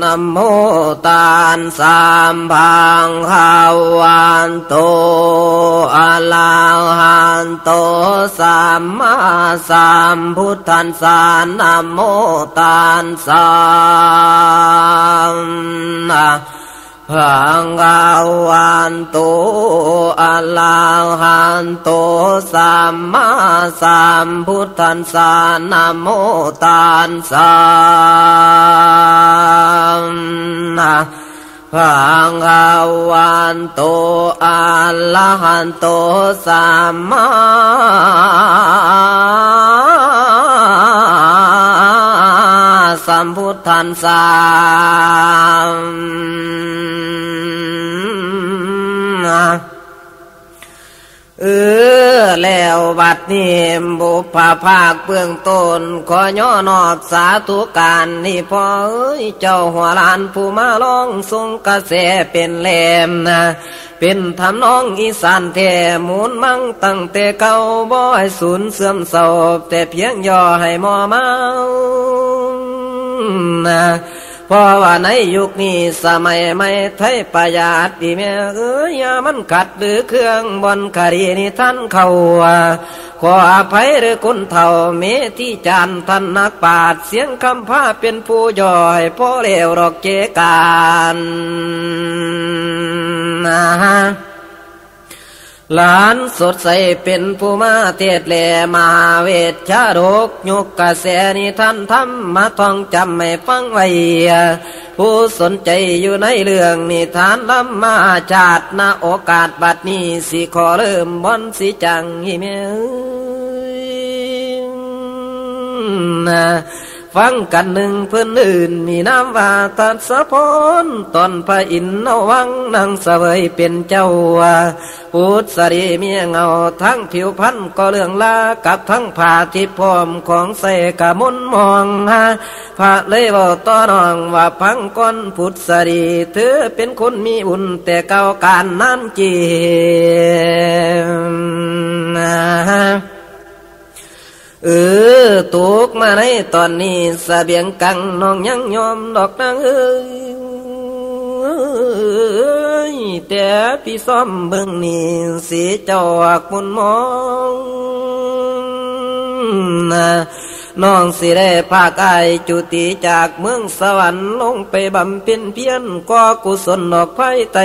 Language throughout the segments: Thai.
นะโมตันสามพังขาววันโตอะลังหันโตสัมมาสัมพุทธันสานะโมตันสามนะพังขาววันโตอะลังหันโตสัมมาสัม พุทธันสานะโมตันสามนะพังขาววันโตอะ สัมพุทธันสามเออแล้วบัดนี้บุพภาคเบื้องต้นขอย่อนอบสาธุการนี่พอเอ้ยเจ้าหัวลานผู้มาลองทรงกระแสเป็นแหลมนะเป็นทำนองอีสานแท้หมุนมั่งตั้งแต่เก่าบ่ให้สูญเสื่อมเศร้าแต่เพียงย่อให้มอเมา นะเพราะว่าในยุคนี้สมัยไม่ไทยประหยัดดีแม่เอ้ยามันกัดหรือเครื่องบนคดีนี่ท่านเขาว่าขออภัยหรือคนเฒ่าเมที่จานท่านนักปราดเสียงคำพาเป็นผู้ย่อยพ่อเลวหรอกเจการนะฮะ หลานสดใสเป็นผู้มาเทศแลมาเวทชาโรกยกกระแสนิท่านทำมาท่องจำให้ฟังไว้ผู้สนใจอยู่ในเรื่องนิทานลำมาชาตินาโอกาสบัดนี้สิขอเริ่มบอนสิจังฮิเมนะ ฟังกันหนึ่งเพื่อนอื่น มีน้ำว่าตัดสะพนตอนพระอินทร์นวังนางเสวยเป็นเจ้าวาพุทธสรีเมียเงาทั้งผิวพันธ์ก็เรื่องลากับทั้งผาที่พร้อมของใส่กมุนมองฮะพระเลยบอกต่อน้องว่าพังก้อนพุทธสรีเธอเป็นคนมีอุ่นแต่เก่าการนั้นจีนะ เออตกมาในตอนนี้สเบียงกังน้องยังยอมดอกนางเอ้ยแต่พี่ซ้อมเบิ่งนี่สีจอกมุนมองนะ น้องสิได้ภาคไอายจุติจากเมืองสวรรค์ลงไปบำเพ็ญเพียรก็กุศลดอกไฟไต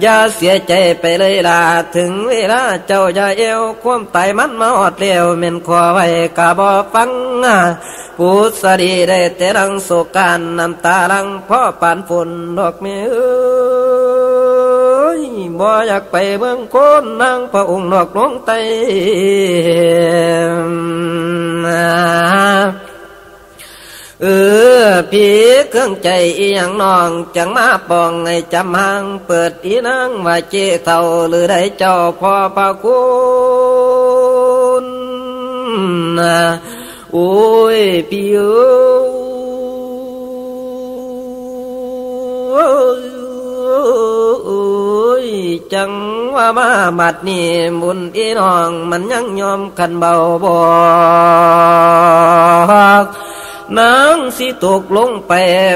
อย่าเสียใจไปเลยล่ะถึงเวลาเจ้าอย่าเอวความตายมันมาอดเลี้ยวเม่นขอไว้กะบ่ฟังผู้สดีได้แต่รังโศการน้ำตาลังพ่อปานฝนดอกเมเอ้ ยบ่อยากไปเมืองโคนนางพระองค์นอกลงไตเออพี่เครื่องใจอีหยังนอง จังมาปองให้จำหังเปิดอีนางว่าเจเท่าหรือได้เจ้าพ่อพระคุณนะโอ้ยพี่เอ้ย จังว่ามาบัดนี้บุญอีน้อง มันยังยอมขันเบาบอกนางสิตกลงไป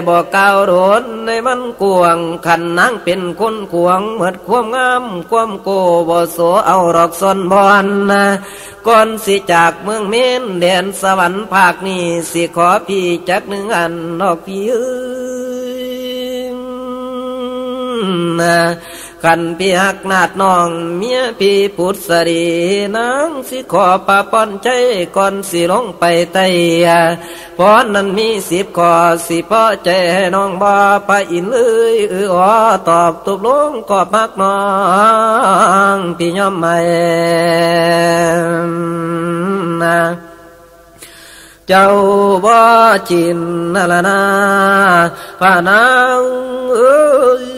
บ่ก้าวโดนในมันกวงขันนางเป็นคนขวงเหมือดความงามความโกบ่โสเอารอกซอนบอนนะก่อนสิจากเมืองเมนแดนสวรรค์ภาคนี้สิขอพี่จักหนึ่งอันดอกพี่เอ้ ขันพี่หักนาดน้องเมียพี่พุทธสรีนางสิขอปะป้อนใจก่อนสิลงไปไตพรนั้นมีสิบขอสิพ่อใจให้น้องบ่ไปอินเลยเอออตอบตุบลงกอบมักน้องพี่ยอมไม่นะเจ้าบ่จินนั่นละนะพานางเอ้ย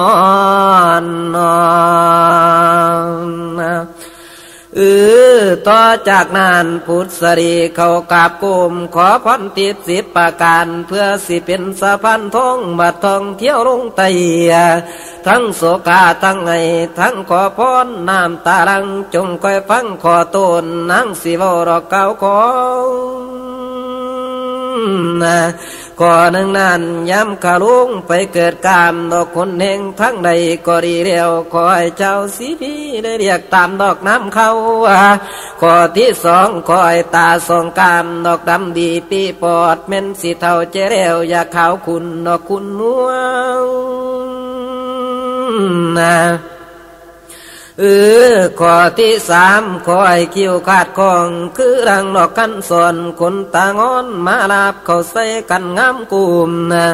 อนนอนเออต่อจากนั้นพุทธสรีเขากราบกุมขอพันติดสิบประการเพื่อสิเป็นสะพานทองบัดทองเที่ยวลงไตทั้งโศกาทั้งไงทั้งขอพรน้ำตาลังจงคอยฟังขอตูนนางสิวรอกเก่าของน ก่อหนึ่งนั้นย้ำขาลุงไปเกิดกามดอกคนเฮงทั้งใดก็ดีเรียวขอให้เจ้าสีพีได้เรียกตามดอกน้ำเขาข้อที่สองขอให้ตาสองกามดอกดำดีปีปอดเม่นสีเทาเจเรียวอยากขาวคุณดอกคุณมัวนะ เออข้อที่สามขอยคิวขาดของ คือรังดอกกันส่วนคนตางอนมาลาบเขาใส่กันงามกลุ่มนะ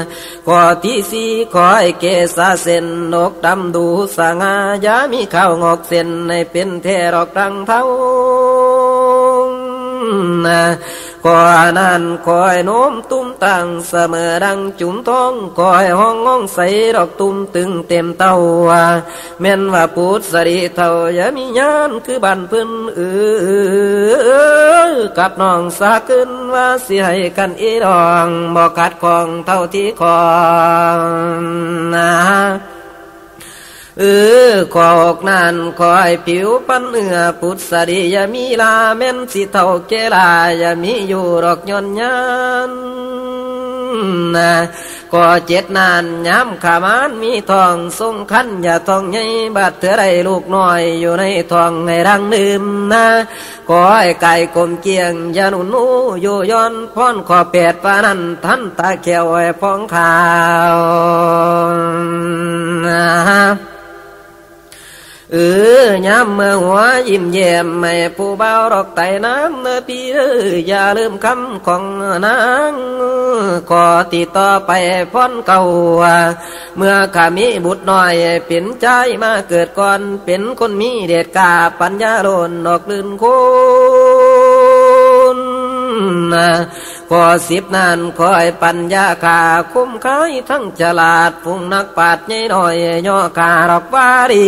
ข้อที่สี่ขอยเกษาเส้นนกดำดูสงายามีข้าวงอกเส้นในเป็นเทรอกรังเท้า คอยนั้นคอยโน้มตุ้มตังเสมอดังจุ่มท้องคอยห้องห้องใสดอกตุ้มตึงเต็มเต้าแม่นว่าปูดสรีเท่าอย่ามียานคือบันพื้นเออกับน้องสาขึ้นว่าสิให้กันอีดองบอกกัดของเท่าที่คองนะ เออขอกนานคอยผิวปันเนื้อพุทธสรียามีลาเม่นสิเท่าเกลายามีอยู่รอกยอนยานนะก็เจ็ดนานย้ำขามานมีทองทรงขันอย่าทองใหญ่บาดเถอไรลูกน้อยอยู่ในทองให้รังดื่มนะก็ให้ไก่กลมเกียงยานุนูอยู่ย้อนพรขอแปดปานันท่านตาเขียวไอ้พองขาวนะ เออยามเมื่อหัวยิ้มแย้มไม่ผู้เบารอกไตน้ำเนื้อพี่เอ้ยอย่าลืมคำของนางขอติดต่อไปพ้นเก่า เมื่อขามีบุตรน้อยเป็นใจมาเกิดก่อนเป็นคนมีเด็ดกาปัญญาโลนดอกลื่นคุ ณก็สิบนานคอยปัญญาขาคุ้มคายทั้งฉลาดฟุงนักปาดใหญ่หน่อยย่อการอกวารี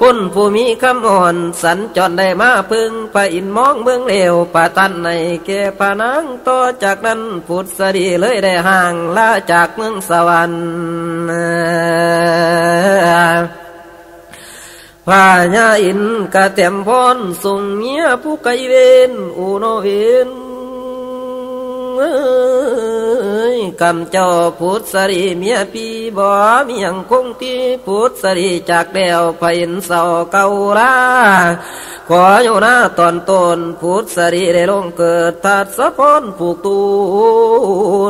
คุณผู้มีคำอ่อนสัญจรได้มาพึ่งไปอินมองเมืองเลวปะตันในเกปานังต่อจากนั้นพุทธสรีเลยได้ห่างลาจากเมืองสวรรค์ พาญาอินกะเต็มพรส่งเมียผู้ไกเวนอุโนเวนกำเจ้าพุทธสรีเมียปีบ่มียังคงที่พุทธสรีจากเดวพยินเสาเกาลาขออยู่หน้าตอนตนพุทธสรีได้ลงเกิดทัดสะพนผูกตู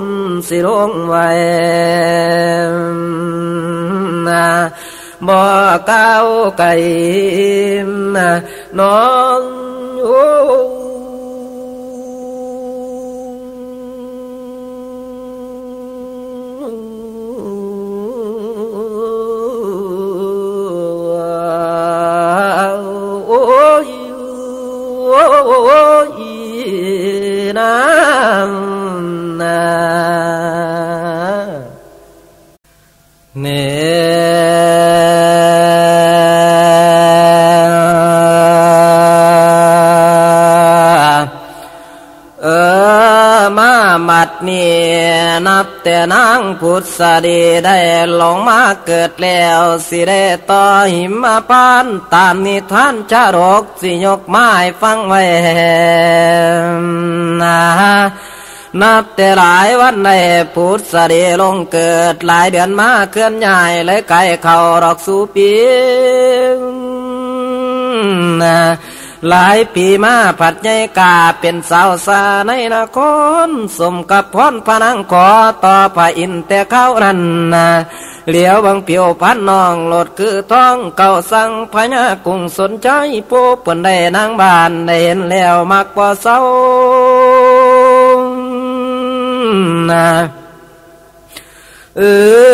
นสิลงไว้ นะบ่ก้า นี่นับแต่นางพุทธสดีได้ลงมาเกิดแล้ว สิได้ต่อหิมพานต์ตามนิทานจารกสิยกไม้ฟังไว้นะนับแต่หลายวันในพุทธสดีลงเกิดหลายเดือนมาเคลื่อนย้ายเลยไก่เขาดอกสูปีนะ หลายปีมาผัดใหญ่กาเป็นสาวสาในนครสมกับพรพนังขอต่อพระอินแต่เขานั้นนะเหลียวบางเปียวพันน้องหลดคือท้องเก่าสั่งพญากุ้งสนใจผู้ปนได้นางบ้านได้เห็นแล้วมักบ่เศร้านะ เอ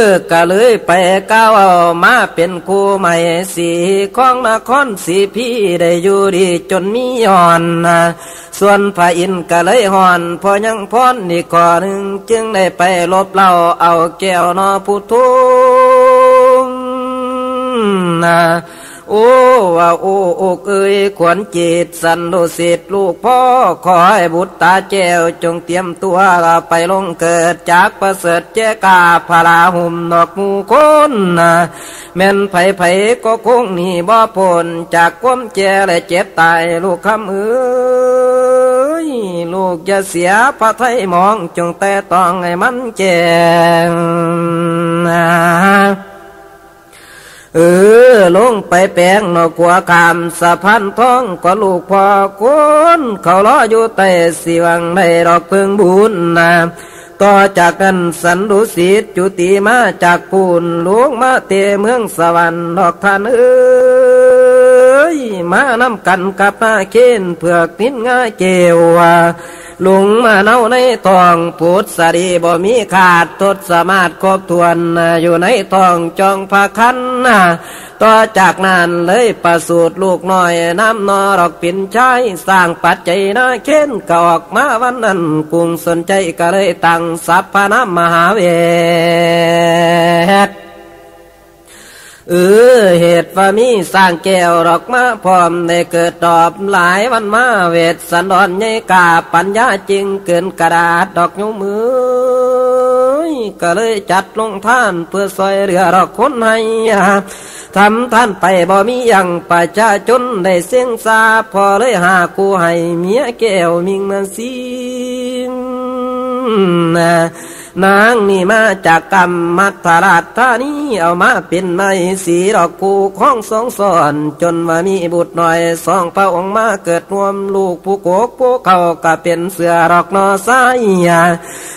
อกะเลยไปก้าวเอามาเป็นครูใหม่สีของนครสีพี่ได้อยู่ดีจนมีอ่อนนะส่วนพระอินกะเลยห่อน พอยังพรนี่ก่อหนึ่งจึงได้ไปลบเล่าเอาแก้วนอผู้ทุงนะ โอ้ว่าโอ้โอกเอ้ยขวัญจิตสันโลสิตลูกพ่อขอให้บุตรตาแจ้วจงเตรียมตัวไปลงเกิดจากประเสริฐเจกาพลาหุมนอกหมูคนนะแม่นไผไผก็คงหนีบ่พ้นจากความเจและเจ็บตายลูกคำเอ้ยลูกจะเสียพระไทยมองจงแต่ต้องให้มันแจ้ง เออลงไปแปลงนอกขัวคำสะพันท้องก็ลูกพ่อคนเขาล้ออยู่แต่สิวังในดอกเพิงบุญนะต่อจากนั้นสันดุสิตจุติมาจากปูนหลวงมาเตเมืองสวรรค์ดอกท่านเอ้ยมานำกันกับนาเคนเผือกนินง่ายเกวา ลุงมาเน่าในทองปูดสรีบ่มีขาดทดสมารถครบทวนอยู่ในทองจองพาคันต่อจากนั้นเลยประสูตรลูกน้อยน้ำนอรอกปิ่นชายสร้างปัจจัยนาเค้นก็ออกมาวันนั้นกุงสนใจก็เลยตั้งสัพพนามหาเวท เออเหตุว่ามีสร้างแก้วดอกมาพร้อมได้เกิดดอบหลายวันมาเวทสันดอนใหญ่กาปัญญาจริงเกินกระดาษดอกยูมือก็เลยจัดลงท่านเพื่อซอยเรือดอกคนให้ทำท่านไปบ่มีอย่างประชาชนได้เสียงซาพอเลยหากูให้เมียแก้วมิงนาซีน นางนี่มาจากกรรมมัทราชธานีเอามาเป็นไม้สีดอกกูข้องสองสอน จนว่ามีบุตรหน่อยสองพระองค์มาเกิดรวมลูกผู้โกกผู้เขาก็เป็นเสือดอกนอสาย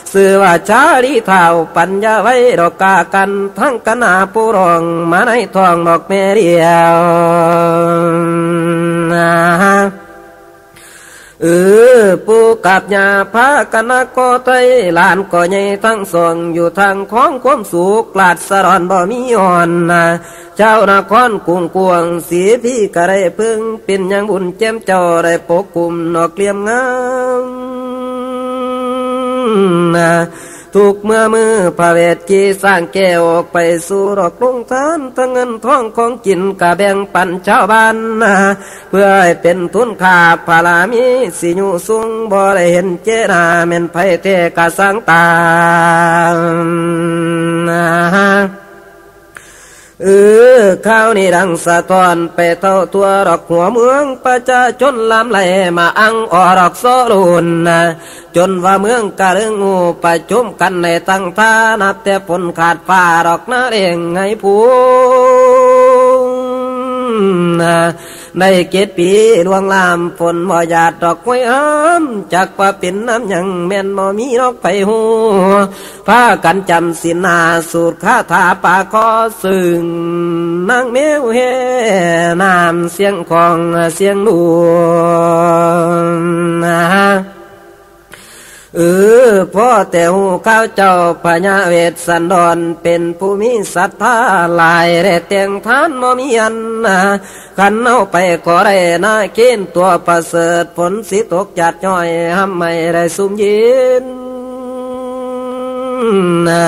เสือว่าชาลีเท่าปัญญาไว้ดอกกากันทั้งกนาผู้รองมาในทองดอกแม่เดียว เออปูกับยาพากันนะก็ไตหลานก็ใหญ่ทั้งสองอยู่ทางของความสุขลาดสรอนบ่มีอ่อนนะเจ้านครกุงกวงสีพี่กระไรพึ่งเป็นอยังบุญเจ้มเจ้าได้ปกคุมนอกเลียมงามนะ ทุกเมื่อมือพระเวทกีสร้างแก้วออกไปสู่รอกลงทานทั้งเงินทองของกินกะแบ่งปันชาวบ้านนะเพื่อให้เป็นทุนขาพาลามีสิยุสูงบ่ได้เห็นเจนาเม่นไผเทกะสังตา เออข้าวนี่ดังสะท้อนไปเท่าตัวดอกหัวเมืองประชาชนลำไหลมาอังออดอกโซลุนนะจนว่าเมืองกะเรื่องงูประชุมกันในตั้งท่านับแต่ฝนขาดฟ้าดอกนาเองไงผู้ ในเกตปีลวงลามฝนบ่หยาดดอกไม้อ้ำจากป่าเป็นน้ำยังแม่นบ่มีนกไปหูพากันจำสินาสูตรคาถาป่าคอซึ่งนางแมวเฮน้ำเสียงของเสียงดูนะ เออพ่อแต่หูข้าวเจ้าพญาเวทสันดอนเป็นผู้มีศรัทธาหลายแร่เตียงทานมมีอันนะขันเอาไปขอได้นาเกินตัวประเสริฐฝนสิตกจัดย่อยห้ำไม่ได้สุมยินนะ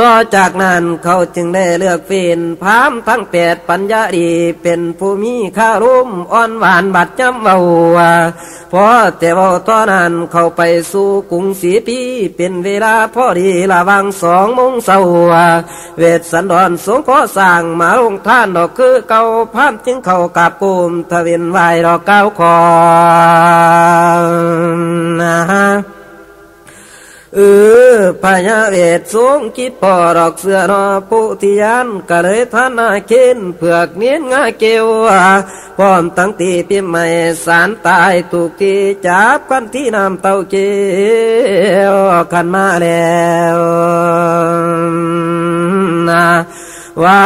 ต่อจากนั้นเขาจึงได้เลือกฟีนพามทั้งแปดปัญญาดีเป็นผู้มีข้ารุ่มอ่อนหวานบัดจำเบาพอแต่ว่าตอนนั้นเขาไปสู่กรุงศรีพีเป็นเวลาพอดีระวังสองโมงเศร้าเวทสันดอนสงขอสร้างมาลงท่านดอกคือเก่าพามจึงเขากับกุมทวินไหวดอกเก้าคอนะฮะ เออพญาเวทสูงคิดปอดอกเสือนอปุติยานก็เลยท่านาเคนเผือกเนียนงาเกวพร้อมตั้งตีพิมใหม่สารตายถูกกีจับกันที่น้ำเต้าเกียวกันมาแล้วนะว่า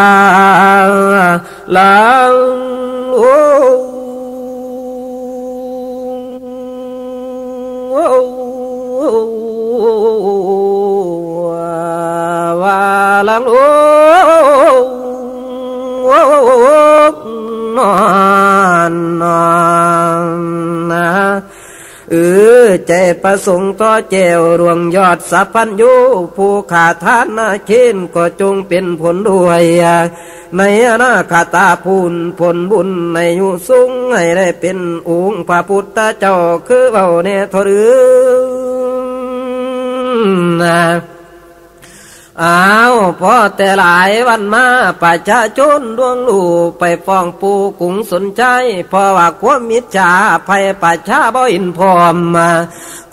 หลังโอ้ ประสงค์ก็เจวรวงยอดสัพพัญญูผู้ขาทานนาเชินก็จงเป็นผลด้วย ในอนาคตาพูนผลบุญในยุสุงให้ได้เป็นองค์พระพุทธเจ้าคือเบาเนทรือ อ้าวพอแต่หลายวันมาประชาชนดวงลูไปฟ้องปูกุงสนใจเพราะว่าความมิจฉาภัยประชาบ่อินพร้อมมา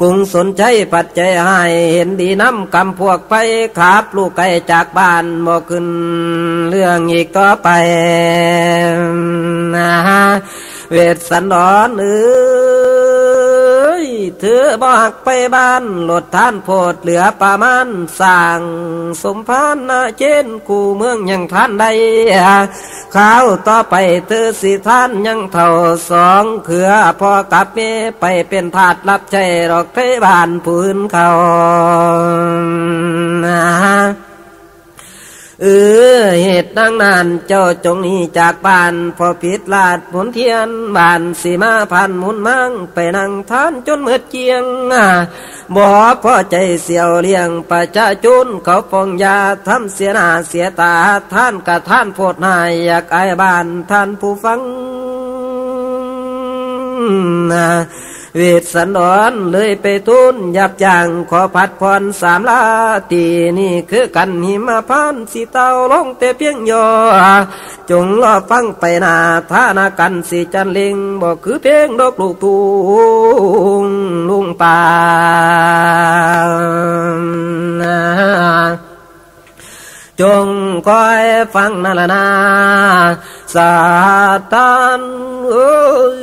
กุงสนใจปัจจัยให้เห็นดีน้ำกำพวกไปขับลูกไก่จากบ้านบ่ขึ้นเรื่องอีกต่อไปนะเวทสันดอนเอ้ ยเธอบอกไปบ้านหลดท่านโพดเหลือประมาณสั่งสมพานนาเจนกูเมืองยังท่านใดข้าวต่อไปเธอสิท่านยังเท่าสองเขือพอกับเมไปเป็นทาสรับใจรอกเทบานพื้นเขา เออเหตุดังนั้นเจ้าจงนี้จากบ้านพอผิดลาดผลเทียนบ้านสีมาพันมุนมั่งไปนั่งท่านจนเมื่อเกียงบ่พอใจเสียวเลี้ยงประชาชนเขาฟองยาทำเสียหน้าเสียตาท่านกับท่านโพดนายอยากไอ้บ้านท่านผู้ฟัง เวทสันดอนเลยไปทุนยับยัางขอพัดพรสามลาตีนี่คือกันหิมาพันสีเตาลงแต่เพียงยอ จงรอฟังไปนาท่านากันสีจันลิงบอกคือเพียงดอกลูกตูงลุงป่าจงคอยฟังนาลนาสาตานเอ้ย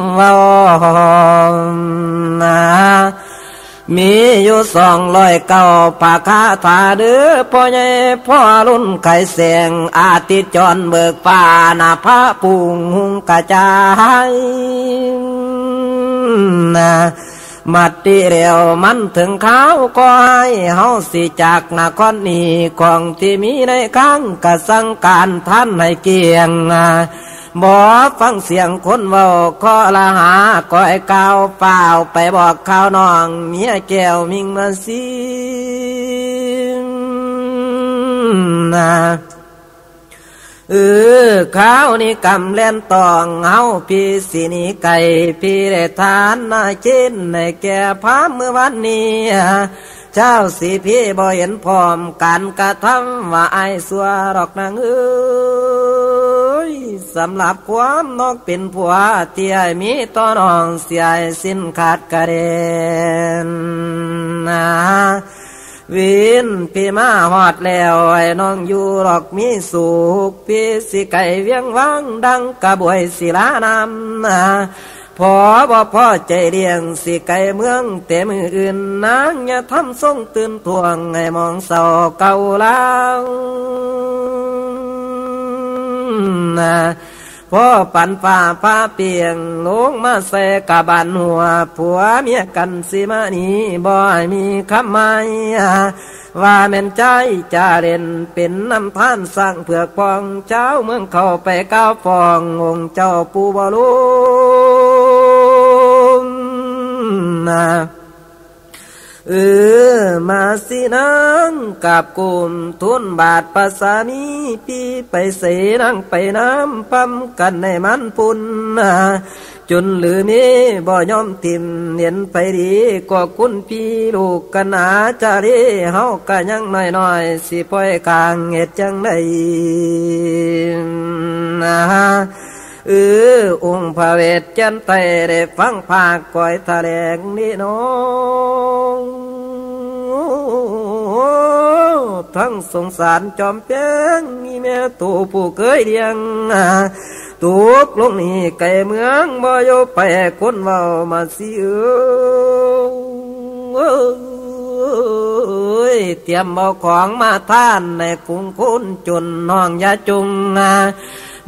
ว่ามามัดนี่สิเข้ามีอยู่สองร้อยเก้าปากคาถาเด้อพ่อใหญ่พ่อรุ่นไข่แสงอาทิตย์จอนเบิกฟ้านาพระปุงกระจายนะมัดตีเร็วมันถึงเขาก็ให้เฮาสิจากนครนี้ของที่มีในข้างกระสังการท่านให้เกียง บ่ฟังเสียงคนเว้าขอละหาก้อยกาวเปล่าไปบอกข่าวน้องเมียแก้วมิงมาสินะเออข้าวนี่กำเล่นตองเฮาพี่สินีไก่พี่ได้ทานนาเจนในแก่พาเมื่อวันนี้เจ้าสิพี่บ่เห็นพร้อมการกระทำว่าไอ้สัวรอกนางเอ้ ยสำหรับความนอกเป็นผัวเตียมีต่อน้องเสียสิ้นขาดกระเด็นนะวินพี่มาหอดแล้วไอ้น้องอยู่หรอกมีสุขพี่สิไก่เวียงวังดังกระบวยศิลานำนะพอบ่พ่อใจเรียงสิไก่เมืองเต็มอื่นนางอย่าทำทรงตื่นทวงให้มองเศร้าเก่าแล้ว นะพ่อปันฟ้าฟ้าเปียงลงมาใส่กบานหัว ผัวเมียกันสิมานีบ่มีคำไม่ว่าแม่นใจจะเด่นเป็นน้ำท่านสร้างเผือกปองเจ้าเมืองเข้าไปก้าวฟององเจ้าปูบอลุมนะ เออมาสินังกับกลุ่มทุนบาทภาษานี้พี่ไปเสนังไปน้ำปั๊มกันในมันปุ่นจนหรือมีบ่ยอมทิมเนียนไปดีก็คุณพี่ลูกกันอาจารีเฮากันยังน้อยน้อยสิป่อยกลางเหตุจังไดนะ เออองค์พระเวทจันไตได้ฟังภาคก้อยแถลงนี่น้องทั้งสงสารจอมเพียงมีแม่ตัวผู้เคยเลี้ยงตุกลงนี่ไก่เมืองบ่โยไปคนเว้ามาสิเอ้ยเตรียมเอาของมาท่านในกรุงคุณจนน้องยาจุงอา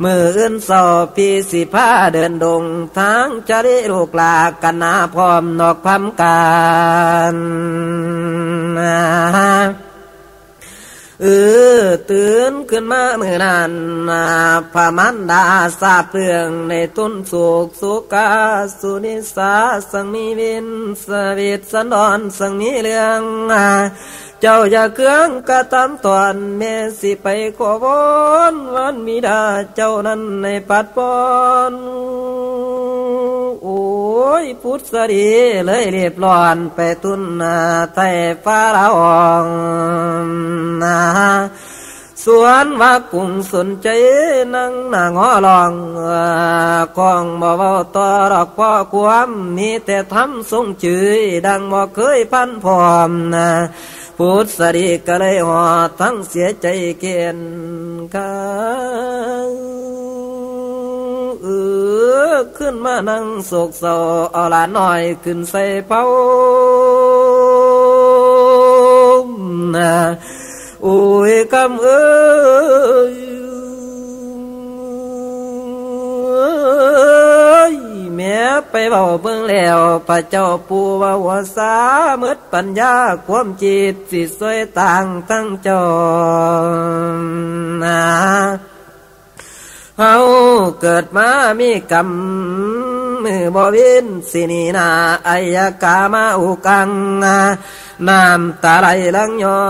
มืออื่นสอบพี่สิผ้าเดินดงทั้งจะได้ลูกลากันนาพร้อมนอกพำการเออตื่นขึ้นมาเมื่อนานพามันดาทราบเรื่องในต้นสุกสุกาสุนิสาสังมีวินสวิตสันดอนสังมีเรื่อง เจ้าอย่าเครื่องกระทำตอนแม่สิไปขอวอนวันมีดาเจ้านั้นในปัดปอนโอ้ยพุทธสรีเลยเรียบร้อนไปตุนนาไต่ฟ้าละอองนาสวนว่ากุ้งสนใจนั่งนางหอลองกองบ่เว้าต่อรอกพ่อความมีแต่ทำทรงจืยดังบ่เคยพันพร้อมนะ พุทธสรีก็เลยหอทั้งเสียใจเกียนกันเออขึ้นมานั่งโศกเศร้าเอาหลานหน่อยขึ้นใส่เผานะโอ้ยคำเอ้ย แม่ไปเบาเบิ่งแล้วพระเจ้าปูว่าหัวสาเมดปัญญาความจิตสิสวยต่างตั้งจอนะเฮาเกิดมามีกรรมมือบวินสินีนาอายกามาอุกังน้ำตาไหลลังย้อ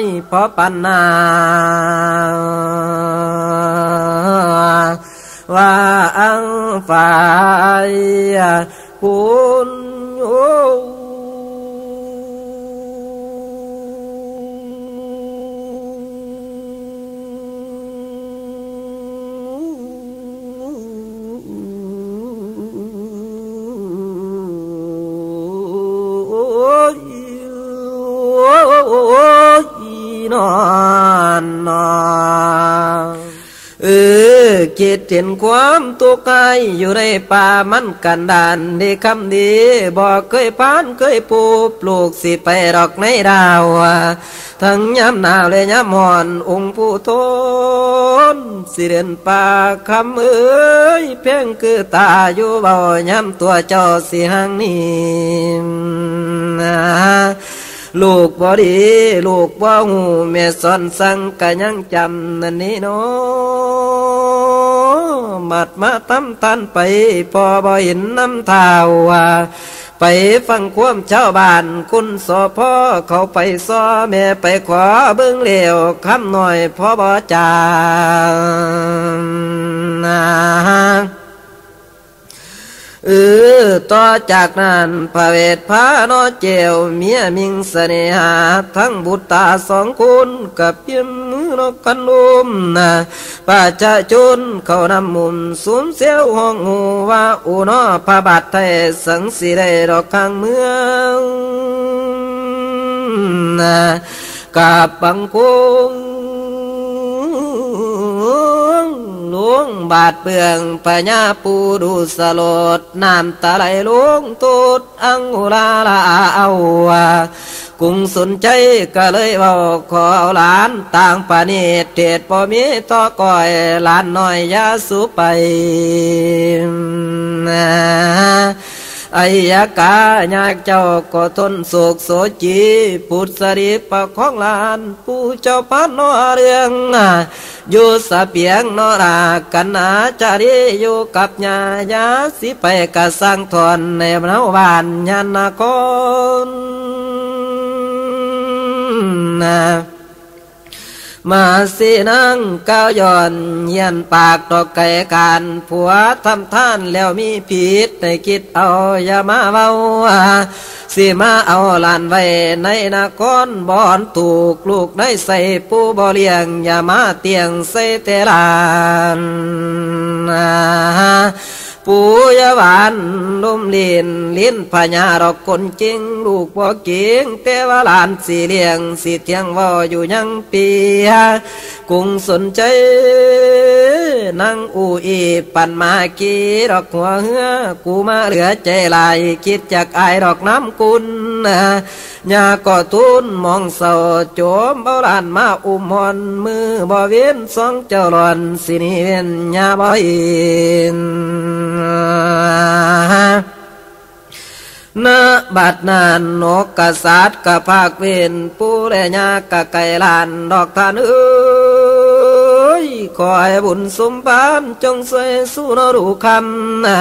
ยเพราะปัญนา ว่าอังฝ่าย เออคิดเห็นความตุกข์กายอยู่ในป่ามันกันดานดีคำดีบอกเคยพานเคยปูปลูกสิไปดอกในดาว ทั้งย้ำหนาวและย้ำหอนองค์ผู้ทนสิเดินป่าคำเอ้ยเพียงคือตาอยู่เบาย้ำตัวเจ้าสิหังนี้ ลูกบ่ดี ลูกบ่หูแม่สอนสั่งก็ยังจำนั่นนี่เนาะมัดมาตำตันไปพอบ่เห็นน้ำเท้าว่าไปฟังความชาวบ้านคุณสอพ่อเขาไปซอแม่ไปขอเบิ้งเหลวคำหน่อยพอบ่จาน เออต่อจากนั้นพระเวทพานอเจวเมียมิงเสนหา ทั้งบุตรตาสองคนกับเพียมมือนกกันลุมนะประชาชนเขานำมุมสูมเสียวห้องหูว่าอุนอพระบาทไทยสังสีได้ดอกข้างเมืองนะกับบังคง งบาดเบืองปัญาปูดูสลดน้ำตาไหลลงตูดอังอุลาลาเอากุ้งสนใจก็เลยบอกขอาหลานต่างปานิเทศพอมีต่อก่อยหลานน้อยยาสุไป อายกายากเจ้าก็ทนโศกโสจีปุตสรีปะของลานผู้เจ้าพันนอเรืองอยู่สะเปียงนอรากันนาจารีอยู่กับญายาสิไปกะสร้างทอนในมนาวานยานครนะ มาสินังก้าวย่อนเยียนปากตอกไก่การผัวทำท่านแล้วมีผิดในคิดเอาอย่ามาเบาสิมาเอาลานไว้ในนครบอนถูกลูกได้ใส่ปูบ่เลียงอย่ามาเตียงใส่แต่ลาน ปูยาวานลุ่มลินลินพญาดอกคนจริง ลูกบ่เก่งแต่ว่าหลานสีเลียงสีเทียงว่าอยู่ยังปีกุ้งสนใจนั่งอูอีปั่นมากีดอกหัวเหือกูมาเหลือใจลายคิดจากอายดอกน้ำกุลยาก็ทุนมองเศร้าโจมเบาลานมาอุมมอนมือบ่เวียนสองเจ้าหลอนสินีเวียนยาบ่อินณบัดนานนกกษัตริย์กะภาคเวนปูแลญากะไก่ลานดอกทานเอ้ยขอให้บุญสมบานจงสวยสู้นรูคำนะ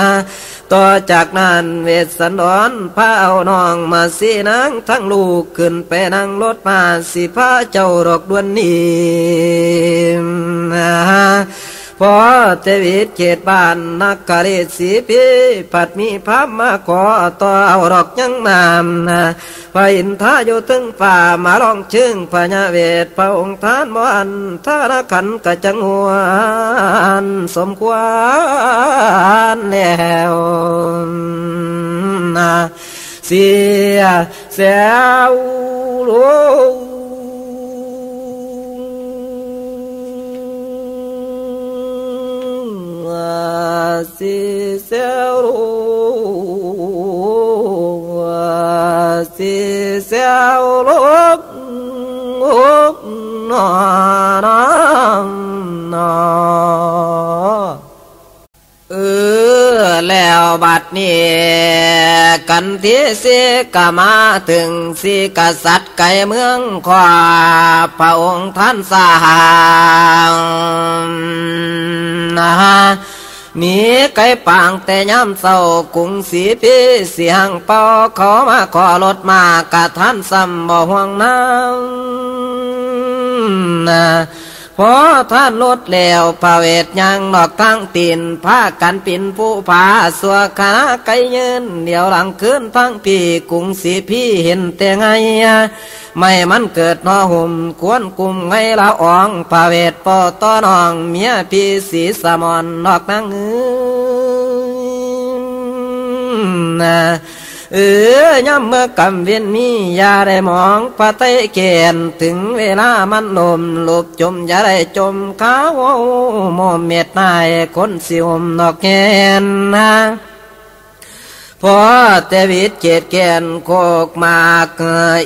ต่อจากนั้นเวสสันดรพาเอาน้องมาสีนางทั้งลูกขึ้นไปนั่งรถมาสิพาเจ้าดอกดวนนี้ พอเทวิตเขตบ้านนักกะเรสีพีปัดมีพระมาขอต่อเอาดอกยังนามนะพระอินทาอยู่ถึงฝ่ามาลองชึงพญาเวทพระองค์ท่านบ่อันทานขันกะจังหวนสมควรแล้วนะเสียเสียวโล แล้วบัดนี้กันที่สิกมาถึงสิกษัตริย์ไก่เมืองขวาพระองค์ท่านสาหา มีไก่ปางแต่ย้ำเศร้ากุ้งสีพี่เสียงเป่าขอมาขอรถมากะท่านซ้ำบ่ห่วงน้ำนะ พอท่านลดแล้วพระเวทยังนอกตั้งตีนผ้ากันปินผู้ผาสัวขาไกยืนเดี๋ยวหลังคืนพังพี่กุ้งสีพี่เห็นแต่ไง ไม่มันเกิดนอหุ่มควรกุมไงละอองพระเวทปอต้อนองเมียพี่สีสมอนนอกนั่งเอ้ย เออย่ำเมื่อกำเวียนมียาได้มองปะเตเกนถึงเวลามันลมลบจมยาได้จมขาวโมเม็ดนายคนสิวมนอกแกนนะ พอแต่วิตเกตแกนโคกมาก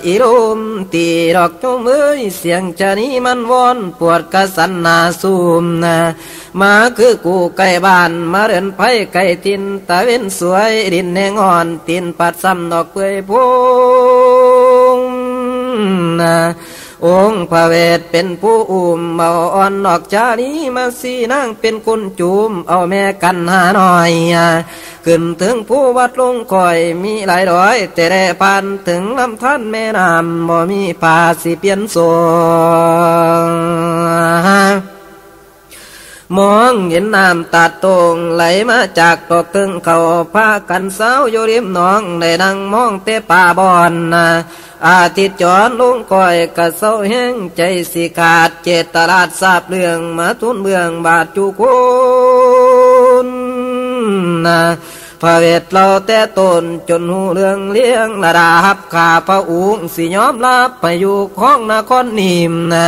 อีรุมตีดอกจมเอ้ยเสียงจะนี้มันวอนปวดกระสันนาสูมนะมาคือกูไก่บ้านมาเรินไผไก่ตินตะเว้นสวยดินแหงอ่อนตินปัดซ้ำดอกเปื่อยพงนะ องค์พระเวทเป็นผู้อุ้มเมาอ่อนดอกจานี้มาสีนางเป็นคนจูมเอาแม่กันหาหน่อยขึ้นถึงผู้วัดลงคอยมีหลายร้อย แต่ได้พันถึงลำท่านแม่น้ำบ่มีป่าสิเปลี่ยนโซ มองเห็นน้ำตัดตรงไหลมาจากตกตึงเขาพากันเศร้าอยู่ริมหนองได้นั่งมองเตป่าบอนนะอาทิตย์จอนลุงก้อยกะเศร้าแห้งใจสิขาดเจตลาดทราบเรื่องมาทุนเบืองบาดจุคุณนะ พระเวทเราแต่ตนจนหูเรื่องเลี้ยงระดาบข้าพระอุ้งสิยอมรับไปอยู่ของนครนิมนะ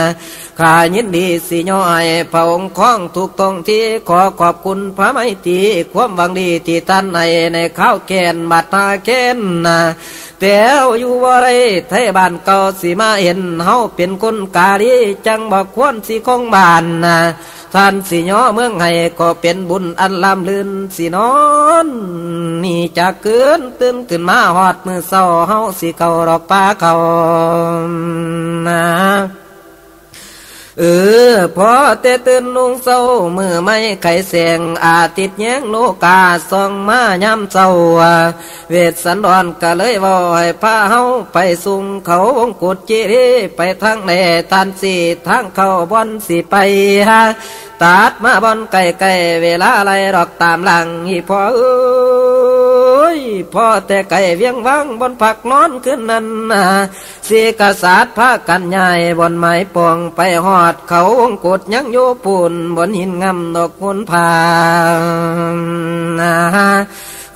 ข้ายินดีสิย่อยพระองค์ของถูกต้องที่ขอขอบคุณพระไมตรีความหวังดีที่ท่านในในข้าวแกนบัตตาเกนนะ แต่อยู่ว่าไรไทยบ้านเก่าสิมาเห็นเฮาเป็นคนกาลีจังบอกควรสิของบ้านนะท่านสิย่อเมืองไห้ก็เป็นบุญอันลำลื่นสินอน นี่จะเกินตื่นขึ้นมาหอดมือเศร้าเฮาสิเก่ารอกป้าเขานะ เออพอเตตื่นลุงเศร้ามือไม่ไขแสงอาทิตย์แย้งโลกาส่องมาย้ำเศร้าเวทสันดอนก็เลยว่าให้พาเฮาไปสุงเขาวงกุดจีรีไปทางไหนทันสีทางเขาบอนสิไปฮะตัดมาบอนไก่ไก่เวลาอะไรดอกตามหลังอีพอเอ้ ยพ่อแต่ไก่เวียงวังบนผักนอนขึ้นนั้นสีกษัตริย์พากันใหญ่บนไม้ปองไปหอดเขาองกดยังโยปูนบนหินงำดอกคุนผา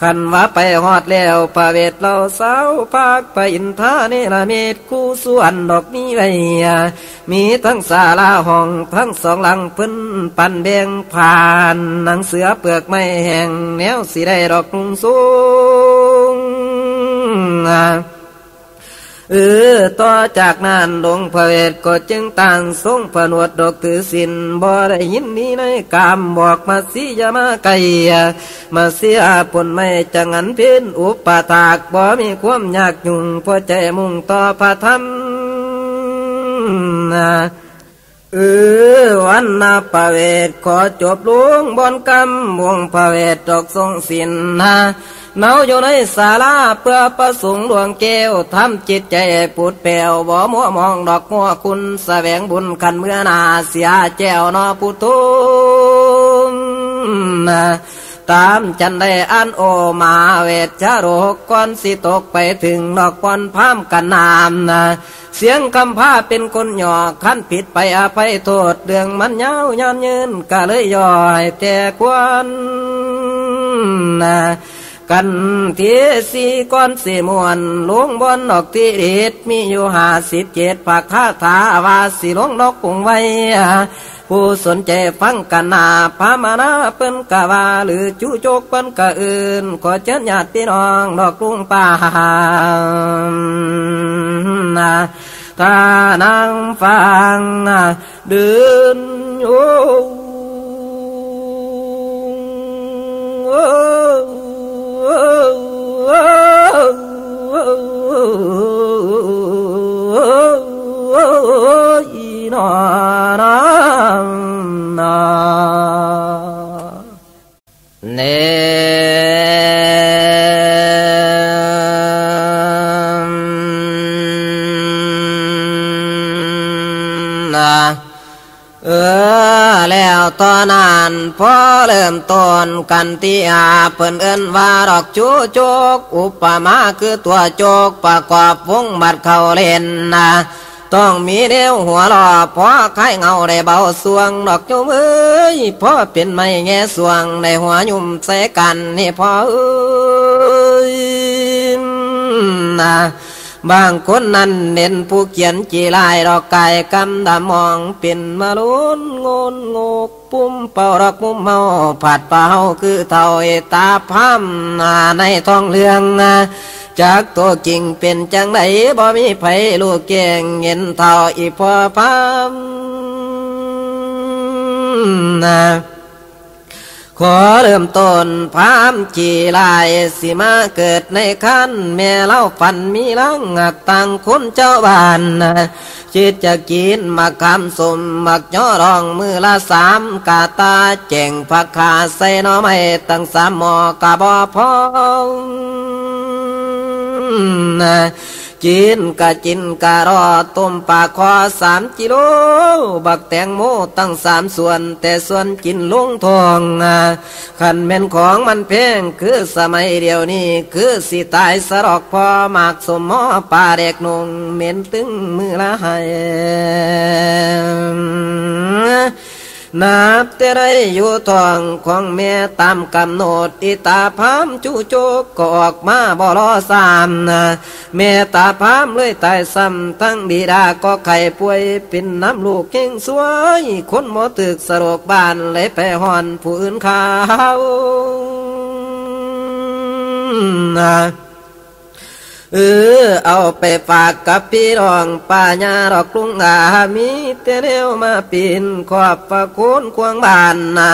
ขันว่าไปหอดแล้วพระเวทเราสาวภาคไปอินทาเนรเมตคู่ส่วนดอกนี้ไว้มีทั้งศาลาห้องทั้งสองหลังพื้นปันเบงผ่านหนังเสือเปลือกไม้แห้งแนวสีได้ดอกนุ่งสูง เออต่อจากนั้นหลวงพระเวทก็จึงต่างทรงผนวดดอกถือสินบ่ได้ยินนี้ในกามบอกมาสิยามาไกมาเสียผลไม่จังันเพินอุปตากบ่มีความยากยุ่งพอใจมุ่งต่อพระธรรมเออวันนาประเวทขอจบลุงบนกรรมวงประเวทดอกทรงสินนา เนาอยู่ในศาลาเพื่อประสงค์ดวงแก้วทำจิตใจปุดแปวบ่มัวมองดอกมัวคุณแสวงบุญขันเมื่อนาเสียแจวนอพุทุมตามจันได้อันโอมาเวทชโรกก่อนสิตกไปถึงนอกก่อนพามกันนามนะเสียงคำพาเป็นคนหยอกขั้นผิดไปอภัยโทษเรื่องมันยาวยานยืนก็เลยย่อยแต่ควนนะ กันเทีสีก้อนสีมวนลงบนดอกที่เด็ดมีอยู่ห้าสิบเจ็ดผักคาถาวาสีลงดอกกุงไว้ผู้สนใจฟังกันนาพามานาเปิ้นกะวาหรือจูโจกเปิ้นกะอื่นขอเชิญญาติพี่น้องดอกลุงป่านาถ้านางฟังเดินโอ้ น แล้วตอนนั้นพอเริ่มต้นกันที่อาเพิ่นเอิ้นว่าดอกจูโจก อุปมาคือตัวโจกประกอบวงบัดเข้าเล่นนะต้องมีเดียวหัวหล่อพอคายเงาได้เบาสวงดอกจุ้มเอ้ยพอเป็นไม่แง่สวงในหัวยุ่มใส่กันนี่พอเอ้ยนะ บางคนนั้นเน้นผู้เขียนจีลายดอกไก่กำดามองเป็นมาลุนงนงกปุ่มเป่าดอกมุมเมาผัดเป่าคือเท่าเอตาพัมในท้องเรืองจากตัวจริงเป็นจังไดบ่มีไผลูกเก่งเงินเท่าอีพอพัมนะ ขอเริ่มต้นพามจีลายสิมาเกิดในคันแม่เล่าฝันมีลังหักตังคุณเจ้าบ้านจิตจะกินมาคำสมมักย่อรองมือละสามกาตาแจงผักขาใส่นอไม่ตั้งสามหมอกะบอพอง จินกะจินกะรอต้มปลาคอสามกิโล บักแตงโมตั้งสามส่วน แต่ส่วนกินลุงทองขันเม่นของมันเพงคือสมัยเดียวนี้คือสิตายสรอกพอหมากสมมอปลาเด็กนงเหม็นตึงมือละให้ นับแต่ไรอยู่ทองของแม่ตามกำหนดอิตาพามจูโจกก็ออกมาบ่รอสามนะแม่ตาพามเลยตายซ้ำทั้งบิดาก็ไข่ป่วยเป็นน้ำลูกเก่งสวย คนหมอตึกสรกบ้านเลยไปหอนผู้อื่นขาวนะ เออเอาไปฝากกับพี่รองป้าญาดอกกรุงอามีเตเนวมาปีนขอบฝากคนควงบานนะ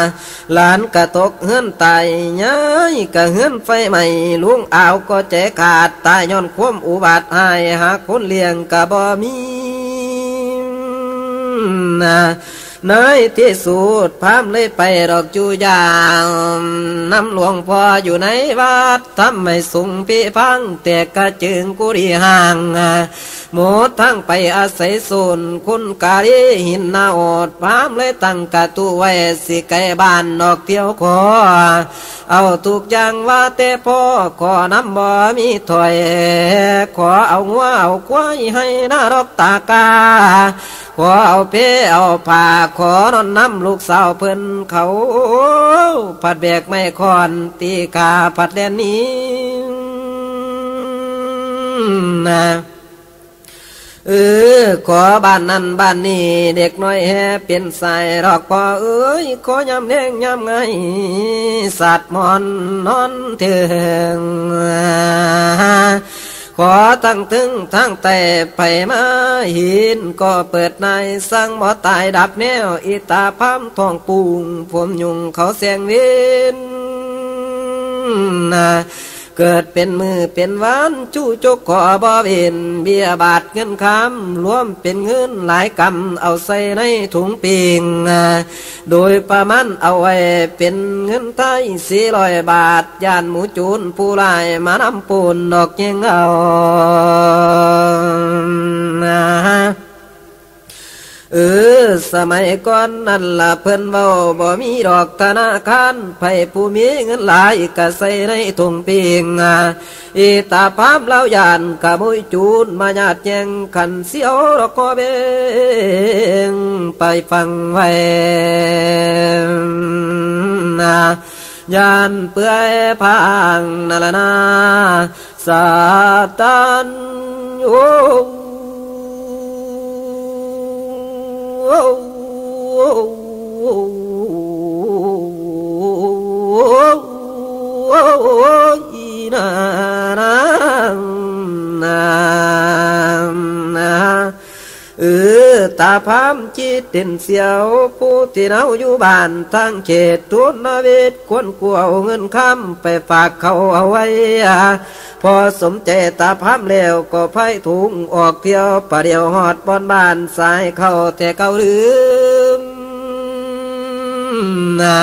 หลานกระตกเฮือนตายย้ายกะเฮือนไฟใหม่ลุงเอาก็แจขาดตายย้อนควมอุบัติหายหากคนเลี้ยงกะบ่มีนะ ในที่สุดพามเลยไปดอกจูยางน้ำหลวงพ่ออยู่ในวัดทำไม่สูงพี่พังแต่กระจึงกุรีห่างหมดทั้งไปอาศัยส่วนคุณกาลีหินนาอดพามเลยตั้งกระตูไว้สิไกบ้านนอกเที่ยวขอ เอาทุกอย่างว่าแต่พ่อขอน้ำบ่ มีถอย ขอเอาหัวเอาควายให้นารกตากา ขอเอาเพเอาผ้าขอนอนน้ำลูกสาวเพิ่นเขา ผัดแบกไม่คอนตีกาผัดแดนนี้นะเออขอบ้านนั้นบ้านนี้ เด็กน้อยแฮเป็นสายรอกพอเอ้ยขอยำแดงยำไงสัตว์มอนนอนเถิง ขอตั้งถึงทั้งแต่ไปมาหินก็เปิดในสร้างบ่ตายดับแนวอิตาพามทองปูงผมยุงเขาเสียงวินนะ เกิดเป็นมือเป็นวันจู้จกขอบ่เวนเบียบาทเงินคำรวมเป็นเงินหลายกำเอาใส่ในถุงปิงโดยประมาณเอาไว้เป็นเงินไทยสี่ร้อยบาทยานหมูจูนผู้ลายมานำปูนดอกเงเอา เออ สมัยก่อนนั่นละเพิ่นเว้าบ่มีดอกธนาคารไผผู้มีเงินหลายก็ใส่ในถุงปิงอีตาพามเล่ายานกะมุยจูนมาญาติแจงขันเสียวดอกกอเบงไปฟังไว้นะยานเปื่อยพังนาลนาสาตันโอ้ น ตาพามจิตเด่นเสียว ผู้ที่เราอยู่บ้านทางเขตทุนนิเวทควรกลัวเงินคำไปฝากเขาเอาไว้ พอสมใจตาพามแล้วก็ไพ่ถุงออกเที่ยวประเดียวหอดบอนบ้านสายเข้าแต่เกาลืมนะ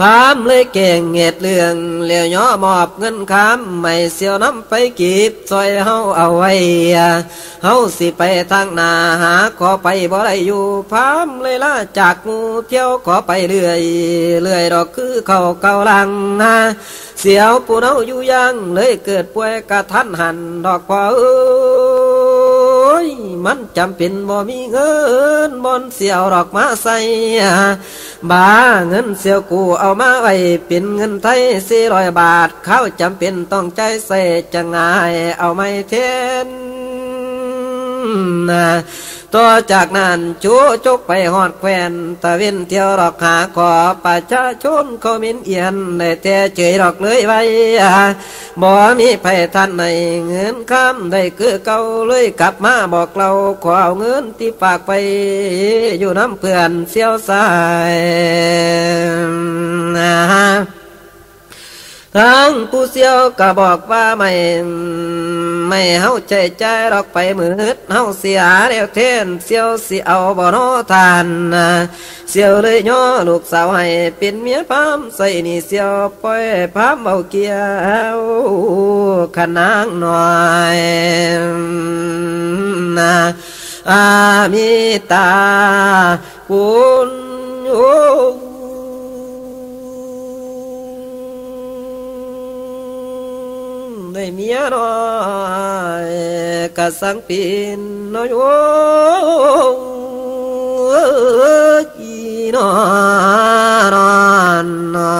พามเลยเก่งเงดเรื่องเลี้ยวย่อมอบเงินคำไม่เสียวน้ำไปกีบซอยเฮาเอาไว้เฮาสิไปทางนาหาขอไปบ่ได้อยู่พามเลยละจากงูเที่ยวขอไปเรื่อยเรื่อยดอกคือเขาเกาลังนะเสียวปูเนาอยู่ยังเลยเกิดป่วยกระทันหันดอกพอเอ้ ย มันจำเป็นบ่มีเงินบนเสียวดอกมาใส่บาเงินเสียวกูเอามาไว้เป็นเงินไทยสี่ร้อยบาท เขาจำเป็นต้องใจใส่จะง่าย เอาไม่เทน นะต่อจากนั้นจูจุกไปหอดแควนตะเวนเที่ยวรอกหาขอประชาชนเขามินเอียนได้แต่เฉยรอกเลยไว้บ่มีไผท่านในเงินคำได้คือเก่าเลยกลับมาบอกเราขอเอาเงินที่ฝากไปอยู่น้ำเพื่อนเสียวสายทั้งผู้เสียวก็บอกว่าไม่ ไม่เฮาใจใจรอกไปมืดเฮาเสียเดียวเทนเสียวสิเอาบ่อนทานเสียวเลยย่อลูกสาวให้เป็นเมียพามใส่นี่เสียวปล่อยพามเอาเกียวขนางหน่อยนะอามิตาคุณโย ได้เมียน้อยกะสังปีนน้อยโอ้ยีนอนอนนอ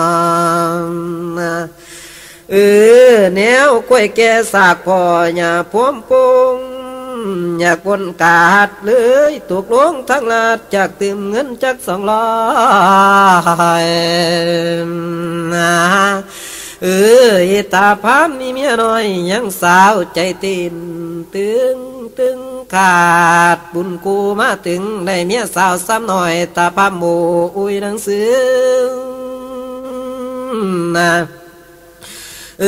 นเออแนวกล้วยแก่สากพออย่าพวมปงอยากวนกาดเลยถูกลวงทั้งลาดจากติมเงินจากสองร้อย เออตาพามมีเมียน้อยยังสาวใจตีนตึงตึงขาดบุญกูมาถึงได้เมียสาวซ้ำหน่อยตาพามโมูอุยหนังสือนะ เอ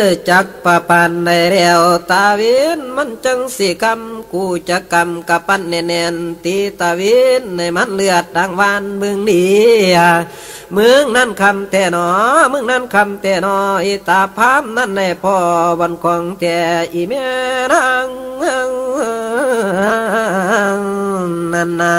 อจักปะปันในเรียวตาเวนมันจังสิกำกูจะกำกับปันแน่นๆตีตาเวนในมันเลือดดังวานมึงนี่มึงนั่นคำแต่หนอมึงนั่นคำแต่หนออีตาพามนั่นในพ่อบันของแต่อีเมียนางนั่นนา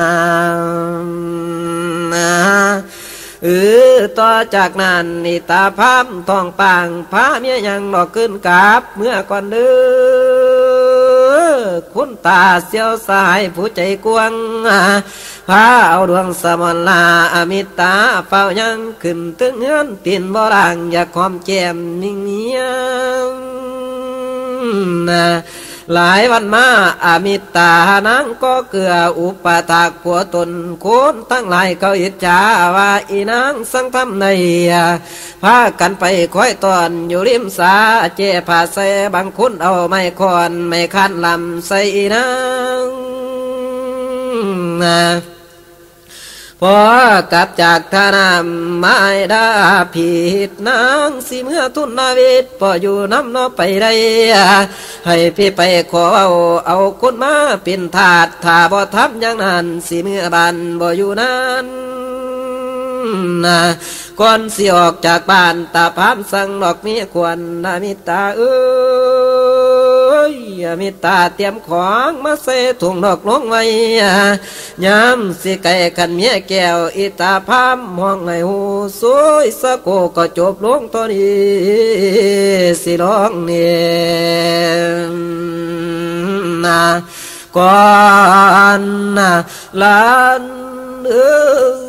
เออต่อจากนั้นนี่ตาพามทองปางพาเมียยังดอกขึ้นกาบเมื่อก่อนเด้อคุณตาเสียวสายผู้ใจกวงพาเอาดวงสมนลาอมิตาเฝ้ายังขึ้นตึงเงินตินบ่รังอยากความแจ่มนิ่งเงียง หลายวันมาอามิตานังก็เกืออุปตากผัวตนโคนทั้งหลายเขาอิจฉาว่าอีนางสังทำในพากันไปคอยตอนอยู่ริมสาเจผาเสบางคุณเอาไม่คอนไม่คันลำใส่อีนาง พอกลับจากทานามไม่ได้ผิดนางสิเมื่อทุนนาวิตพออยู่น้ำนอไปได้ให้พี่ไปขอเอาเอาคนมาเป็นถาดถ้าบ่ทำอย่างนั้นสิเมื่อบันบ่อยู่นั้นก่อนสิออกจากบ้านตาพามสั่งดอกมีควรนามิตาเอ้ ยมิตาเตรียมของมาเสถุงดอกลงไว้ยามสิไก่กันเมียแก้วอิตาพามมองไงหูสวยสะโกก็จบลงตอนนี้สิร้องเนี่ยนะก่อนนะลานเออ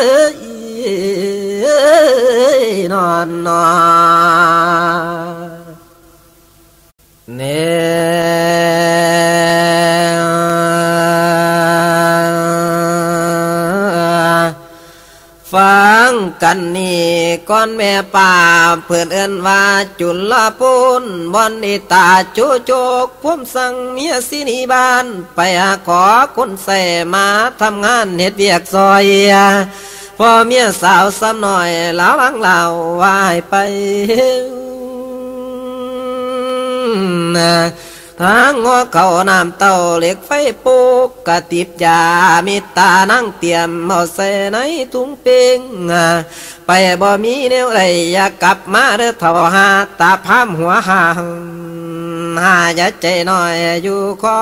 อนอนนอนเนฟั งกันนี่ก้อนแม่ป่าเพื่อนเอินว่าจุลปุนบอนอิตาโจโจกพุ่มสั่งเมียสินีบาน ไปหาขอคนใส่มาทำงานเน็ดเวียกซอยพ่อเมียสาวซ้ำหน่อยแล้วลังเหล่าวายไป ทางงอเขาน้ำเต้าเหล็กไฟปุกกะติบยามิตานั่งเตรียมเอาใส่ในถุงเป่งไปบ่มีแนวไรอยากกลับมาเด้อเท่าหาตาพามหัวหางหาอย่าใจน้อยอยู่คอ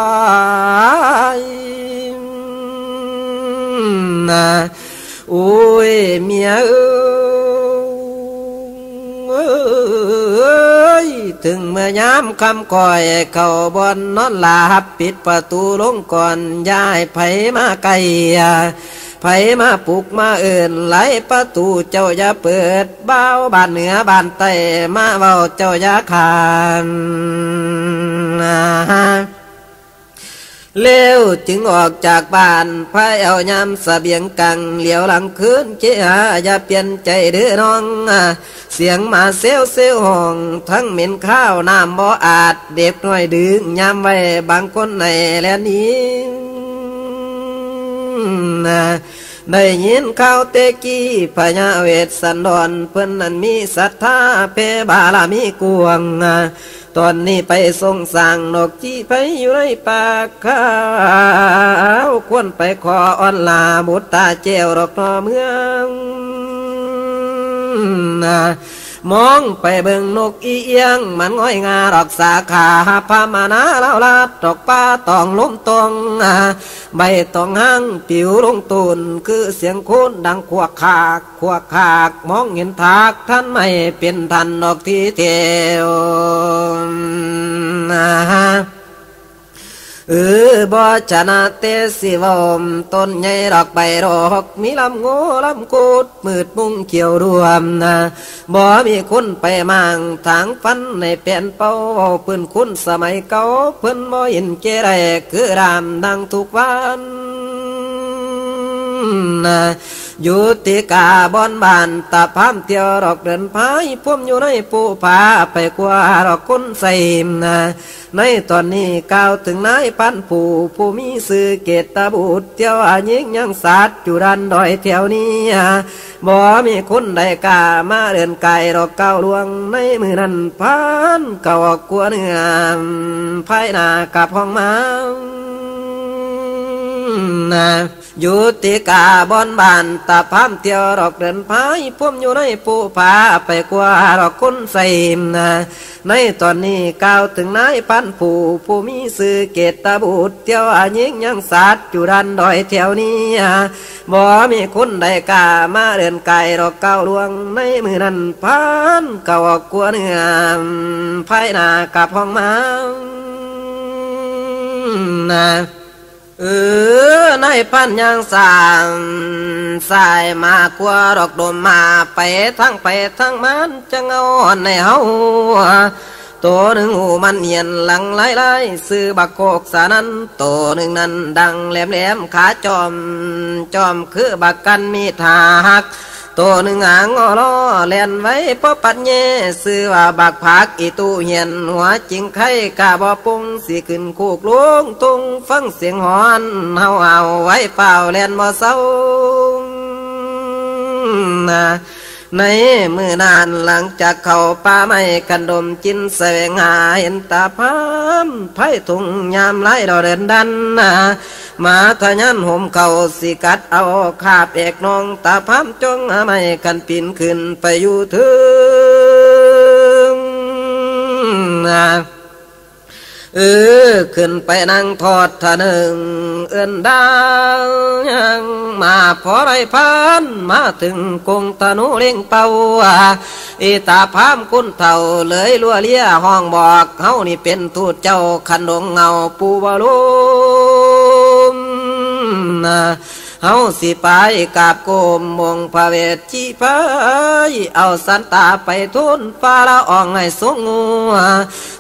ยนะอุ้ยเมียเอ้ย ถึงเมื่อยามคำก่อยเข้าบอนนอนหลับปิดประตูลงก่อนย้ายไผมาไกลไผมาปลุกมาเอื่นไหลประตูเจ้าอย่าเปิดเบ้าบานเหนือบานใต้มาเบาเจ้าอย่าขาน เร็วจึงออกจากบ้านพายเอายำสเสบียงกังเหลียวหลังคืนเจ้าอย่าเปลี่ยนใจเด้อน้อง เสียงมาเซลเซลห้อง ทั้งเหม็นข้าวน้ำบ่อาจ เด็กน้อยดึงยำไว้บางคนในและนี้ได้ยินข่าวเตกี้พญาเวทสันดอนเพิ่นนั้นมีศรัทธาเพบาลามีกวง ตอนนี้ไปทรงสั่งนกจีไปอยู่ในปากข้าวควรไปขออ่อนลาบุตตาเจวดอกนอเมือง มองไปเบิ่งนกอีเอียง มันง่อยงาดอกสาขาพามานาเล่าลาดดอกป้าตองล้มตองใบตองห้างปิวลงตูนคือเสียงโคนดังขวกขากขวกขากมองเห็นทากท่านไม่เป็นทันดอกที่เทียวนะ เออบอชนะเตสิวมต้นใหญ่ดอกใบรอกมีลำโง่ลำกูดมืดมุงเขียวรวมนะบ่มีคุณไปมังทางฟันในเปลี่ยนเป้าเพื่นคุณสมัยเก่าเพื่นบ่ยินเกไรคือรามดังทุกวัน อยู่ติกาบอนบานตาพามเที่ยวดอกเดินพายพุ่มอยู่ในปูผาไปกว่าดอกคุณใส่นะในตอนนี้ก้าวถึงนายพันผู้ผู้มีสื่อเกตตาบุตรเที่ยวอายิงยังสัตว์อยู่ดันดอยแถวนี้บ่มีคนใดกล้ามาเดินไกลดอกเก้าลวงในมือนั้นพันเก่ากลัวเนื้อภายนากับห้องมานะ อยู่ติกาบอนบานตาพามเที่ยวดอกเดินพายพุ่มอยู่ในปูผาไปกว่าดอกคุณใส่นะในตอนนี้ก้าวถึงนายพันผู้ผู้มีสื่อเกตตาบุตรเที่ยวอายิงยังสัตว์อยู่ดันดอยแถวนี้บ่มีคนใดกล้ามาเดินไกลดอกเก้าลวงในมือนั้นพันเก่ากลัวเนื้อภายหน้ากับห้องมานะ เออนพันยังสามสายมากว่าดอกดมมาไปทั้งไปทั้งมันจะเงาในเฮาตัวหนึ่งหูมันเหียนหลังไล่ไล่ซื้อบักโคกสานั้นตัวหนึ่งนั้นดังแหลมแหลมขาจอม จอมคือบักกันมีทาหัก ตัวหนึ่งหางอล้อแล่นไว้พอปัดเย่ซื้อว่าบักผักอีตู้เหียนหัวจิงไข่กาบอปุงสีขึ้นคูกลุงตุงฟังเสียงหอนเฮาเอาไว้เปล่าแล่นบ่เศร้า ในมือนานหลังจากเขาป่าไม้กันดมจินแสวงหาเห็นตาพามไผ่ทุงยามไล่ดอเดินดันนะมาทะยันห่มเขาสิกัดเอาขาบเอกน้องตาพามจงหาไม่กันปีนขึ้นไปอยู่ถึงนะ เออขึ้นไปนั่งทอดทะหนึ่งเอื้นดาวยังมาพอไรพันมาถึงกงตะนุเล่งเป่าอีตาพามคุณเท่าเลยลัวเลียห้องบอกเฮานี่เป็นทูตเจ้าขันดงเงาปูบอลุมนะ เฮาสิไปกาบโกมมงพระเวทชีพายเอาสันตาไปทุนฟาละอองให้สงงัว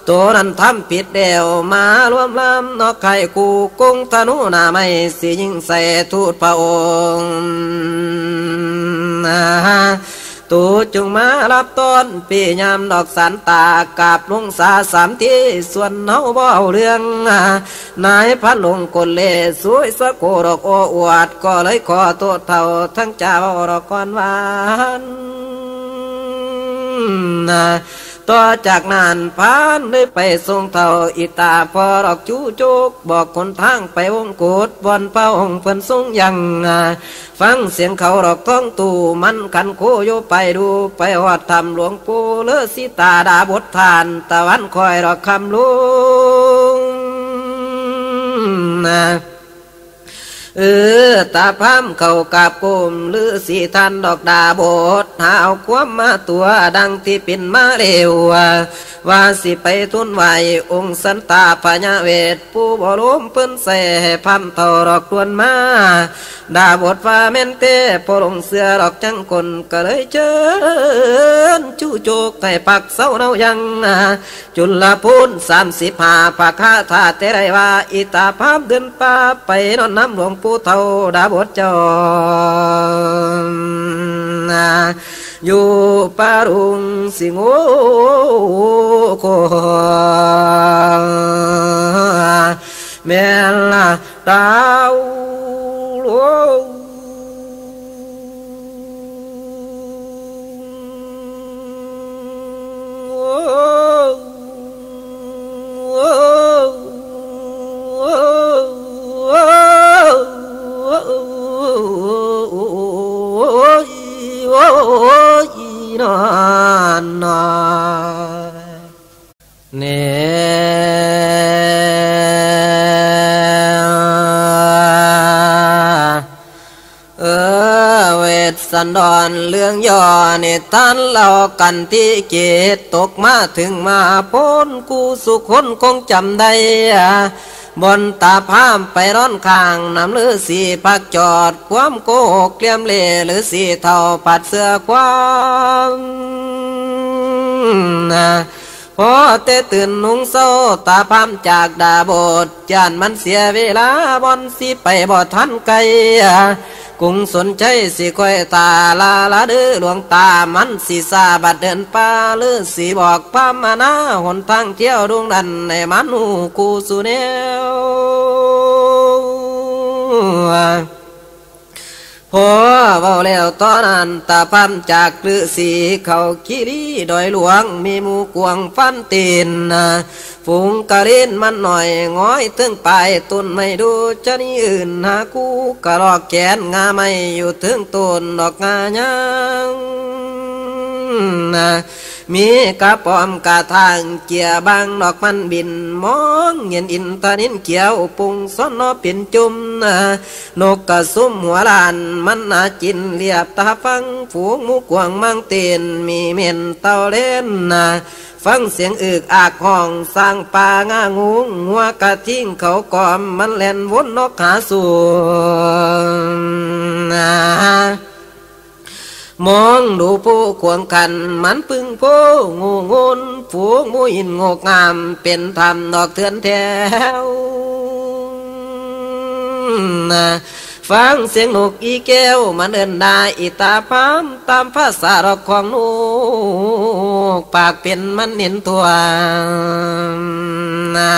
ตัวนั้นทำผิดเดียวมารวมลำนอกไข่กูกงธนูนาไม่สิยิงใส่ทูตพระองค์ ตูจงมารับต้นปียามดอกสันตากาบลงสาสามที่ส่วนเฮาบ่เอาเรื่อง นายพระลงกลเลสวยสะโกรกโออวด ก็เลยขอโทษเท่าทั้งเจ้ารอกก่อนหวานนะ ต่อจากนั้นพานได้ไปทรงเท่าอิตาพอดอกจูจุกบอกคนทางไปวงกดบอนเป้าองเพิ่นทรงยังฟังเสียงเขาดอกท้องตู่มันกันโคโยไปดูไปหอดทำหลวงปู่เลอสิตาดาบททานตะวันคอยดอกคำลุงนะ เออตาพามเข้ากับกลมหรือสีทันดอกดาบทหาเอาความมาตัวดังที่เป็นมาเร็วว่าสิไปทุนไหวองค์สันตาพญาเวท ผู้บรมเพิ่นใส่พัมเท่าดอกตวนมา ดาบทว่าเมนเตพอลงเสือดอกจังคนก็เลยเชิญจูโจกไต่ปักเสาเนายังจุลพูนสามสิบห้าปากคาถาเตไรว่าอิตาพามเดินป่าไปนอนน้ำหลวงปูเท่าดาบทจอมอยู่ปารุงสิงโอโคแม่ละดาวโลเออเวท สันดอนเรื่องย่อนิทานเล่ากันที่เกตตกมาถึงมาพ้นกูสุคนคงจำได้ บนตาพามไปร้อนข้างน้ำเลือสีพักจอด ความโกหกเกลียมเล่หรือสีเท่าปัดเสื้อความนะพอเตตื่นนุงโซตาพามจากดาบทจานมันเสียเวลาบอนสิไปบ่ทันไกล กุ้งสนใจสิคอยตาลาลาเดือหลวงตามันสีสาบัดเดินป่าหรือสีบอกพามานาหนทางเที่ยวดวงดันในมันหูกูสุเนว พอเบาแล้วตอนนั้นตาพันจากฤาษีเขาคิรีดอยหลวงมีมูกวงฟันตีนฝูงกระเรินมันหน่อยง้อยถึงไปต้นไม่ดูจะนี่อื่นหากูกระรอกแขนงาไม่อยู่ถึงต้นดอกงายัง มีกระปอมกระทางเกียบางดอกมันบินมองเห็นอินตานินเขียวปุงซ้อนอเป็นจุมนกกระซุ่มหัวลานมันนาจินเรียบตาฟังฝูงมุกวงมังเตีนมีเม่นเต่าเล่นนฟังเสียงอึกอากห้องสร้างป่างางูงัวกระทิ้งเขากอมมันแล่นวนนกหาสู่ มองดูผู้ควงกัน มันพึ่งโพงูงนฝูงมูอินงกงาม เป็นธรรมดอกเถือนแถวฟังเสียงนกอีแก้ว มันเดินได้อีตาพามตามภาษาดอกของนกปากเป็นมันเห็นตัวนะ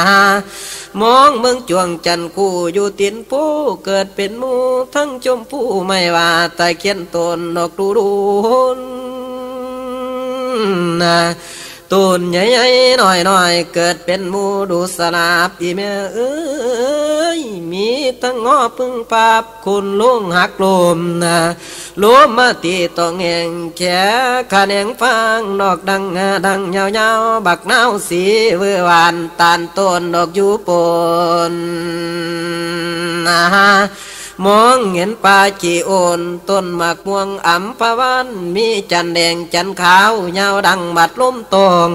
มองเมืองจวงจันคู่อยู่ตินผู้เกิดเป็นมูทั้งชมผู้ไม่ว่าตะเคียนตนดอกดูดูนะ ตูนใหญ่ๆหน่อยๆเกิดเป็นมูดูสลาบอีเมเอ้ยมีตั้งงอพึ่งปาบคุณลุงหักลมนะลมมาตีตองแงงแขขาแนงฟังดอกดังดังยาวๆบักนาวสีเวอวานตานต้นดอกยูปนนะฮะ มองเห็นป่าจีโอนต้นหมากม่วงอ่ำปะวัน มีจันแดงจันขาว ยาวดังบัดล้มตอง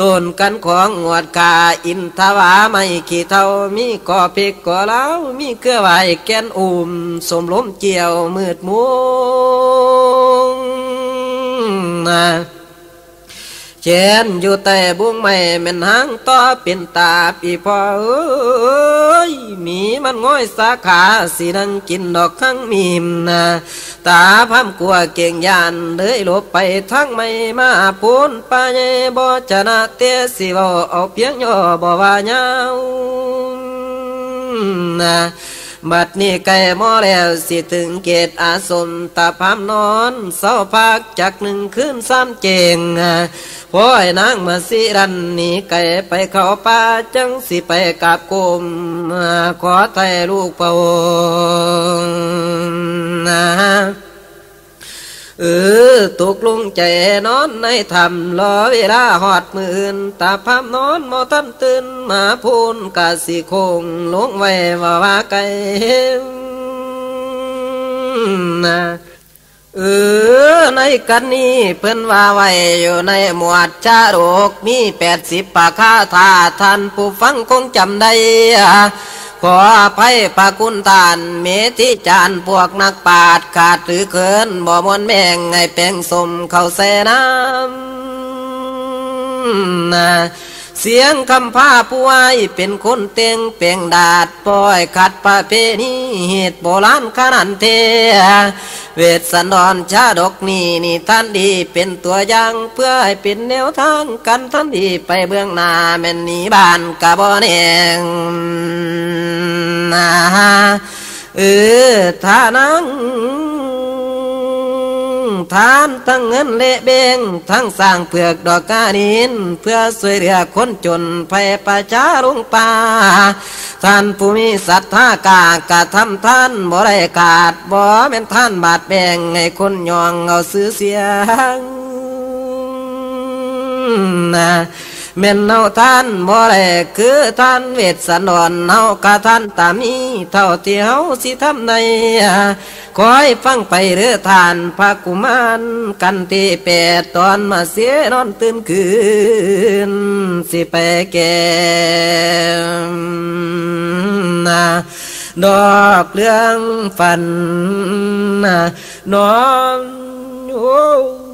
ต้นกันของหวดกาอินทวาไม่ขี้เท่ามีก่อเพกก่อเล้ามีเกลือไหวแกนอุ่มสมล้มเจียวมืดมุงนะ เชนอยู่แต่บุ้งไม่เม็นหางต่อเป็นตาปีพอเอ้ยมีมันง่อยสาขาสีนังกินดอกข้างมีมนะตาพัมกลัวเก่งยานเลยหลบไปทั้งไม่มาปูนปายบ่ชนะเตสิบ่เอาเพียงย่อบ่ว่าเงานะ บัดนี้ไก่หมอแล้วสิถึงเกตอาสมตาพามนอนเศร้าพักจากหนึ่งคืนซ้ำเจงพ่อยนางมาสิรันนี่ไก่ไปเข้าป่าจังสิไปกับกลมขอไทยลูกเป่านะ เออตกลงใจนอนในธรรมรอเวลาหอดมื่นตาพามนอนมอทันตื่นมาพูนกะสิคงลงไว้ว่าว่าไกนะเออในกันนี้เพิ่นว่าไว้อยู่ในหมวดชาโรกมีแปดสิบปากคาถาท่านผู้ฟังคงจำได้ ขออภัยปาคุณทาน เมธิจานพวกนักปาดขาดหรือเขินบ่มวนแมงไงแปงสมเขาแสน้ำ เสียงคำพาผู้ไว้เป็นคนเตียงเปียงดาดปล่อยขัดประเพณีเหตุโบราณขนาดเท เวทสันดอนชาดกนี่นี่ท่านดีเป็นตัวอย่างเพื่อให้เป็นแนวทางกันท่านดีไปเบื้องหน้าแม่นนีบ้านกะบ่เนงนะเออท่านัง ทานทั้งเงินเละเบงทั้งสร้างเผือกดอกกาดิน เพื่อสวยเหลือคนจนภัยประชาลุงป่าท่านผู้มีศรัทธากากะทำท่านบ่ได้ขาดบ่แม่นท่านบาดแบ่งให้คนยองเอาซื้อเสียงนะ เม่นเฮาท่านบ่ได้คือท่านเวทสันดอนเฮากะท่านตามีเท่าที่เฮาสิทำในคอยฟังไปเรือทานพระกุมารกันที่แปดตอนมาเสียนอนตื่นคืน สิไปแก่นาดอกเรื่องฝันนอนโอ้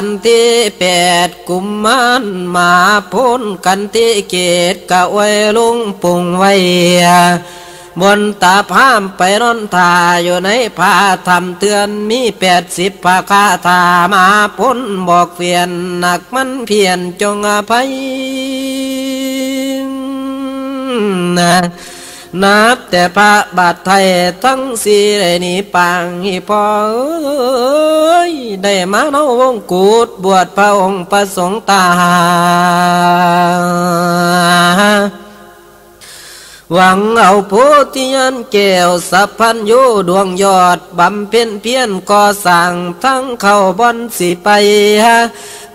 กันที่แปดกุมมันมาพ้นกันที่เกตกะไว้ลุงปุงไว้บนตาพามไปนอนทาอยู่ในผ้าทำเตือนมีแปดสิบผ้าคาถามาพ้นบอกเพียนหนักมันเพียนจงอภัยนะ นับแต่พระบาทไทยทั้งสี่ได้นี้ปางฮีพอเอ้ยได้มาเนาวงกูดบวชพระองค์ประสงค์ตาหวังเอาโพธิยันแก้วสัพพันโยดวงยอดบำเพ็ญเพียรก่อสร้างทั้งเข้าบอนสิไปฮะ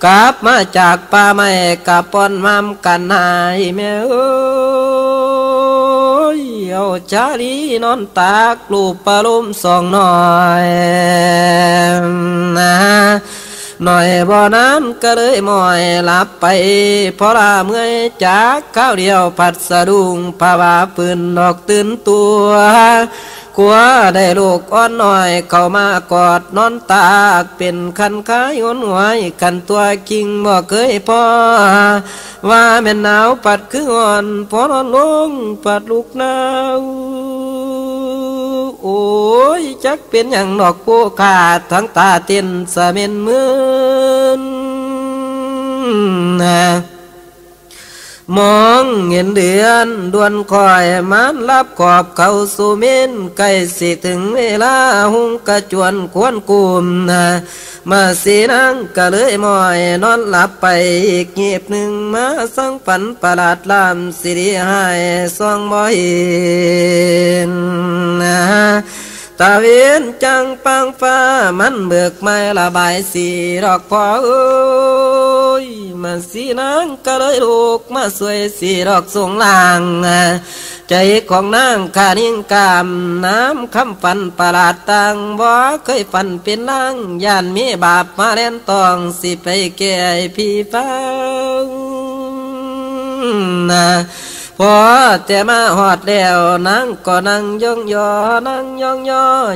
กลับมาจากป่าไม้กับปอนมามกันหายแม่เอ้ ยเอาจาลีนอนตากลูปปลมสองหน่อยนะ หน่อยบ่อน้ำก็เลยมอยหลับไปเพราะลาเมื่อยจากข้าวเดียวผัดสะดุ้งภาวะปืนดอกตื่นตัวกลัวได้ลูกอ่อนหน่อย เข้ามากอดนอนตากเป็นคันคายหวนหวยคันตัวกิงบ่เคยพอ ว่าแม่นหนาวปัดคืออ่อนพอนอนลงปัดลูกหนาว โอ้ยจักเป็นอย่างดอกผู้ขาดทั้งตาเต้นสะเม็นมือนนะ มองเห็นเดือนดวนคอยมันรับขอบเขาสุเมนใกล้สิถึงเวลาหุงกระจวนควรกุมนะมาสีนังก็เลยมอยนอนหลับไปอีกเงียบหนึ่งมาสังฝันประหลาดลามสิริหายสองบ่เห็นนะ ตาเวียนจังปังฟ้ามันเบิกไม้ระบายสีดอกพอเอ้ยมาสีนางก็เลยลูกมาสวยสีดอกสงลางใจของนางขานิ่งกามน้ำคำฟันประหลาดตังบ่เคยฟันเป็นนางย่านมีบาปมาเล่นตองสิไปแก่พี่ฟังนะ พอแต่มาหอดแล้วนั่งก็นั่งย่องยอนั่งย่องย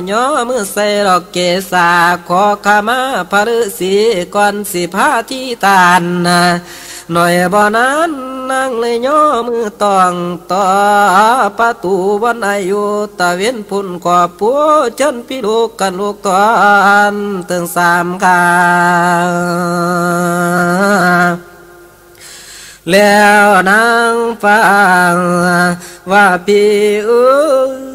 อย่อมือใส่ดอกเกษาขอขามาพระฤาษีก่อนสิพาที่ตานนะหน่อยบ่นั้นนั่งเลยย่อมือตองต่อประตูวันอายุตะเว้นพุ่นขอบผัวเชิญพี่ลูกกันลูกตอนถึงสามกา แล้วนางฟังว่าพี่เอ้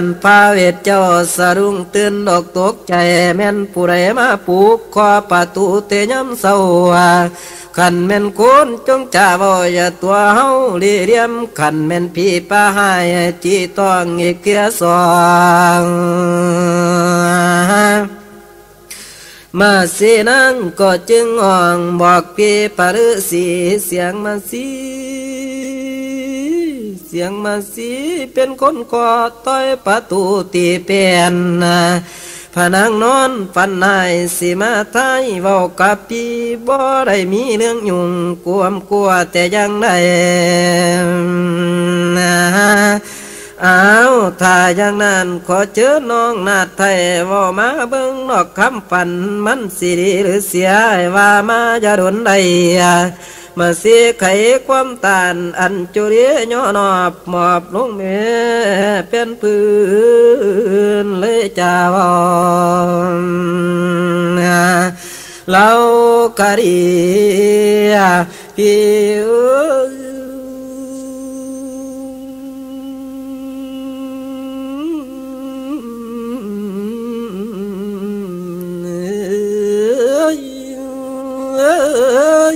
นานพาเวทเจ้าสะดุ้งตื่นดอกตกใจแม่นผู้ใดมาปลูกคอประตูเตยำเศร้าขันแม่นคนจงจ่าบ่อย่าตัวเฮาลีเรียมขันแม่นพี่ป้าให้จีต้องอีกเกียสองมาสีนังก็จึงอ่องบอกพี่ปารุสีเสียงมาสี เสียงมาสีเป็นคนกอต้อยประตูตีเป็นผนังนอนฟันนายสิมาไทยเว้ากับพี่บ่ได้มีเรื่องยุ่งกวมกลัวแต่ยังได้อ้าวถ้าอย่างนั้นขอเชิญน้องนาดไทยว่ามาเบิ่งนอกคำฝันมันสิดีหรือเสียว่ามาจะดนใด มาเสียไขความตานอันจุเรียย่อนอบหมอบลงเมเป็นปืนเลยจ้าวอนเรากะดีพี่เอ้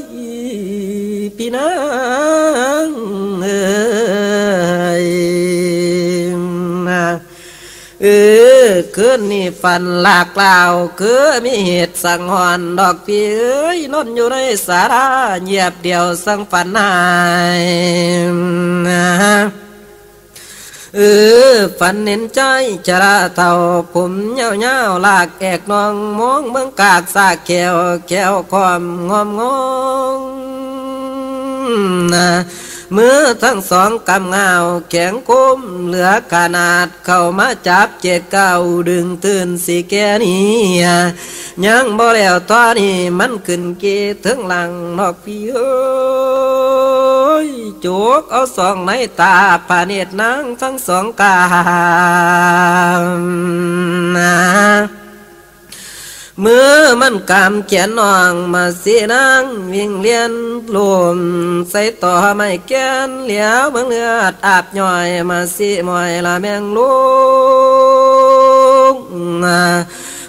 ย พี่นางเอ้ยเอเออคืนนี่ฟันหลากล่าวคือมีเหตุสังหอนดอกพี่เอ้ยนอนอยู่ในสาราเงียบเดียวสังฝันหายเออฝันเน้นใจจระเท่าผมเงาเงาลากแอกนองมองเมืองกากสากแก้วแก้วความงอมงง นะมือทั้งสองกำเงาแข็งก้มเหลือขนาด เข้ามาจับเจ็ดเก้าดึงตื่นสีแกนี้ยังบ่แล้วตอนนี้มันขึ้นเกถึงหลังนอกพี่เอ้ยจุกเอาสองในตาผาเนตรนางทั้งสองกาม มือมันกามเขียนนองมาสีนางวิ่งเลียนลมใส่ต่อไม่แกนเหลียวเมืองเลือดอาบย่อยมาสีมอยละแมงลู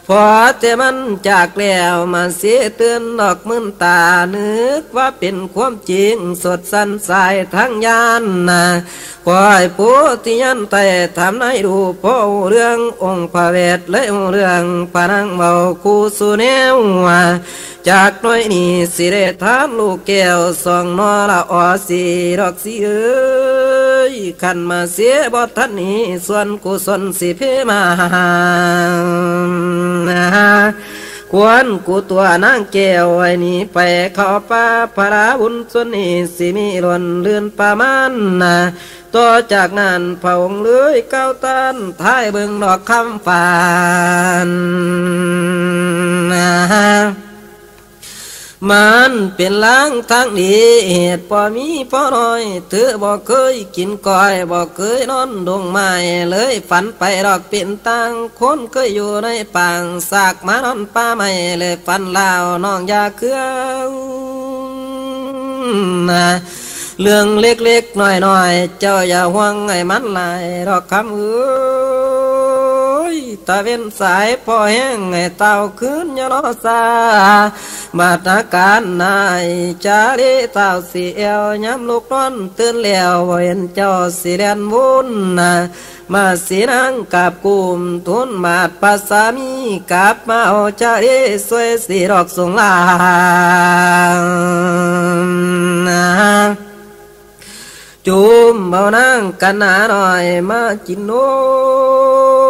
พอแต่มันจากแล้วมาเสียเตือนดอกมืนตานึกว่าเป็นความจริงสดสันสายทั้งยานนะคอยผู้ที่ยันแต่ทำให้ดูพ่อเรื่ององค์พระเวทและเรื่องปนังเบาคูสุเนวจากน้อยนี่สิเรทานลูกแก้วสองนอละออสีดอกสีเอ้ ยขันมาเสียบอทันนี้ส่วนกุศลสิเพมาควรกูตัวนางแก้วไอ้นี่ไปเข้าป่าพระบุญส่วนนี้สิมีหล่นเลื่อนประมาณนะต่อจากนั้นพระองค์เลื้อยเก้าตันท้ายเบิงดอกคำฝานนะ มันเป็นล้างทางดีเหตุพอมีพอน้อยเธอบอกเคยกินก้อยบอกเคยนอนดงไม้เลยฝันไปดอกเป็นตังคนเคยอยู่ในปางสากมานอนป่าไม่เลยฝันลาวน้องยาเครื่องนะเรื่องเล็กๆน้อยๆเจ้าอย่าห่วงไอ้มันลายดอกคำเอ้ ยตาเว้นสายพอแห้งไอ้เต่าขึ้นยาลอซามาตาการนายจารีเต่าสีเอวย้ำลูกนอนตื่นแล้วเห็นเจ้าสีแดนวุนนะมาสีนังกับกุมทุนมาดภาษามีกับมาเอาจารีสวยสีดอกสงลาจุมเบานั่งกันหนาหน่อยมากินนม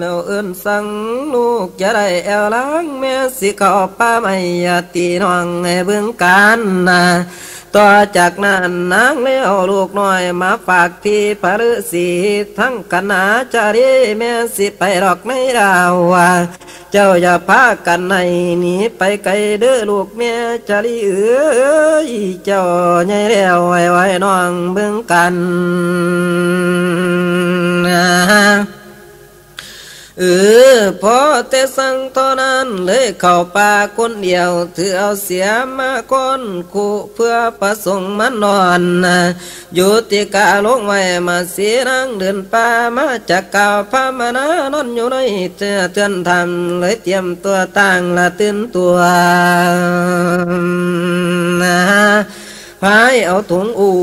แล้วเอินสั่งลูกจะได้แอวล้างแม่สิเข้าป้าไม่ยาตีน้องให้เบื้องกันนะต่อจากนั้นนางเลี้ยวลูกน้อยมาฝากพี่พระฤาษีทั้งคณะจารีแม่สิไปหรอกไม่ดาวเจ้าอย่าพากันในหนีไปไกลเด้อลูกแม่จารีเอ้ยเจ้าใหญ่แล้วไว้ไว้น้องเบิ่งกัน เออพอแต่สั่งเท่านั้นเลยเข้าป่าคนเดียวถือเอาเสียมาก้อนคู่เพื่อประสงค์มันนอนอยู่ติกาลงไว้มาเสียนั่งเดินป่ามาจากเก่าพามานานอนอยู่ในเตือเตือนทำเลยเตรียมตัวตั้งละตื่นตัวนะ พายเอาถุงอุ่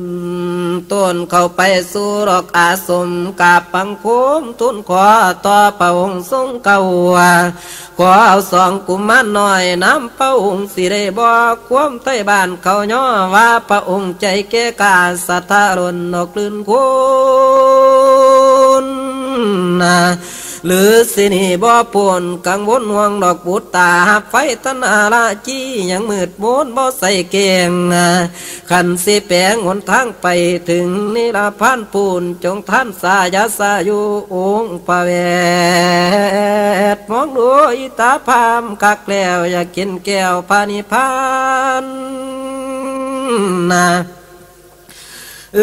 นต้นเข้าไปสู่รอกอาสมกาบปังคุมทุนขอต่อพระองค์ทรงเก่าขอเอาสองกุมารน้อยน้ำพระองค์สิได้บอกความไต้บ้านเขาย่อว่าพระองค์ใจแก่กาสัทธารนนกลื่นคุณ นะหรือสินีบ่ปวนกังวลห่วงดอกบุตตาไฟตนอาลาจียังมืดมนบ่ใส่เกงขันสิแปงหนทางไปถึงนิรพันปูนจงท่านสายาสาอยู่องค์พระเวทมองดูอิตาพามกักแล้วอยากกินแก้วพานิพานนะ เอ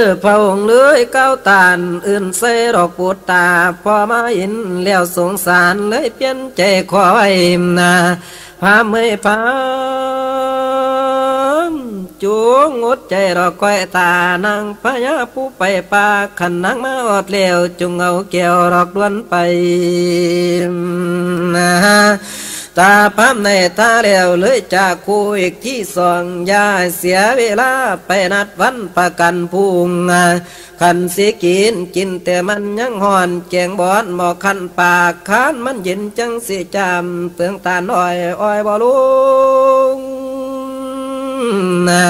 อพระองค์เลยเก้าตานอื่นใส่ดอกปูตาพอมาเห็นแล้วสงสารเลยเปลี่ยนใจขอไว้นาพาเมยพามจูงงดใจรอคอยตานางพญาผู้ไปป่าขันนางมาอดเลี้ยวจุงเอาแก้วรอกล้วนไปนะ ตาพัมในตาแล้วเลยจากคู่อีกที่สองยาเสียเวลาไปนัดวันประกันพุงขันสิกินกินแต่มันยังห่อนแกงบอนบอกขันปากคานมันเย็นจังสิจำเตืองตาน้อยอ้อยบ่ลุงนะ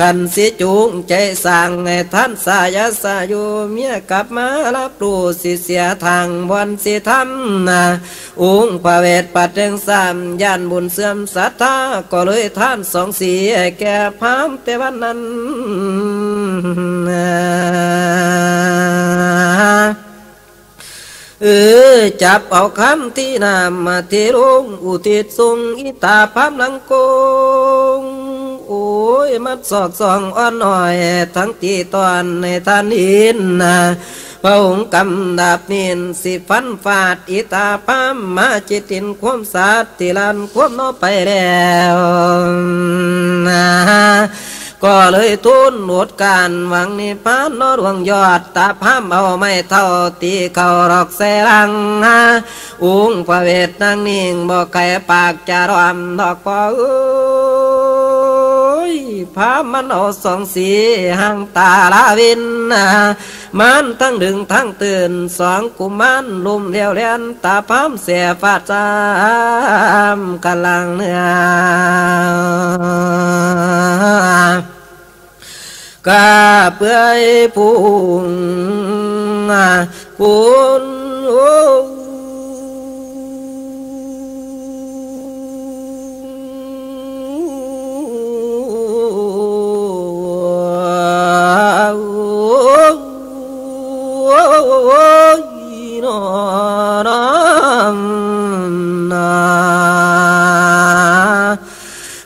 ขันสิจูงใจสั่งให้ท่านสายสาอยู่เมียกลับมารับรู้สิเสียทางบนสิทำนะอุ้งพระเวทปัดเรงสามย่านบุญเสื่อมศรัทธาก็เลยท่านสองสีแก่พามแต่วันนั้นเออจับเอาคำที่นามมาเทลงอุทิศทรงอิตาพามลังกง โอ้ยมัดสอกสองอ่อนหน่อย ทั้งตีตอนในทานหินนะพระองค์กำดาบนินสิฟันฟาดอิตาพามมาจิตินความสาติลันความโนไปแล้วนะก็เลยทุนหนวดการหวังนิพานนดวงยอดตาพามเอาไม่เท่าตีเขารอกแสรังฮะอุ้งพระเวทนางนิ่งบอกไก่ปากจะรอมดอกปอเอ้ พามันเอาสองสีหังตาลาวินมันทั้งดึงทั้งตื่นสองกุมันลุมเลี้ยวเลียนตาพามเสียฟาจามกำลังเนื้อกาเปื่อยพุงพุนโอ้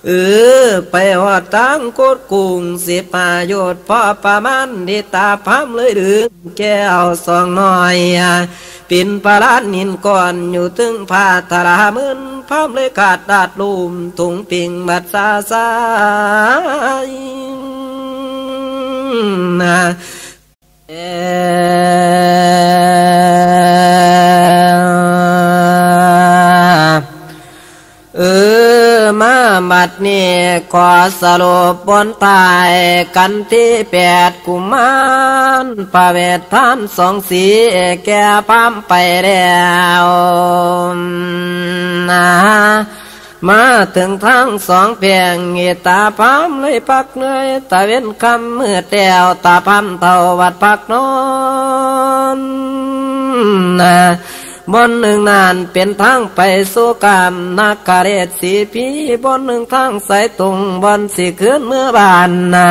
เออ ไปหอดตั้งโคตรกุงสิปาโยชน์พ่อประมันดิตาพัมเลยดึงแก้วสองหน้อยปินปลานินก่อนอยู่ถึงผาตรามืนพามเลยขาดดาดลุมถุงปิงบัดซาซายนะ เอออมาบัดนี้ขอสรุปบนตายกันที่แปดกุมารพระเวทท่านสองสีแก่พามไปแล้วนะ มาถึงทั้งสองเพียงเงตาพามเลยพักเหนื่อยตาเว้นคำมือแต้วตาพามเท่าวัดพักนอนนะบนหนึ่งนานเป็นทางไปสู่กามนักกเรศสีพีบนหนึ่งทางสายตรงบนสีขึ้นเมื่อบานนะ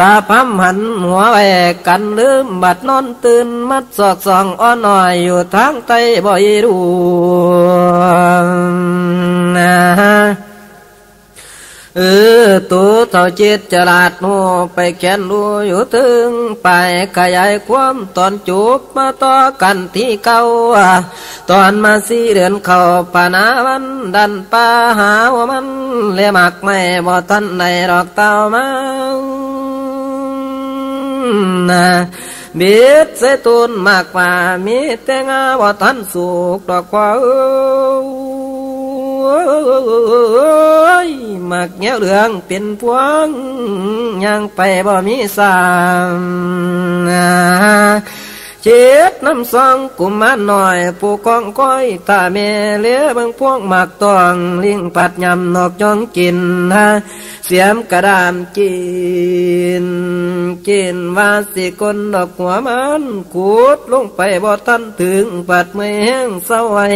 ตาพัมหันหัวแหวกกันลืมบัดนอนตื่นมัดสอกสองอ้อนหน่อยอยู่ทางใต้บ่อยรู้ นะเออตัวเท่าจิตจลาดนูไปแขนดูอยู่ถึง ไปขยายความตอนจูบมาต่อกันที่เก่าตอนมาสีเดือนเข้าปานาวันดันปาหาว่ามันเลียมักไม่บ่ทันในดอกเต้ามานะเบียดเสตุนมากว่ามีแต่งาว่าทันสุกดอกว่าเอ้ ยมักเงี้ยเหลืองเป็นพวงยังไปบ่มีสาม เจ็ดน้ำซองกุมารหน่อยผู้กองก้อยตาเมเลี้ยบางพวงหมากตอง ลิงปัดยำนอกจองกินฮะเสียมกระดามกินกินว่าสิคนดอกหัวมันขูดลงไปบ่ทันถึงปัดไม่แห้งเศร้าไว้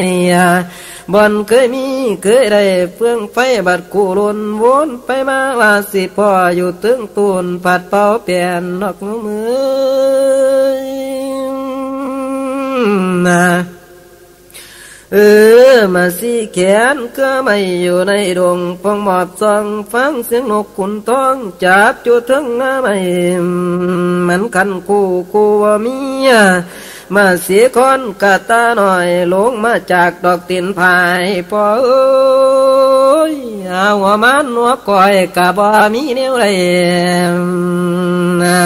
บอนเคยมีเคยได้เฟื่องไฟบัดกูรุนวนไปมาว่าสิพออยู่ตึงตูนปัดเป่าเปลี่ยนดอกมือ นะเออมาสีแขนก็ไม่อยู่ในดงฟองหมอบซองฟังเสียงนกขุนท้องจับจุดถึงน้ำไม่มันคันคู่คู่ว่ามีมาเสียคนกะตาหน่อยลงมาจากดอกตินพายพอเอ้ยเอาหัวมันหัวก้อยกะบ่มีเนียวเลยนะ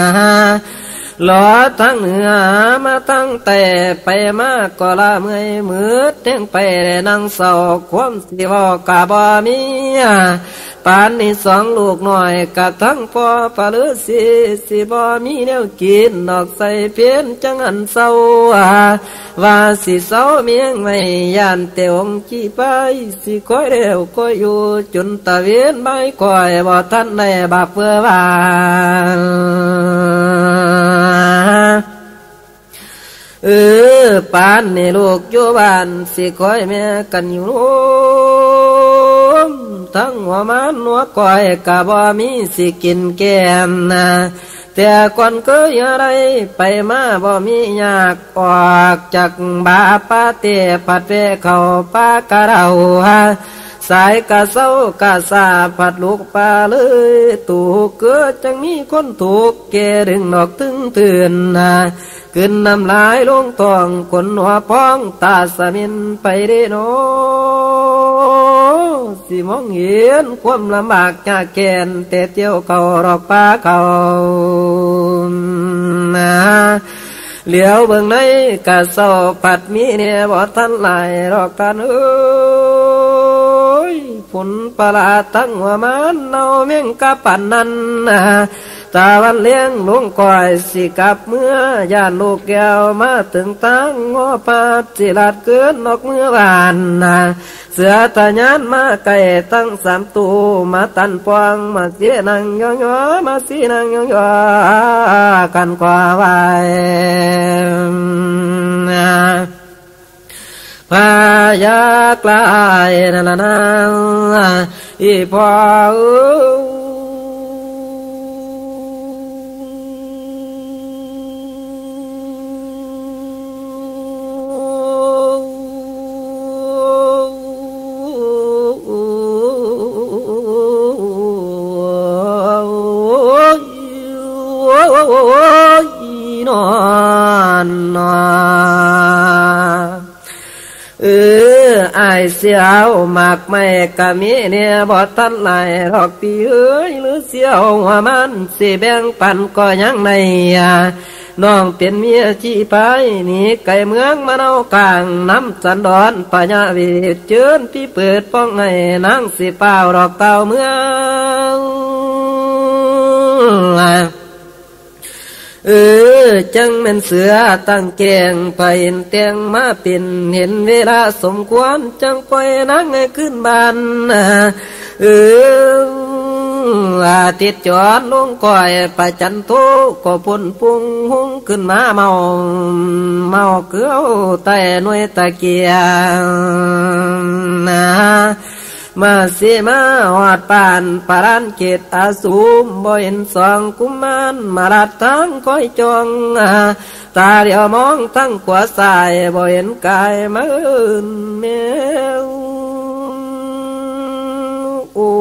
หลอทั้งเหนือมาทั้งแต่ไปมากก็ละเมื่อยมืดเท่งไปได้นั่งเศร้าความสิบอกกะบ่มีปานนี้สองลูกหน่อยกะทั้งพอปะลือสิสิบ่มีแนวกินนอกใส่เพี้ยนจังอันเศร้าว่าสิเศร้าเมียงไม่ยานเตียวจีไปสิคอยเร็วคอยอยู่จนตะเวียนไม่คอยบ่ทันในบาปเพื่อวา เออปานนี่ลูกอยู่บ้านสิคอยแม่กันอยู่ทั้งหัวมันหัวก้อยกะบ่มีสิกินแกมนะแต่ก่อนก็ยอะไรไปมาบ่มียากออกจากบาปาเตปัดเวเข้าปากะเราฮะ สายกะเศร้ากะสาผัดลูกปลาเลยตูเกิดจังมีคนถูกเกดึงดอกตึงเตือนนะขึ้นน้ำลายลงตองคนหัวพองตาสมินไปได้โนสิมองเห็นความลำบากจากแกนแต่เที่ยวเขารอกป้าเขานะเหลียวเบิ่งในกะเศร้าปัดมีเนี่ยบ่ทันหลายรอกกันเอ้ ยผลปลาตั้งหัวมันเนาเมียงกะปันนันนะตาวันเลี้ยงลุงก่อยสิกลับเมื่อย่านลูกแก้วมาถึงตั้งงอปาดสิลาดเกินนอกเมื่อบานนะเสือตาญานมาไก่ตั้งสามตูมาตันปวงมาเสียนังยองยอมาสีนังยองยอกันกว่าไว้ พายากลายนานานาอีพอ เสียวมากไม่กะมีเนี่ยบอทันไหลหรอกพี่เอ้ยหรือเสียวหัวมันสิแบ่งปันก็ยังในน้องเป็นเมียจีไปนี่ไก่เมืองมาเอากลางน้ำสันดอนปัญญาวิเจิญพี่เปิดป้องให้นางสิเป้าดอกเต่าเมือง เออ จังแม่นเสือตั้งแกงไปเห็นเตียงมาเป็นเห็นเวลาสมควรจังปล่อยนางขึ้นบ้านเอออาทิตย์จอดลงก่อยไปจันโทก็พุ่นปุงหุงขึ้นมาเมา เมาเกลียวแต่หน่วยตะเกียงนะ มาเสมาหอดปานปารานเกตอาสูมบ่เห็นสองกุมารมาลัดทั้งคอยจองตาเดียวมองทั้งขวาสายบ่เห็นกายมืนแมวโอ้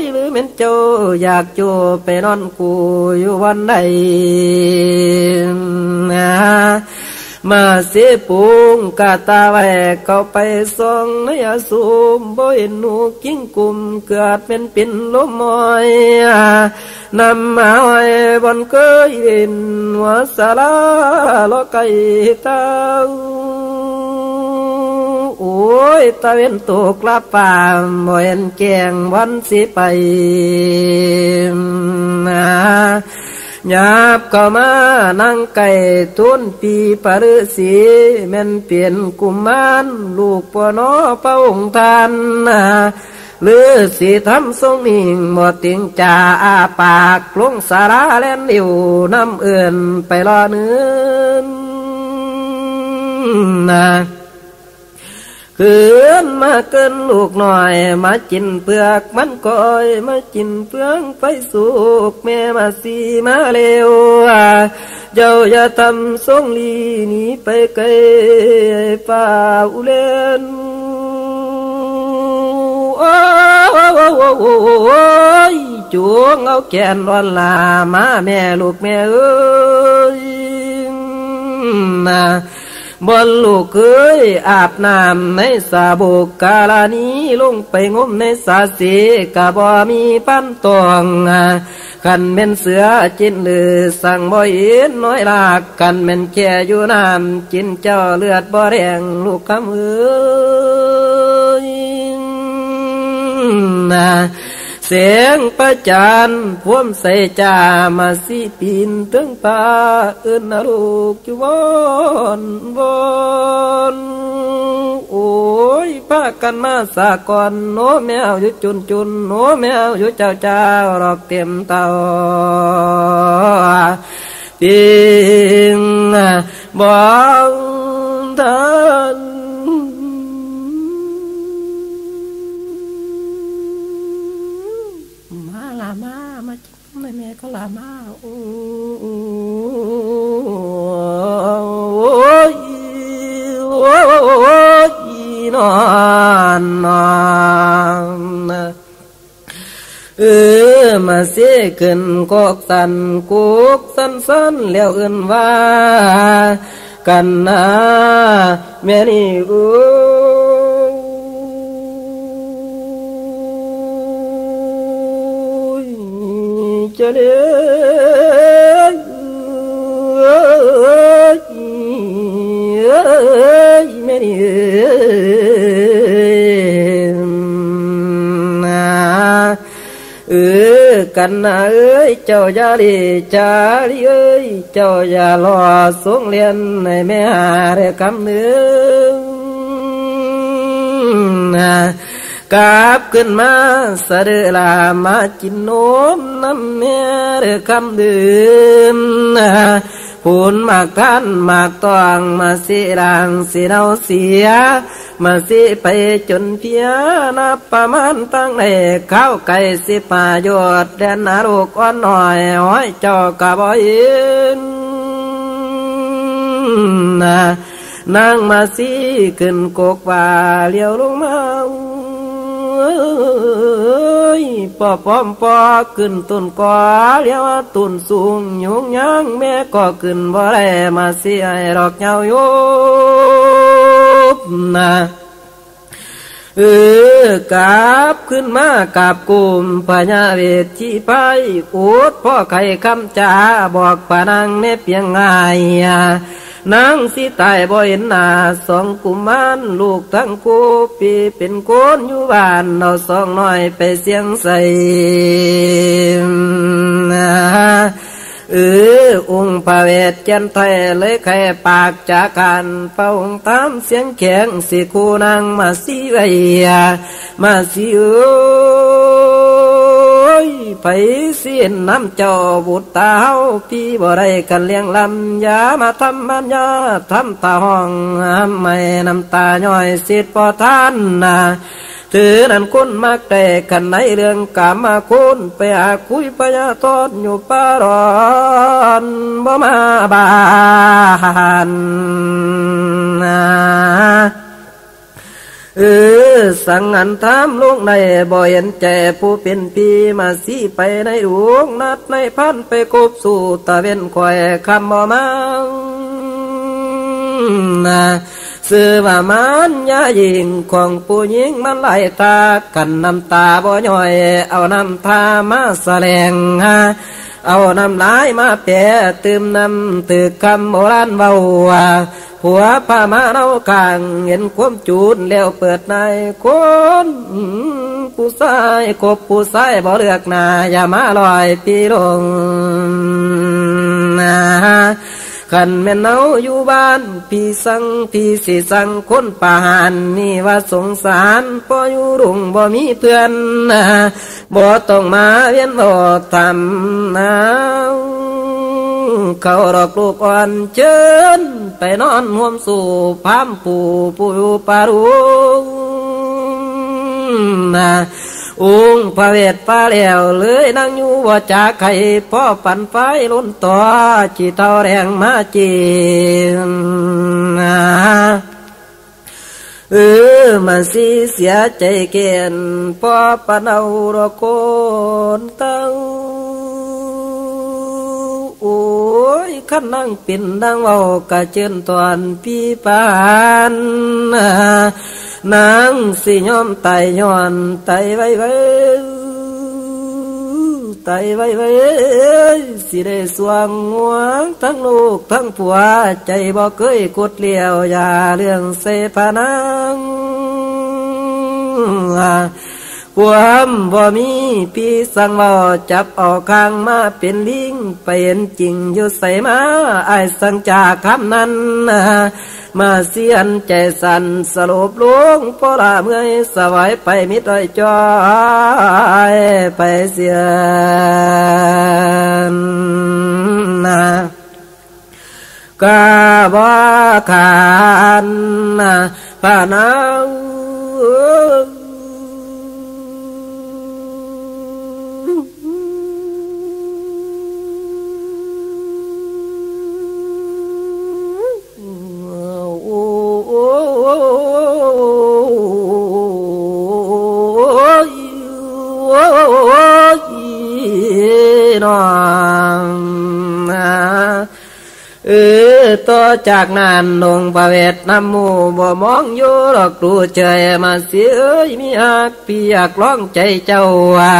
ยหรือเป็นเจ้าอยากจูไปนอนกูอยู่วันใดนะ มาเสปุงกาตาแหวกเข้าไปส่องในอาสูมบ่เห็นหนูกิ้งกุมเกิดเป็นปิ่นลมมอยนำมาไว้บนเกยเห็นหัวสาลาลอไก่เต้าโอ้ยตะเวนตกละป่าบ่เห็นแกงวันสิไปนะ หยาบก็มานั่งไก่ทุนปีปรุสีแม่นเปลี่ยนกุมารลูกปวนอพระองค์ท่านหรือสีทำทรงนิ่งหมดติงจ่าอาปากลงสาราแล่นเดียวน้ำเอื่นไปรอเนื้อนะ ขืนมาเกินลูกหน่อย มาจินเปลือกมันก้อย มาจินเปลืองไปสุกแม่มาสีมาเร็วเจ้าอย่าทำทรงลีหนีไปไกลป่าอุเลนโอ้ยจวงเอาแกนรอนลามาแม่ลูกแม่เอ้ยนะ บนลูกเคยอาบน้ำในสาบุกกาลานี้ลงไปงมในสาสีกะบ่มีปั้นตองขันเป็นเสือจินหรือสั่งบ่อินน้อยลากกันเป็นแค่อยู่น้ำจินเจ้าเลือดบ่แรงลูกคำเอ้ยนะ เสียงประจานพวมใส่จามาสิปีนถึงตาเอื้นนะลูกจุวอนวอนโอ้ยพากันมาสาก่อนโนแมวอยู่จุนจุนโนแมวอยู่เจ้าเจ้ารอกเต็มเตาปิงบอกท่าน อนนอนเออมาเสียขึ้นกอกสันกุกสัน เออกันนะเอ้ยเจ้าอย่าลีจาลีเอ้ยเจ้าอย่ารอสงเรียนในแม่หาได้คำหนึ่งนะกาบขึ้นมาสะเดอลามาจินโนมน้ำแม่ได้คำดื่มนะพูนมากท่านมากตองมาสิรางสิเนาเสีย มาสิไปจนเพียนับประมาณตั้งในข้าวไก่สิปาโยดแดนนาลูกอ่อนหน่อยห้อยเจ้ากะบอินนะนางมาสิขึ้นกกว่าเลี้ยวลงมาเอ้ยปอปอมปอขึ้นต้นกอเลี้ยวต้นสูงยงยังแม่ก็ขึ้นบ่ได้มาสิให้ดอกเงาโย นะเออกาบขึ้นมากาบกลุ่มพญาเวทที่ไปอูดพ่อไข่คำจาบอกปานังเนเพียงง่ายนางสิตายบ่เห็นหน้าสองกุมารลูกทั้งคู่ปีเป็นโกนอยู่บ้านเอาสองน้อยไปเสียงใส่ เออองค์พระเวทเจนไทยเลยแค่ปากจากกันเป่าตามเสียงแข็งสิคูนางมาสิไว้มาสิเอ้ยไปเสียนน้ำเจ้าบุตรตาเฮาพี่บ่ได้กันเลี้ยงลำยามาทำมันยาทำตาห้องไม่น้ำตาย่อยสิทธิ์พอท่านนะ ถือนั้นคุณมักแต่ขันในเรื่องกามาคุณไปหาคุยพยาทอดอยู่ปารอนบ่มาบานเออสั่งอันทำลูกในบ่เห็นใจผู้เป็นพี่มาสีไปในหลวงนัดในพันไปกบสู่ตะเวนคอยคำบ่มานะ ซื้อว่ามันยายิงของผู้หญิงมันไหลตากันน้ำตาบ่ย่อย เอาน้ำตามาแสลงฮะเอาน้ำลายมาแปะตืมน้ำตึกคำโบราณเบาหัวผ้ามาเรากลางเห็นความจูดแล้วเปิดในคนผู้ชายกบผู้ชายบ่เลือกนาอย่ามาลอยปีลงนะ ขันแม่นเอาอยู่บ้าน พี่สังพี่สิสังคนป่าหันนี่ว่าสงสารพออยู่รุ่งบ่มีเพื่อนนะบ่ต้องมาเวียนบ่ทำนะเขาดอกลูกอ่อนเชิญไปนอนห่วมสู่พามปู่ปู่ปารุนะ องค์พระเวทฟ้าแล้วเลยนั่งอยู่ว่าจากใครพ่อปั่นไฟล้นต่อจีเท่าแรงมาจีนเออมันสิเสียใจเกียนพ่อปนเอารโกนเต้าโอ้ยขันนั่งเป็นนั่งเว้ากะเจินตอนพี่ปาน นางสิยอมไตย้อนไตไว้ไว้ไตไว้ไว้สิได้สวงหัวทั้งลูกทั้งผัว ใจบ่เคยกดเลี้ยวอย่าเรื่องเสพนังความบ่มีพี่สั่งว่าจับออกข้างมาเป็นลิงเป็นจริงอยู่ใส่มาไอ้สั่งจากคำนั้น มาเสียนใจสันสลบลงพอละเมื่อยสวายไปมิตรจอยไปเสียนนะกาบาขานนะพานา นเออต่อจากนั้นลงประเวทน้ำหมูบ่มองอยู่หรอกดูเฉยมาเสียเอ้ยมีหักพี่อยากร้องใจเจ้าว่า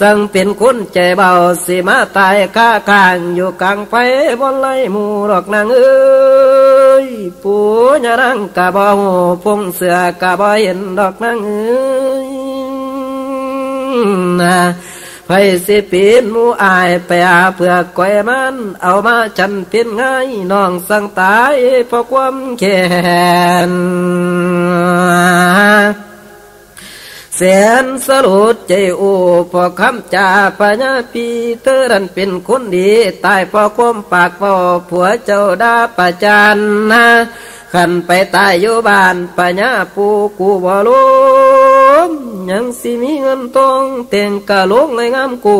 สั่งเป็นคนใจเบาสิมาตายข้าข้างอยู่กลางไฟบนไล่หมูหรอกนางเอ้ยปูญานังกะบ่หูพงเสือกะบ่เห็นดอกนางเอ้ย นะไฟสิปีนมูอายไปอาเพื่อก้อยมัน เอามาฉันเป็นไงน้องสังตายเพราะความแค้นแสนสลดใจโอพอคำจาปัญญาปีเธอรันเป็นคนดีตายพอความปากพอผัวเจ้าดาประจานนะขันไปตายอยู่บ้านปัญญาปูกูบ่ลม ยังสิมีเงินทองเต็งกะลงในงามกู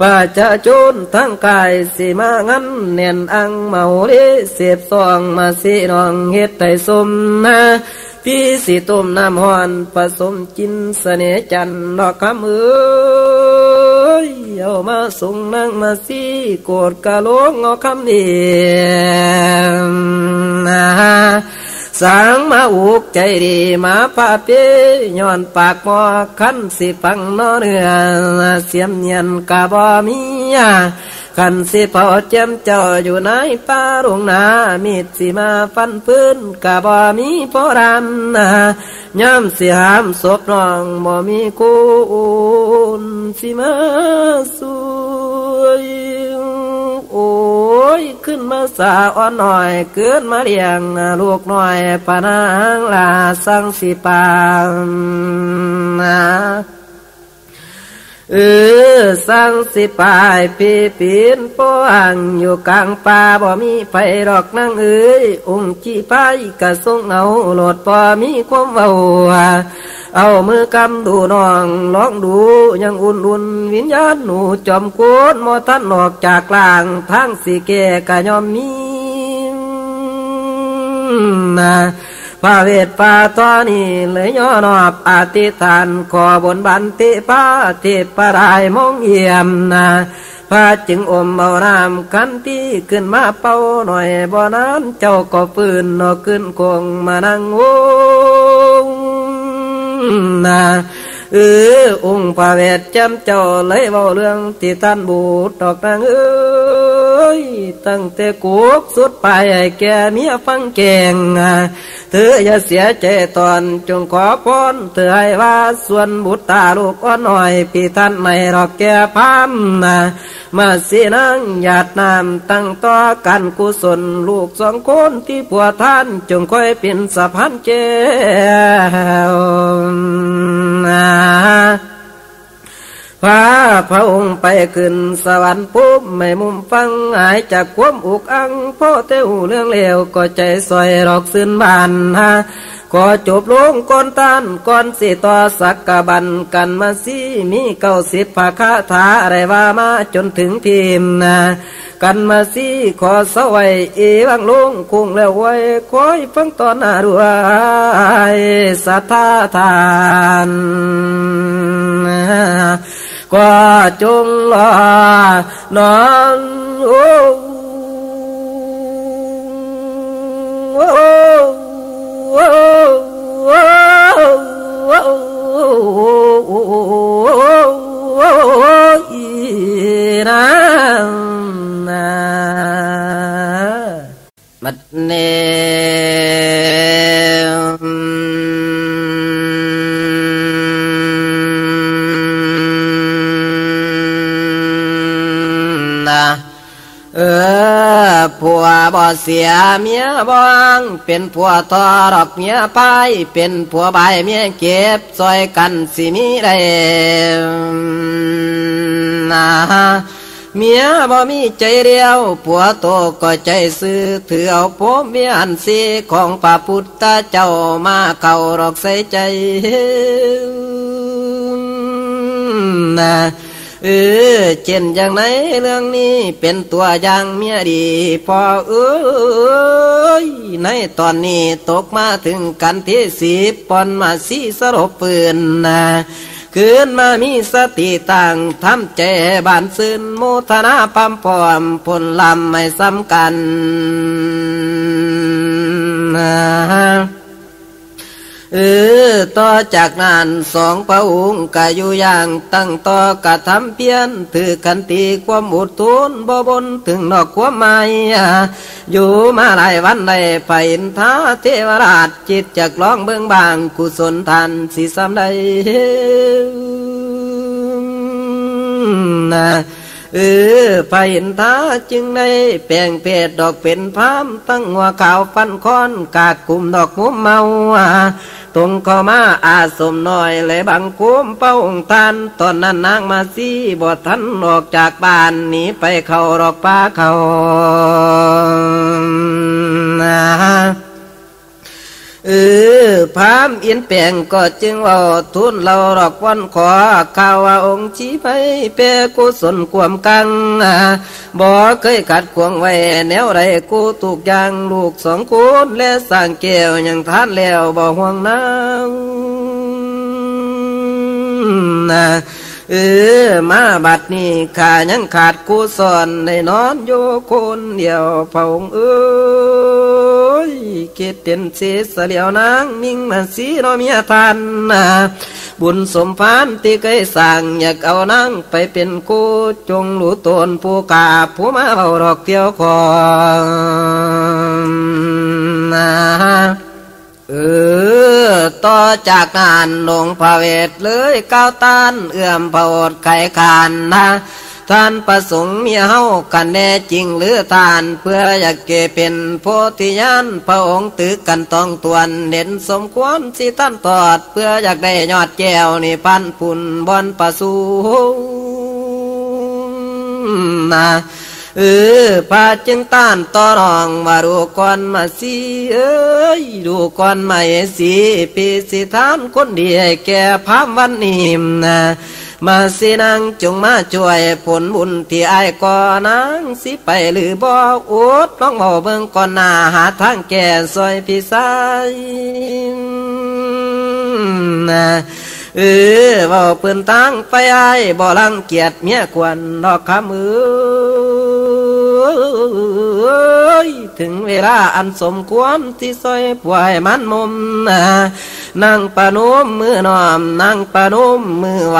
ป่าจะจนทั้งกายสิมางั้นเนียนอังเมาเลเสียบซองมาสินองเฮ็ดไห้สมนะพี่สิต้มน้ำหอนผสมกินเสน่จันทร์ดอกคำเอ้ยเอามาส่งนั่งมาสิโกดกะลงเอาคำนี้นะ สางมาอุกใจดีมาปาเปย้อนปากหมอคันสิฟังนอเรือเสียมเนียนกะบ่มีคันสิพอเจียมเจ้าอยู่ในป่าโรงนามีดสิมาฟันพื้นกะบ่มีพอรำนาย่ำสิหามศพน้องบ่มีคุณสิมาสวย โอ้ยขึ้นมาสาอ่อนหน่อยเกิดมาเลี้ยงลูกหน่อยปานางลาสังสิปางนะเออสังสิปายปีปีนปางอยู่กลางป่าบ่มีไฟดอกนางเอ้ยองค์จีไปกะทรงเอาโหลดบ่มีความเบา เอามือกำดูน้องลองดูยังอุ่นอุ่นวิญญาณหนูจอมโกนมอท่านออกจากกลางทางสีแก่กะยอมมีนะพระเวทป่าตอนนี้เลยย่อนอบอธิษฐานขอบนบันติปาเทพรายมองเยี่ยมนะพระจึงอมเอาน้ำกันที่ขึ้นมาเป่าหน่อยบ่นั้นเจ้าก็ปืนนอกขึ้นคงมานั่งโอ้ นาเออองค์พระเวทจำเจ้าเลยเบาเรื่องที่ท่านบูดดอกนางเออ ย ตั้งแต่กุกสุดไปแกเมียฟังแกงเธออย่าเสียใจตอนจงขอพรเธอให้ว่าส่วนบุตรตาลูกอ่อนหน่อยพี่ท่านไม่รอกแกพามนะมาสีนังหยาดน้ำตั้งต่อกันกุศลลูกสองคนที่ผัวท่านจงค่อยเป็นสะพานเจ้า พาพระองค์ไปขึ้นสวรรค์ปุ๊บไม่มุมฟังหายจากความอุกอังพ่อเต้าเรื่องเลวก็ใจซอยรอกซึนบานฮะก็จบลงก่อนต้านก่อนสิต่อสักกะบันกันมาสิมีเก้าสิบภาคาถาอะไรว่ามาจนถึงพิมนะกันมาสิขอสวัยเอวังลงคงแล้วไว้คอยฟังตอนหน้าด้วยสัทธาทาน qua chung hoa non ô Mật nè. เออผัวบ่เสียเมียบ้อง เป็นผัวทอดอกเมียไป เป็นผัวใบายเมียเก็บซอยกันสิมีได้นะเมียบ่มีใจเดียวผัวโตก็ใจซื้อถือเอาผมเมียอันสีของพระพุทธเจ้ามาเก่ารอกใส่ใจนะ เออเช่นอย่างไหนเรื่องนี้เป็นตัวอย่างเมียดีพอเอ้ยในตอนนี้ตกมาถึงกันที่สีปอนมาสีสรบปืนนะคืนมามีสติตั้งทำใจบานซึนโมทนาพัมพอมผลลำไม่ซ้ำกันนะ เออต่อจากนั้นสองพระองค์ก็อยู่อย่างตั้งต่อกระทำเพียนถือกันตีความอดทนบ่บนถึงนอกความหมายอยู่มาหลายวันได้ไปอินทาเทวราชจิตจากร้องเบื้องบางกุศลทานสิสำได้นะ เออไปเห็นท้าจึงได้แปลงเพศดอกเป็นพามตั้งหัวขาวฟันค้อนกากกลุ่มดอกมุมเมาตรงเข้ามาอาสมน้อยเลยบังคุมเป้าองทานตอนนั้นนางมาซีบอทันออกจากบ้านหนีไปเขาดอกป้าเขานะ เออพามอินแปลงก็จึงว่าทุนเราดอกวันขอข่าวว่าองค์ชี้ไปเปกุศลความกังบ่เคยขัดขวงไว้แนวไรกูถูกยางลูกสองคนและสร้างแก้วยังทานแล้วบ่ห่วงนางนะเออมาบัดนี้ข้ายังขาดกูสอนในนอนอยู่คนเดียวพระองค์เอ้ ยเกตเป็นเสียเสลียวนางมิ่งมาสีนอเมียทันนะบุญสมพานที่เคยสั่งอยากเอานางไปเป็นกูจงรู้ตนผู้กาผู้มาเบาดอกเที่ยวคอนนะเออ ต่อจากงานลงพระเวทเลยก้าวต้านเอื้อมพระโอษไขคานนะ ท่านประสงค์มีเฮากันแน่จริงหรือท่านเพื่ออยากเกเป็นโพธิญาณพระองค์ตึกกันต้องตวนเน้นสมควรสิท่านตอด เพื่ออยากได้ยอดแก้วนี่พันปุ่นบอนประสูนะเออพาจึงต้านต่อรองมาดูก่อนมาสีเอ้ยดูก่อนมาเอสีปีสิทานคนเดียแก่พามวันนี้นะ มาสินางจงมาช่วยผลบุญที่ไอ้ก่อนางสิไปหรือบ่อดต้องเบาเบิ่งก่อนหน้าหาทางแก่ซอยพี่สายนะเออบ่เปืนตั้งไปไอ้บ่ลังเกียจเมียควรนอกคำือ ยถึงเวลาอันสมควรที่ซอยป่วยมันมุมนะนั่งปนุมมือนอมนั่งปนุมมือไหว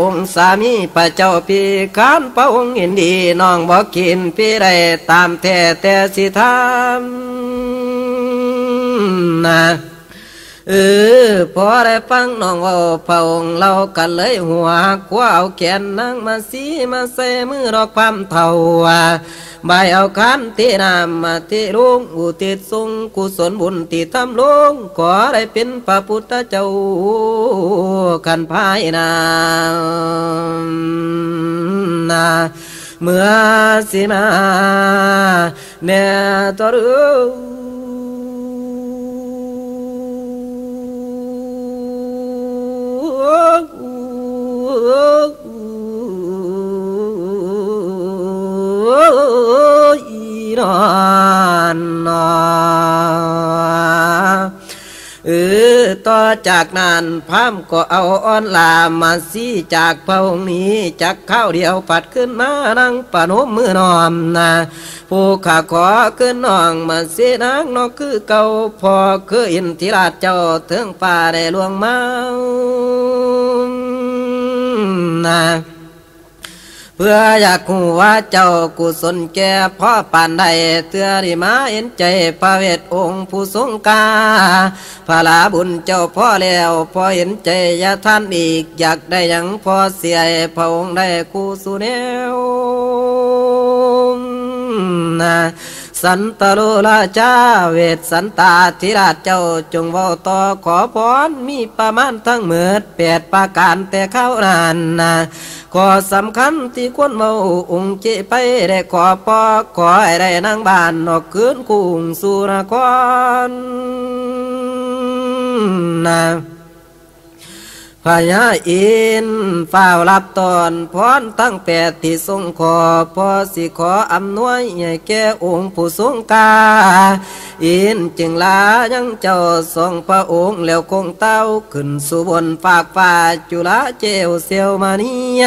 องค์สามีพระเจ้าพี่ขานพระองค์อินดีน้องบอกกินพี่ได้ตามแท้แต่สิทำนะ เออพอได้ฟังน้องว่าพระองค์เรากันเลยหัวคว้าเอาแขนนั่งมาสีมาใส่มือดอกความเท่าใบเอาคันที่นำมมาที่ลุงอุทิศสุงกุศลบุญที่ทำลุงขอได้เป็นพระพุทธเจ้ากันภายนานาเมื่อสิมาเนตรึ อนนอเออต่อจากนั้นพามก็เอาอ้อนลามาซีจากพระองค์นี้จากข้าวเดียวปัดขึ้นมานั่งปนมมือนอมนะผู้ขาขอขึ้นน้องมาเสียนางนอกคือเก่าพอคืออินทิราชเจ้าถึงป่าได้ลวงเมา นะเพื่ออยากหูว่าเจ้ากุศลแก่พ่อปานใดเตือริมาเห็นใจพระเวทองค์ผู้ทรงกาพระลาบุญเจ้าพ่อแล้วพอเห็นใจยาท่านอีก อยากได้ยังพอเสียพระองค์ได้กูสุแนวนะ สันตโลราชาเวทสันตาธิราชเจ้าจงเว้าต่อขอพรมีประมาณทั้งเหมดแปดประการแต่เข้านานนะขอสำคัญที่ควรเมาองค์เจไปได้ขอปอขอให้ได้นางบ้านนอกคืนคุงสุรครนะ พญาอินฝ้าวรับตอนพรตั้งแปดที่ทรงขอพอสิขออำนวยให้แก่องค์ผู้ทรงกา อินจึงลายังเจ้าทรงพระองค์แล้วคงเต้าขึ้นสู่บนฝากฟ้าจุลาเจวเซียมานีย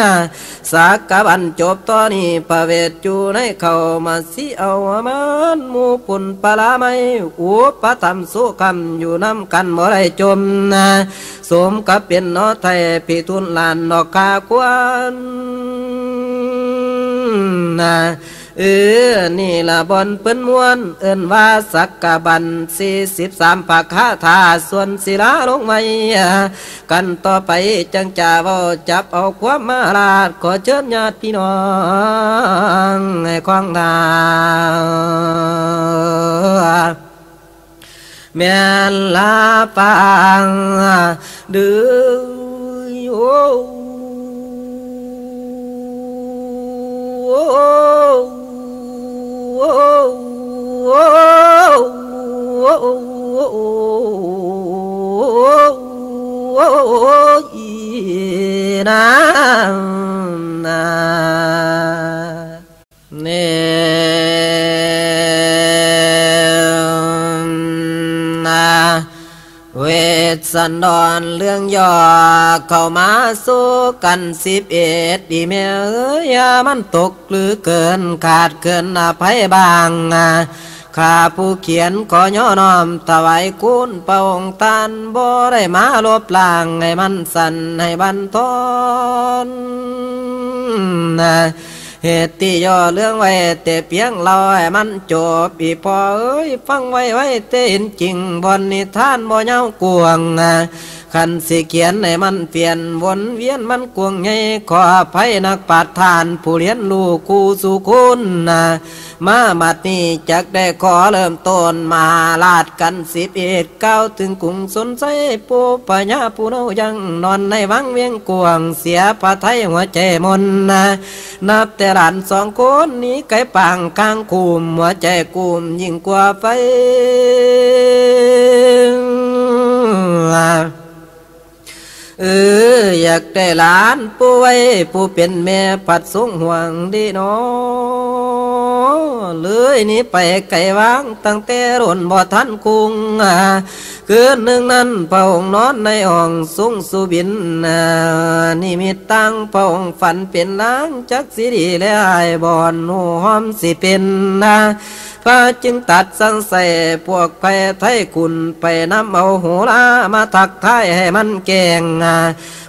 สักกะบันจบตอนนี้พระเวทจูในเข้ามาสิเอามันมูปุนปลาไม่อุปธรรมสุคำอยู่น้ำกันบ่ได้จมนะสมกับเป็นนอไทยพิทุนลานนอกกาควนนะเออ นี่ละบอนเปิ้นมวน เอิ้นว่าสักกะบันสี่สิบสามปากคาถาส่วนศิลาลงไม่กันต่อไปจังจ่าว้าจับเอาความมาลาดขอเชิญญาติพี่น้องให้ควางทาแม่นลาปังดื้อ โนะ เวทสันดรเรื่องย่อเข้ามาสู้กันสิบเอ็ดดีแม่เอ้ยอย่ามันตกหรือเกินขาดเกินอภัยบางข้าผู้เขียนขอย่อน้อมถวายคุณพระองค์ตานบ่ได้มาลบล้างให้มันสั่นให้บันทอนนะ เหตุที่ย่อเรื่องไว้แต่เพียงเราให้มันจบอีพอเอ้ยฟังไว้ไว้เต้นจริงบนนิทานบ่เย้ากวงนะ ขันสิเขียนให้มันเปลี่ยนวนเวียนมันกวงใหญ่ขออภัยนักปาทาน ผู้เรียนลูกคูสุคุณนะมาบัดนี้จักได้ขอเริ่มต้นมาลาดกันสิบเอ็ดเก้าถึงกรุงสนใจปูปัญญาผู้นายังนอนในวังเวียงกวงเสียพระไทยหัวใจมนนะนับแต่หลานสองคนนี้ไก่ปางกลางคุมหัวใจกุมยิ่งกว่าไฟ เออ อยากได้หลานผู้ไว้ผู้เป็นแม่ผัดสงห่วงดีเนาะเลยนี่ไปไก่วางตั้งแต่ร่นบ่ทันคุงอะ คืนหนึ่งนั้นพระองค์นอนในห้องสูงสุบินอ่านิมิตตั้งพระองค์ฝันเป็นนางจักสิดีและไอ้บอนหูหอมสิเป็นนะพระจึงตัดสังใส่พวกไปไทยคุณไปนำเอาหูลามาทักทายให้มันแกงอ่า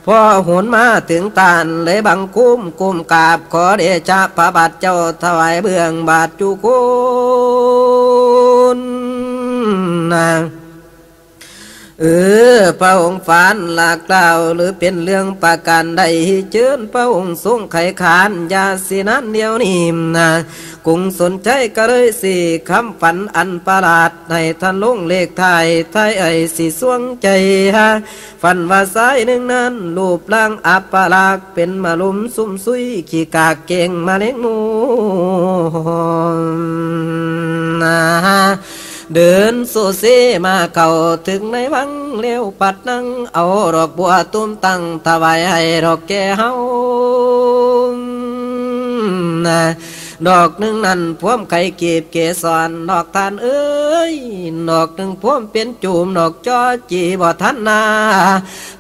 พอหุนมาถึงตานเลยบังคุ้มกุมกาบขอเดชะพระบาทเจ้าถวายเบื้องบาทจุคุณนะ เออ พระองค์ฝันหลากกล่าวหรือเป็นเรื่องประการใดเชิญพระองค์ทรงไขขานยาสินั้นเดียวนี้นะกุงสนใจก็เลยสิคำฝันอันประหลาดในท่านลงเลขไทยไทยไอสิสวงใจฮะฝันว่าสายหนึ่งนั้นรูปร่างอัปลักเป็นมาลุมซุ่มซุยขี้กากเก่งมาเล็กมูนะ เดินโซเซมาเก่าถึงในวังเลี้ยวปัดนั่งเอาดอกบัวตุ้มตั้งถวายให้ดอกแก่เฮานะ ดอกหนึ่งนั้นพวมไข่เก็บเกสรดอกทานเอ้ยดอกหนึ่งพวมเป็นจูมดอกจอจีบ่ทันนา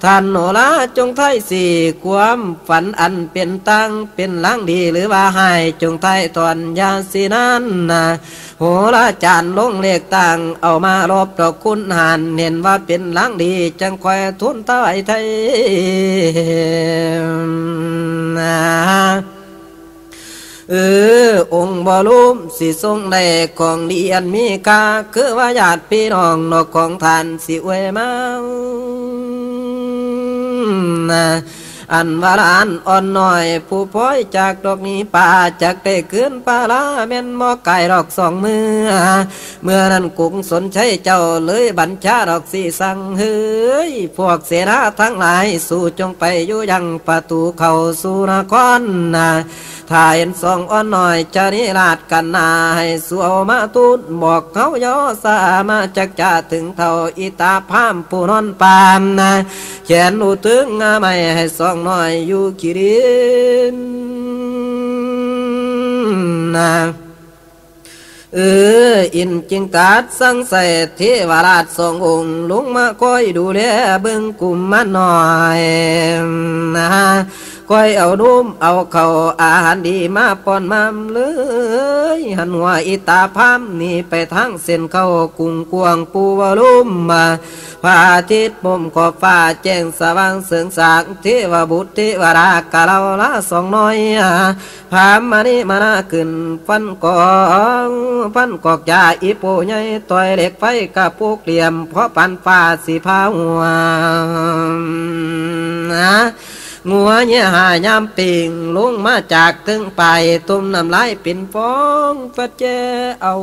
ท่านโนลาจงไทยสี่ความฝันอันเป็นตั้งเป็นล้างดีหรือว่าให้จงไทยตอนยาสีนั้นนะโหราจานลงเลขต่างเอามาลบดอกคุณหานเห็นว่าเป็นล้างดีจังคอยทุนถวายไทยนะ เออ องค์บรุมสิทรงได้ของดีอันมีค่าคือว่าญาติพี่น้องนอกของท่านสิเวมาอันวารานอ่อนหน้อย ผู้พ้อยจากดอกนี้ป่าจากได้ขึ้นป่าลาแม่นมอไก่ดอกสองมือ เมื่อนั้นกุ้งสนใช้เจ้าเลยบัญชาดอกสีสังเฮ้ย พวกเสนาทั้งหลาย สู่จงไปอยู่ยังประตูเข้าสู่นครนะ ถ้าเห็นสองอ่อนหน้อยจะนิราชกันนาให้สวมาตูดบอกเขาย่อสามาจักจะถึงเท่าอิตาพามผู้นอนปามนะแขนอูตึงไม่ให้สองหน้อยอยู่กิรินนะเอออินจิงกาดสังเสษเทวราชทรงองค์ลุงมาคอยดูแลเบิ่งกลุ่มมันหน่อยนะ คอยเอานุ่มเอาเขาอาหารดีมาป้อนมามเลยหันหัวอิตาพามนี่ไปทางเส้นเข้ากุ้งกวงปูวลุ่มมาพระอาทิตย์มุมขอบฟ้าแจ้งสว่างเสืองสางเทวบุตรเทวรากะเราละสองน้อยพามมานี่มานาขึ้นฟันกองฟันกอกยาอีโปใหญ่ต่อยเหล็กไฟกับพวกเหลี่ยมเพราะปันฟ้าสีพาหัวนะ งัวเนี่ยหายามปิงลงมาจากถึงไปตุ่มน้ำลายปิ่นฟองฟัดเจเอา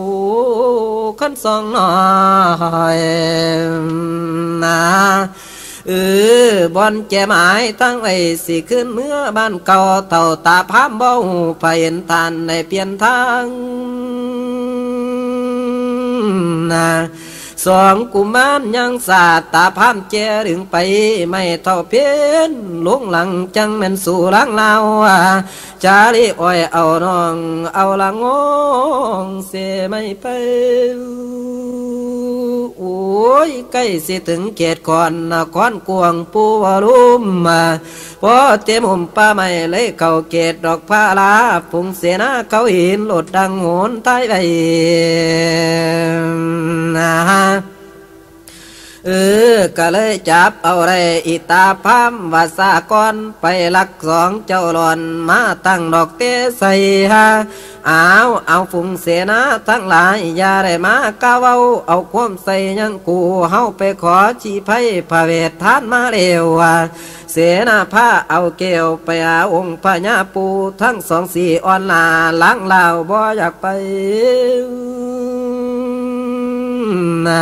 ขั้นสองหน่อยนะเออบอนแจหมายตั้งไว้สิขึ้นเมื่อบ้านเก่าเต่าตาพามเบาไปเห็นทานในเปลี่ยนทางนะ สองกุมารยังสาตาพามแจถึงไปไม่เท่าเพี้ยนลงหลังจังแม่นสู่ลังเราจารีอ้อยเอาน้อง เอาละงองเสียไม่ไป โอ้ยใกล้สิถึงเขตก่อนนครกวงปูวรุมมาพอเต็มหุ่มป้าไม่เลยเข้าเกตดอกพาลาฝุงเสนาเขาหินหลดดังโหนท้ายไปนะฮะ เออ ก็เลยจับเอาไรอิตาพามวาสากรไปลักสองเจ้าหลอนมาตั้งดอกเตใส่ฮะเอาเอาฝุ่งเสนาทั้งหลายอย่าได้มากาเว้า เอาความใส่ยังกูเฮาไปขอชีไพ่พระเวททานมาเร็วอะเสนาผ้าเอาเกลวไปอาองค์พญาปูทั้งสองสี่อ่อนลาล้างลาวบ่อยากไปนะ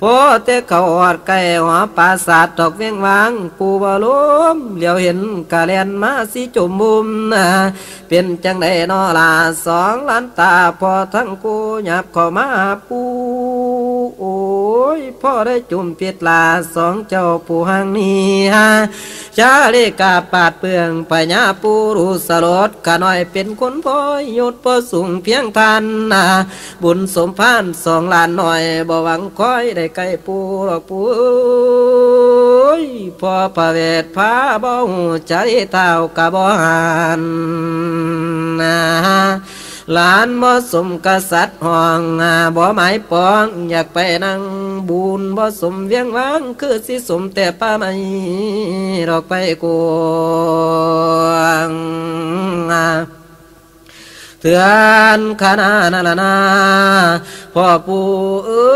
โพเตเขาอดไก่หัวปราสาทดอกเวียงวาง ปูบอลมเหลียวเห็นกะเลียนมาสิจุ่มมุมนะเป็นจังไดนอลาสองล้านตาพอทั้งกูหยับเข้ามาปูโอ้ยพ่อได้จุ่มเปียดลาสองเจ้าผู้หางนี้ฮะชาเลกาปาดเปลืองปัญญาปูรุสลดกะน้อยเป็นคนพ่อยยศพอสูงเพียงทันนะบุญสมพานสองล้านหน่อยบ่หวังคอยได้ไก่ปูรอกปูพอประเวทพาบ่หูใจเท่ากะบ่หันนะหลานบ่สมกษัตริย์ห้องบ่หมายปอง อยากไปนั่งบุญบ่สมเวียงวังคือสิสมแต่ป้าไม่ดอกไปกวงเถือนขนานานานาพ่อปู่เอ้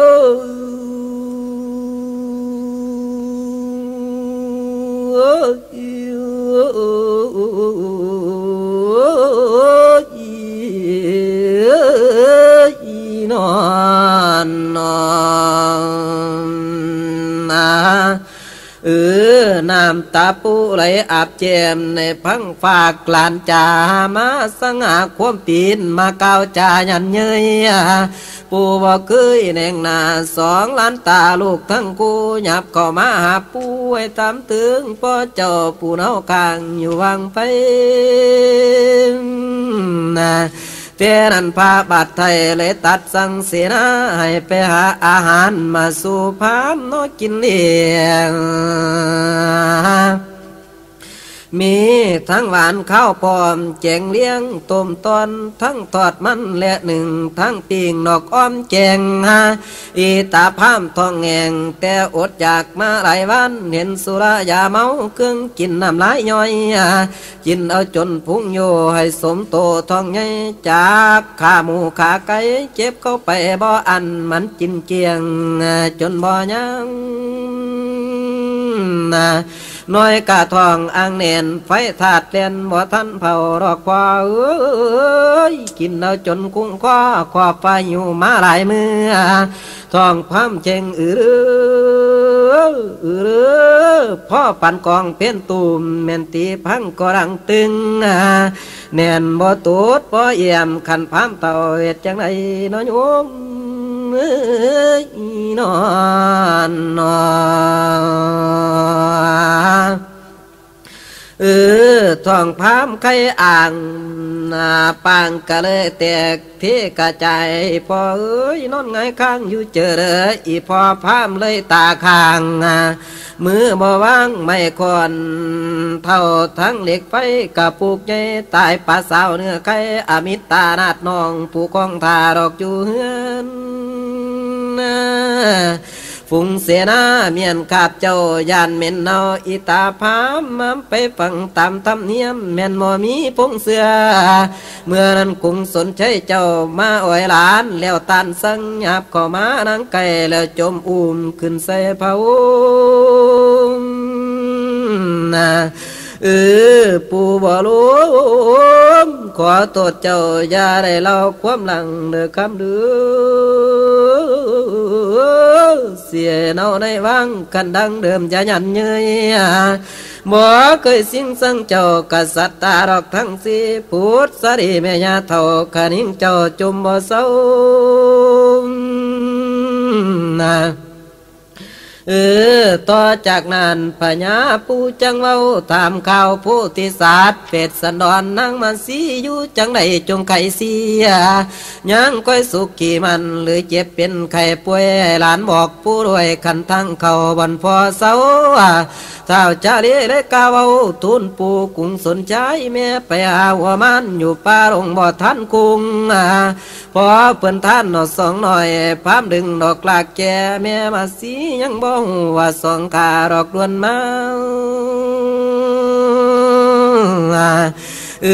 non non เออน้ำตาปูไหลอาบแจมในพังฝากกลานจามาสงาความปีนมาเกาวจายันเยยปูบ่เคยแนงนาสองล้านตาลูกทั้งกูหยับเข้ามาหาปูให้ตามถึงพ่อเจ้าปูเนาคางอยู่วังไปนะ เต่นั้นพาบาดไทยเลยตัดสังเสนาให้ไปหาอาหารมาสู่พามนกินเลี้ยง มีทั้งหวานข้าวปอมแจงเลี้ยงต้มตอน ทั้งทอดมันและหนึ่ง ทั้งปิงนอกอ้อมแจงฮาอีตาพามทองแงง แต่อดอยากมาหลายวัน เห็นสุรายาเมาเครื่องกินน้ำลายย่อยกินเอาจนพุงโยให้สมโตทองใหญ่จากขาหมูขาไก่เจ็บเข้าไปบ่อันมันจินเกียง จนบ่ยัง น้อยกะทองอ่างเนนไฟถาดเลียนบ่ทันเผารอกควาเอ้ยกินเอาจนกุ้งคว้าขอบไฟอยู่มาหลายมือทองพามเชงอืออือพ่อปันกองเป็นตูมแม่นตีพังก็รังตึงแน่นบ่ตูดบ่เยี่ยมขันพามเต่าเฮ็ดจังไดน้อยโยม เอ้ยนอนนอน เออท้องพามไข่อ่างนาปางกะเลยแตกเทกระจายพอเอ้ยนอนไงข้างอยู่เจอเลยอีพอพามเลยตาข้างมือบ่ว่างไม่คอนเท่าทั้งเหล็กไฟกับปูกใหญ่ตายปลาสาวเนื้อไข่อมิตานาดนองผู้กองทารอกอยู่เฮือน ฟุงเสนาเมียนกาบเจ้ายานเม่นเนาอิตาพามมาไปฟังตามธรรมเนียมแม่นมอมีพงเสือ เมื่อนั้นกุงสนใจเจ้ามาอ่อยหลาน แล้วตันสังหยาบข้ามานังไก่แล้วจมอุ้มขึ้นใส่เผานะ เออ ปูบ่รู้ขอโทษเจ้าอย่าได้เล่าความหลังเด้อคำเดือเสียเนาในวังกันดังเดิมจะยันเยยบ่เคยสิ้นสังเจ้ากษัตริย์ตาดอกทั้งสี่พุทธสรีแม่ยาเท่าคันิ่งเจ้าจุมบ่เศร้านะ เออ ต่อจากนั้นพญาปูจังเว้าตามข่าวผู้ติศาสตร์เป็ดสันดอนนั่งมันสีอยู่จังใดจงไข่เสียยังก้อยสุขีมันหรือเจ็บเป็นไข่ป่วยหลานบอกผู้รวยขันทั้งเขาบันพอเสาเท้าจารีเลยกาวาทุนปูกุ้งสนใจแม่ไปหาหัวมันอยู่ป่าลงบ่อท่านกุ้งพอเพื่อนท่านนอสองหน่อยพามดึงดอกลากแกแม่มาสียังบ่ฮู้ว่าสองขาดอกดวนมาเอ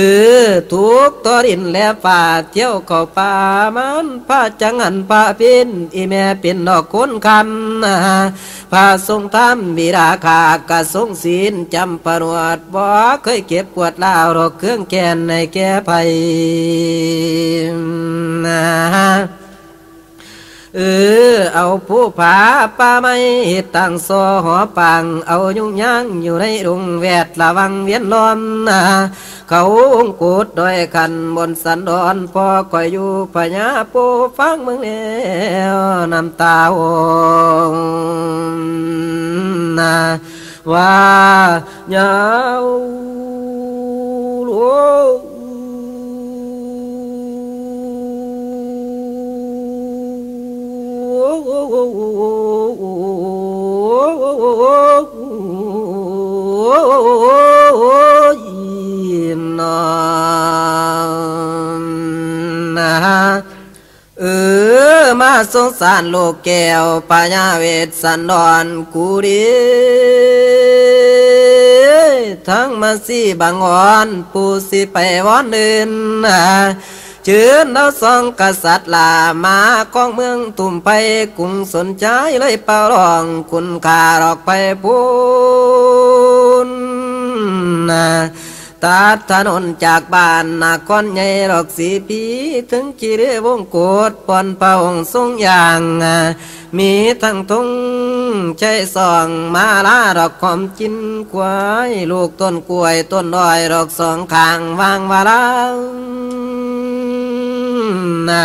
อทุกตัวดินและป่าเที่ยวเข้าป่ามันพาจังหันป่าเป็นอีแม่เป็นดอกคนคำพาทรงทำบิราคากะทรงศีลจำประวัติบ่เคยเก็บกวดลาวดอกเครื่องแกนในแก่ไผนะ เออ เอาผู้ผาป่าไม้ตั้งซอหอปัง เอายุ่งยางอยู่ในดงแวดระวังเวียนล้อมนาเขาองกูดดอยขันบนสันดอนพอคอยอยู่พญาปูฟังมึงแล้วน้ำตาโองนาว่ายาวโล เออมาสงสารโลกแก้วปัญญาเวทสันดอนกูดีทั้งมาสีบางอ่อนปูสิไปวอนเดิน เชิญเราสองกษัตริย์ลามาของเมืองตุ่มไปกุ้งสนใจเลยเป่าร้องคุณคารอกไปพูนตัดถนนจากบ้านนาคอนใหญ่หรอกสีปีถึงกีเรวงโกดปอนเป่าทรงอย่างมีทั้งทุงใจสองมาลาดอกคอมจินกวายลูกต้นกล้วยต้นดอยดอกสองข้างวางวาลา นะ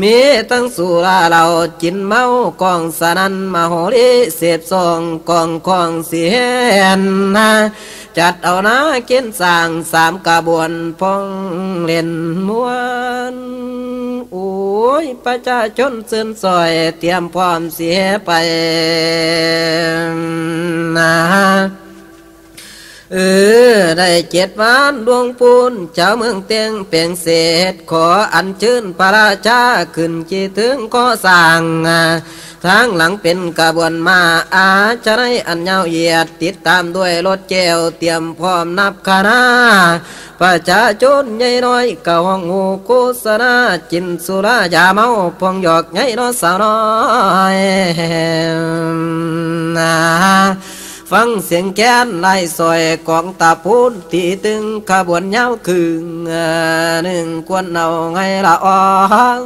มีตั้งสุราเราจินเมากองสนันมาโหริเสพซองกองกองเสียนนะจัดเอานะเกินสางสามกระบวนพองเล่นมวนโอ้ยประชาชนเสื่นซอยเตรียมพร้อมเสียไปนะ เออ ได้เจ็ดวานดวงปูนเจ้าเมืองเตียงเปลียงเศษ ขออัญเชิญพระราชาขึ้นจีถึงก็สั่งทางหลังเป็นกระบวนมาอาจะได้อันยาวเหยียด ติดตามด้วยรถเจวเตรียมพร้อมนับคณะประชาชนใหญ่น้อยกะห้องหูโฆษณาจินสุรายาเมาพองหยอกใหญ่น้อยสาวน้อยนะ ฟังเสียงแค้นไล่ซอยกองตาพูนที่ตึงขบวนยาวคืนหนึ่งควนเอาไงละอ่อง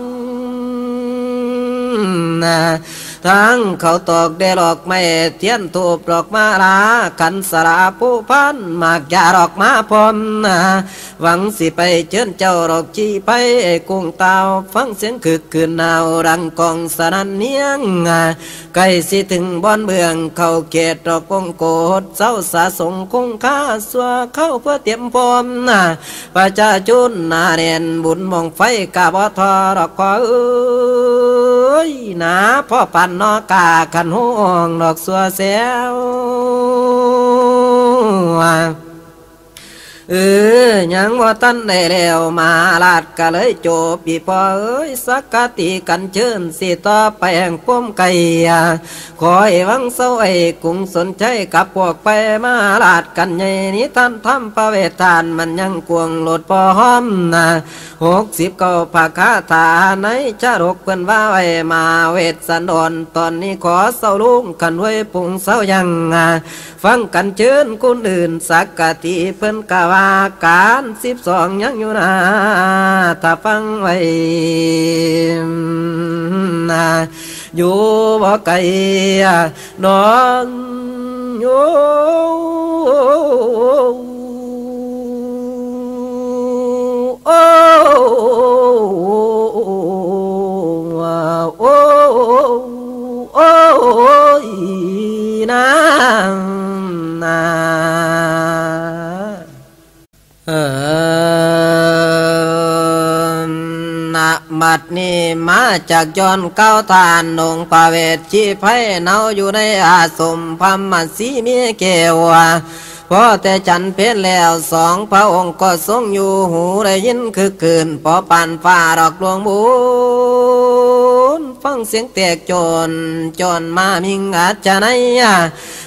ทั้งเขาตอกได้หลอกไม่เทียนถูบดอกมาลาขันสระผู้พันมากยาดอกมาพรมหวังสิไปเชิญเจ้าดอกจีไปกุ้งเตาฟังเสียงคึกคืนนาวรังกองสนันเนียงใกล้สิถึงบอนเบืองเขาเขตดอกกงโกดเจ้าสะสงคงค่าสัวเข้าเพื่อเตรียมพร้อมประชาชนนาเรียนบุญมองไฟกาบอทอดอกคอเอ้ ยนะพ่อปันนอกาขันห่วงดอกสัวเสียว เออยังว่าตันได้แล้วมาลาดก็เลยโจบปีพอเอ้ยสักกะติกันเชิญสิต่อไปแห่งป้มไก่ขอให้วังเศร้าไอ้กุ้งสนใจกับพวกไปมาลาดกันใหญ่นี้ท่านทำประเวททานมันยังกวงโหลดพอหอมนะหกสิบเก้าภาคาถาในจารกเพิ่นว่าไว้มาเวทสันดอนตอนนี้ขอเศร้าลุงกันไว้ปุ่งเศร้ายังฟังกันเชิญคนอื่นสักกะติเพิ่อนกะว่าการสิบสองยังอยู่นะถ้าฟังไว้นะอยู่บ่ไกลนอนอยู่โอ้โอ้โอ้ยนะนะเออ นะบัดนี้มาจากจอนเก้าทานนงปาเวทชีไพเนาอยู่ในอาสมพัมมัสีมีเกวาพอแต่จันเพชรแล้วสองพระองค์ก็ทรงอยู่หูได้ยินคือคืนพอปานฟ้าดอกดวงบู ญฟังเสียงแตกจนจนมามิงอาจจะไหน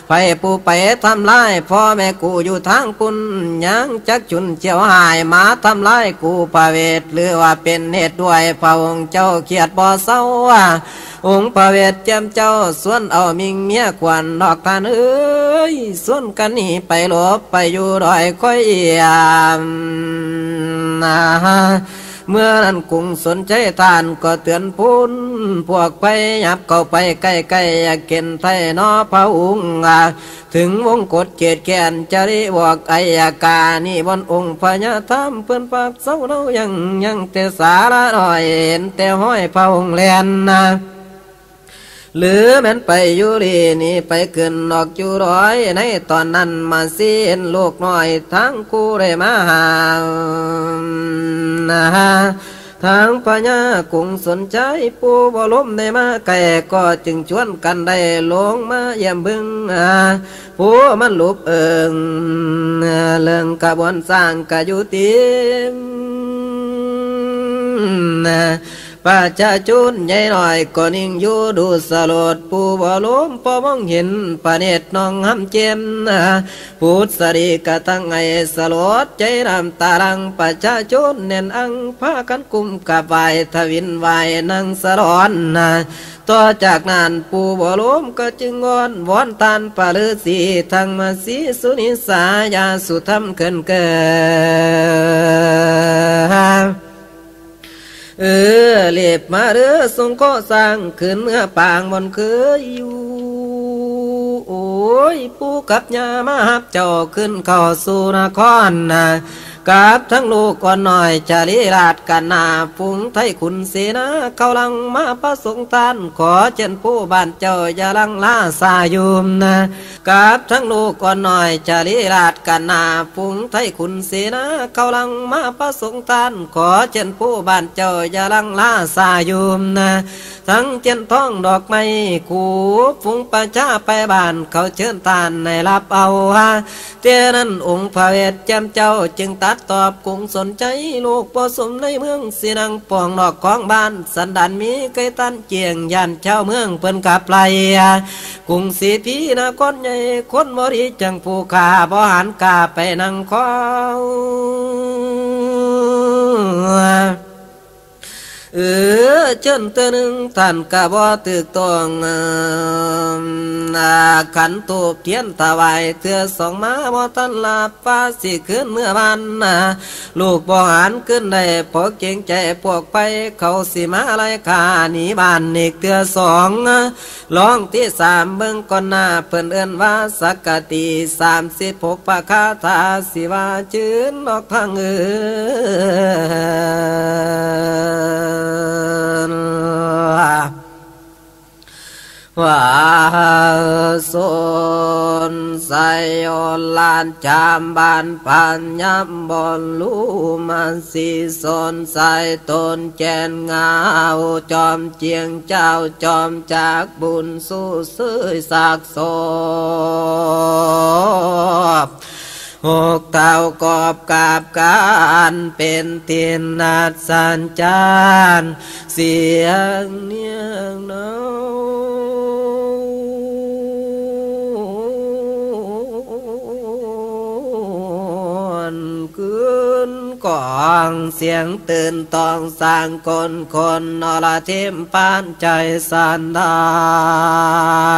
ไปปูไปทำลายพ่อแม่กูอยู่ทางปุ่นยังจักจุนเจียวหายมาทำลายกูประเวทหรือว่าเป็นเหตุด้วยพระองค์เจ้าเขียดบ่เศร้าองค์พระเวทเจมเจ้าส่วนเอามิงเมียควันอกทานเอ้ยส่วนกันนี่ไปหลบไปอยู่ดอยค่อยยามนะ เมื่อนั้นกุ้งสนใจทานก็เตือนพูนพวกไปยับเข้าไปใกล้ๆอยากเกินไทยนอพระองค์ถึงวงกฎเกตแกนจริวกไอยากานี่บนองค์พญาธรรมเพื่อนปากเศร้าเรายังยังแต่สาระหน่อยเห็นแต่ห้อยพระองค์แลนนะ หรือแม้นไปอยู่ลีนี่ไปขึ้นนอกอยู่ร้อย ในตอนนั้นมาเสียนลูกน้อยทั้งกูได้มาหาทางพญากุงสนใจปูบลมในมาแก่ก็จึงชวนกันได้ลงมาเยี่ยมบึงผู้มันลุบเอิงเรื่องกระบวนสร้างกะยุติ ประชาชนใหญ่หน่อยก็นิ่งอยู่ดูสลดผู้บ่ล้มพอมองเห็นประเนตน้องหำเจมพูดสรีกะตั้งไงสลดใจรำตาลังประชาชนเน้นอังพากันกุมกับไหวทวินไหวนังสลอนต่อจากนั้นปู่บ่ล้มก็จึงงอนวอนตานปะลือสีทั้งมาสีสุนิสายาสุธรรมเกินเกิน เออเล็บมาเรือทรงก็สร้างขึ้นเมื่อปางบนเคยอยู่ โอ้ยปูกับยามาฮับเจ้าขึ้นเข้าสู่นครนะ กกับทั้งลูกก่อนหน่อยจาริราชกันนาฟุงไทยขุนเสนาเขาลังมาประสงค์ทาน ขอเชิญผู้บ้านเจ้าอย่าลังลาสายุมนะกับทั้งลูกก่อนหน่อยจาริราชกันนาฟุงไทยขุนเสนาเขาลังมาประสงค์ทาน ขอเชิญผู้บ้านเจ้าอย่าลังลาสายุมนะทั้งเจนทองดอกไม้ขูฟุงประชาไปบ้านเขาเชิญทานในรับเอาฮะเจนั้นองค์พระเวทแจมเจ้าจึงตัดตอบกุงสนใจลูกผสมในเมืองสีนังปองนอกของบ้าน สันดานมีไกตันเจียงยันเจ้าเมืองเปิ้นกับไลกุงสีพีนาคนใหญ่คนบริจังผู้ขาบ่หันกาไปนั่งคอ เออเชิญเตนึงท่านกะบ่ตึกตองขันตูบเทียนถวายเถื่อสองมาบ่ทันลาฟ้าสิขึ้นเมื่อวันลูกบ่หันขึ้นได้พอเก่งใจพวกไปเขาสิมาอะไรคาหนีบ้านอีกเถื่อสองลองที่สามเบิ่งก่อนหน้าเพิ่นเอิ้นว่าสักกะตีสามสิบหกปะคาถาสิว่าจืนออกทางเออว่าสนใส่อลานจามบานปัญญำบอลลูมันสีสนใสตนแจนงาวจอมเจียงเจ้าจอมจากบุญสู้ซื้อสากศพ หกเต่ากอบกาบการเป็นเทียนนาสันจานเสียงเนียงเนาขึ้นก่องเสียงตื่นต้องสร้างคนคนนรทิมปานใจสันดา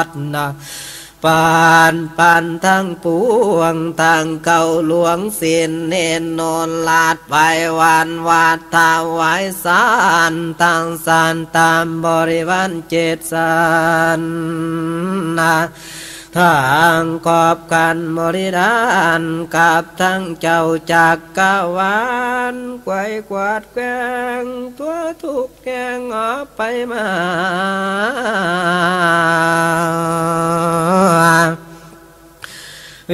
ดนะ ปานปันทั้งปวงทางเก่าหลวงสินเนนนนลาดไปวันวาดทาวายสานตั้งสานตามบริวันเจตสันนะ ทางขอบกันบริดานกับทั้งเจ้าจากกาวานไกวกวาดแกงตัวทุกแกงออกไปมา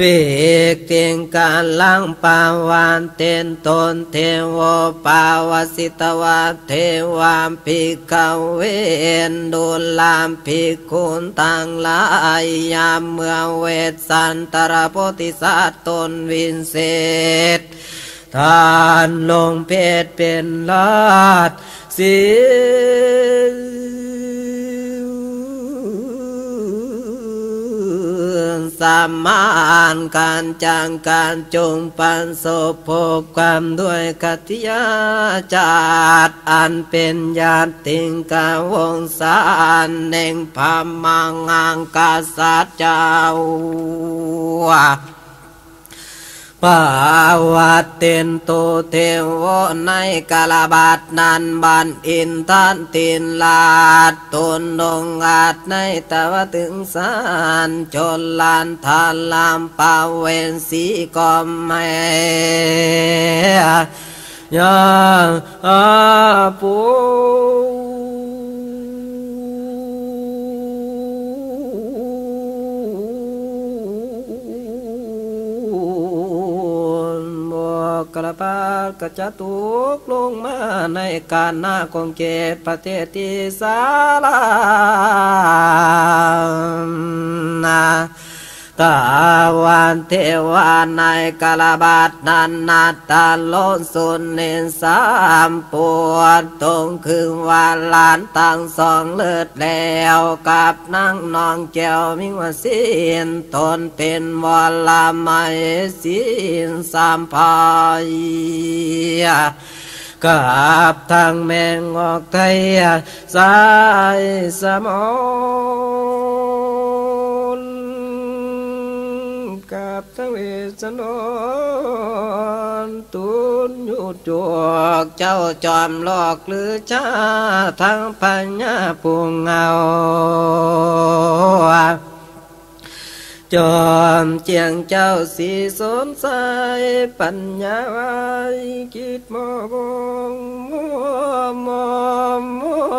วิกเตียงการล้างปาวานเตนตนเทวปาวสิตวะเทวามภิกขเวนดูลามภิกขุนตังลายยามเมื่อเวทสันตรโพธิสัตตนวินเศษทานลงเพศเป็นลาดสี สามานการจางการจงปันโสภกความด้วยกัติยาจาดอันเป็นญาติงกาวงสารเน่งพามังงางกาสัจเจ้า ปาวาเตนโตเทวในกาลบาทนันบันอินทันตินลาดตนดงอาจในตะวถึงสารจนลานทานลามปาเวนสีกอมแม่ยาอาปู กระปากระจะตุกลงมาในการหน้าของเกตประเทศที่สาลานา ตาวันเทวานในกาลบาทนันนาตาโลนสุนเนนสามปวดตรงคืนวานลานตังสองเลือดแล้วกับนั่งนองแก้วมิวสินตนเป็นวลาไมสินสามพายกับทางแมงออกไทยสายสมอง บทั้งเวสนนตุนยุดจวกเจ้าจอมหลอกหรือชาทั้งปัญญาปุงเงา จอมเจียงเจ้าสีสมใสปัญญาไว้คิดมอบงมัวมัวมัว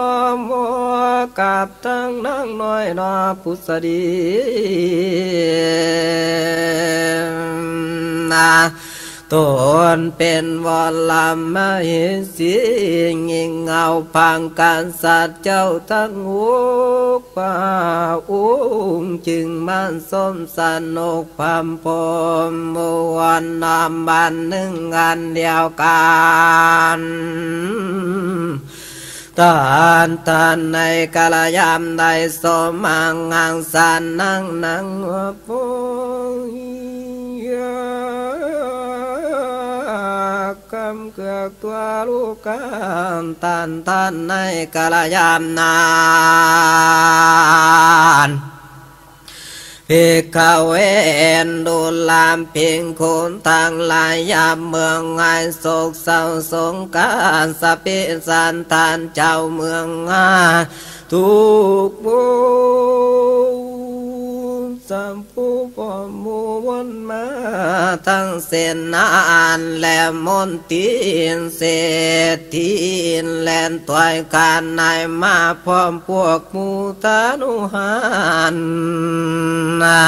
มัวกับทั้งนั่งน้อยนอพุสดีนา ตนเป็นวอลำมห็นสีงิงเงาพังการสัตว์เจ้าทั้งหุกป่าอุ้งจึงมันสมสันนกพามพมมวันนำบันหนึ่งอันเดียวกันตานตานในกาลยามใดสมังงังสันนังนังปุย กำเกือกตัวลูกกันตานตานในกาลยามนานเพกเวนดูลามเพียงคนทางลายยามเมืองไงโศกเศร้าสงการสะพิสันทานเจ้าเมืองงาทุกบู สัมผู้ปอมูวนมาทั้งเส้นนานและมนตีนเศรษฐีนแลนต่อยการนายมาพร้อมพวกมูตานุหันนา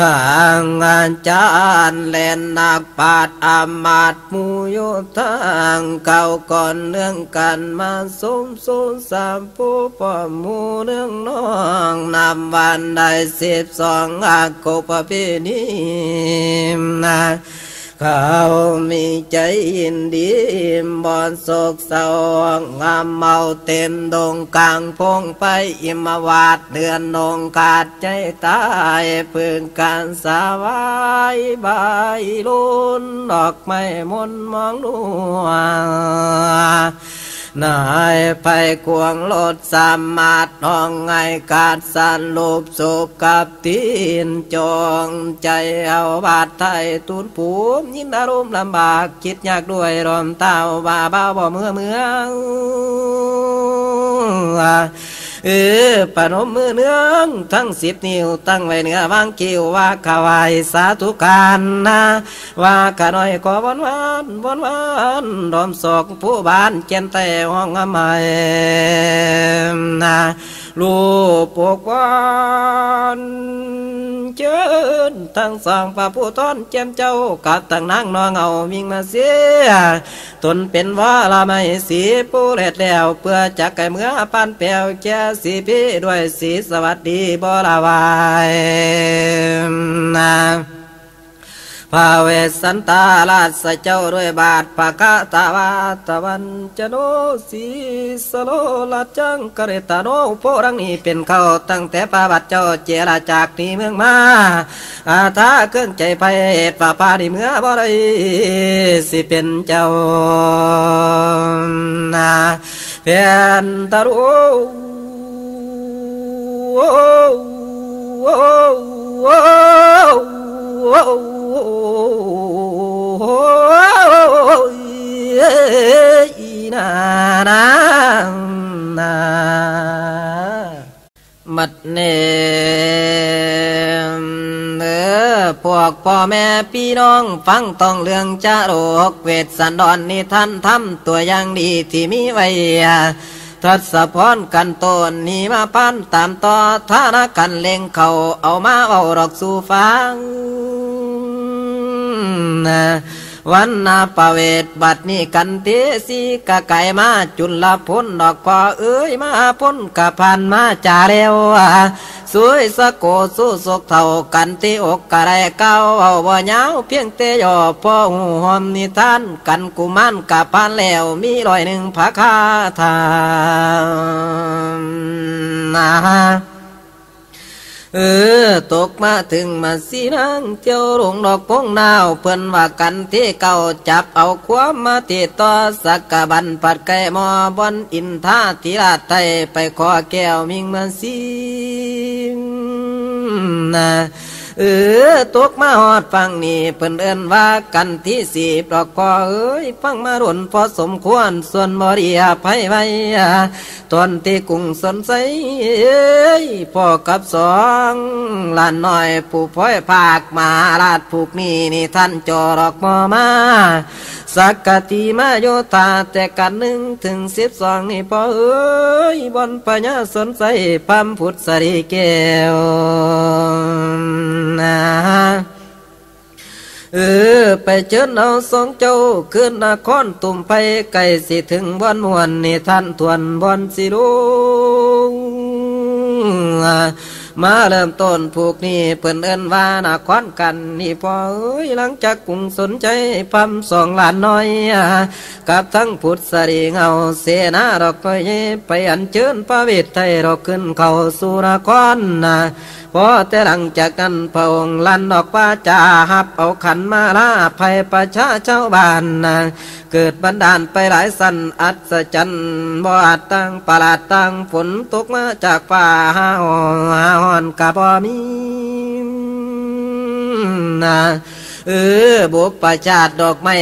ทางงานจานแลนนักปาดอามาตมูโยทางเก่าก่อนเนื่องกันมาสมสนสามผู้ปอมูเรื่องน้องนำวันได้สิบสองอาโกปะพินิมนา เขามีใจยินดีบอนโศกเศร้างามเมาเต็มดงกลางพงไปอิมวาดเดือนนงขาดใจตายพึ่งการสาวายบายลุนดอกไม้มนมองดู นายไปควงรถสามมาดห้องไงกาดสันลูบสุกกับตีนจองใจเอาบาดไทยตุนผูมยินอารมณ์ลำบากคิดยากด้วยรอมเต้าบาบ้าบ่เมื่อเมื่อ เออปนมมือเนื้องทั้งสิบนิ้วตั้งไว้เหนือวางคิวว่าขวายสาธุการนะว่าขาน้อยขอวันวันวันวันรอมศอกผู้บ้านเจนแต่ห้องอมัยนะ ลูกปกวันเจิญทั้งสองพระผู้ทอนเจมเจ้ากับตั้งนางนอเอามิงมาเสียตนเป็นว่าละไม่สีผู้เล็ดแล้วเพื่อจักไก่เมื่อปันเปียวแจสีพี่ด้วยสีสวัสดีบลาวายนะ พระเวสันตาราชเจ้าด้วยบาทปะกะตาวาตะวันจโนสีสโลลาจังกเรตาโนโพรังนี้เป็นเขาตั้งแต่ปาบัดเจ้าเจราจากนี้เมืองมาอาทาเครื่องใจไปเหตุป่าปาดิเมื่อบ่ได้สิเป็นเจ้านาเพียนตารู โอ้โอ้โอ้โอ้นานานามัดเนเออพวกพ่อแม่พี่น้องฟังต้องเรื่องจาโรกเวทสันดอนนิท่านทำตัวอย่างดีที่มีไว้ทศพรกันตนนี้มาพันตามต่อท่านกันเล็งเขาเอามาเอาดอกสู่ฟัง วันนาปเวทบัดนี้กันเตสีกะไก่มาจุลพ้นดอกพอเอ้ยมาพ้นกะพันมาจ่าเร็วสวยสะโกสู้สกเท่ากันที่อกกะไรเก้าเอาบ่ยาวเพียงเตยอพ่อหูหอมนิทานกันกุมันกะพันแล้วมีรอยหนึ่งพระคาถานา เออ ตกมาถึงมาสีนางเจ้าหลงดอกพงนาวเพื่อนว่ากันที่เก่าจับเอาความมาติต่อสักกะบันปัดไก่มอบอนอินท่าทีราไทยไปขอแก้วมิงมาสีนะ เออตกมาหอดฟังนี่เพิ่นเอิ้นว่ากันที่สีปลอกคอเอ้ยฟังมารุนพอสมควรส่วนบริยาภัยไว้ตอนที่กุ้งสนใสเอ้ยพ่อกับสองหลานน้อยผู้พ้อยภาคมาลาดผูกนี่นี่ท่านจอรอกมอมาสักกะทีมาโยธาแต่กันหนึ่งถึงสิบสองนี่พ่อเอ้ยบนปัญญาสนใสพัมพุทธสรีแก้วนะเออไปเชิญเอาสองเจ้าขึ้นนครตุ่มไปไก่สิถึงบอนมวนนี่ท่านทวนบอนสิลุงมาเริ่มต้นผูกนี่เปิ่นเอินว่านาคอนกัน นี่พอเอ้ยหลังจากกุ้งสนใจพัมสองลานน้อย กับทั้งพุทธสรีเงาเสนาดอกไปไปอันเชิญพระเวทไทยเราขึ้นเขาสู่นครนะ พอแต่หลังจากกันพระองค์ลันดอกป่าจาหับเอาขันมาลาภัยประชาชาวบ้านนะเกิดบันดาลไปหลายสันอัศจรรย์บ่อาจตั้งประหลาดตั้งฝนตกมาจากฟ้าหาหอนกะบ่มีนะ เออบุปผาชาติดอกไม้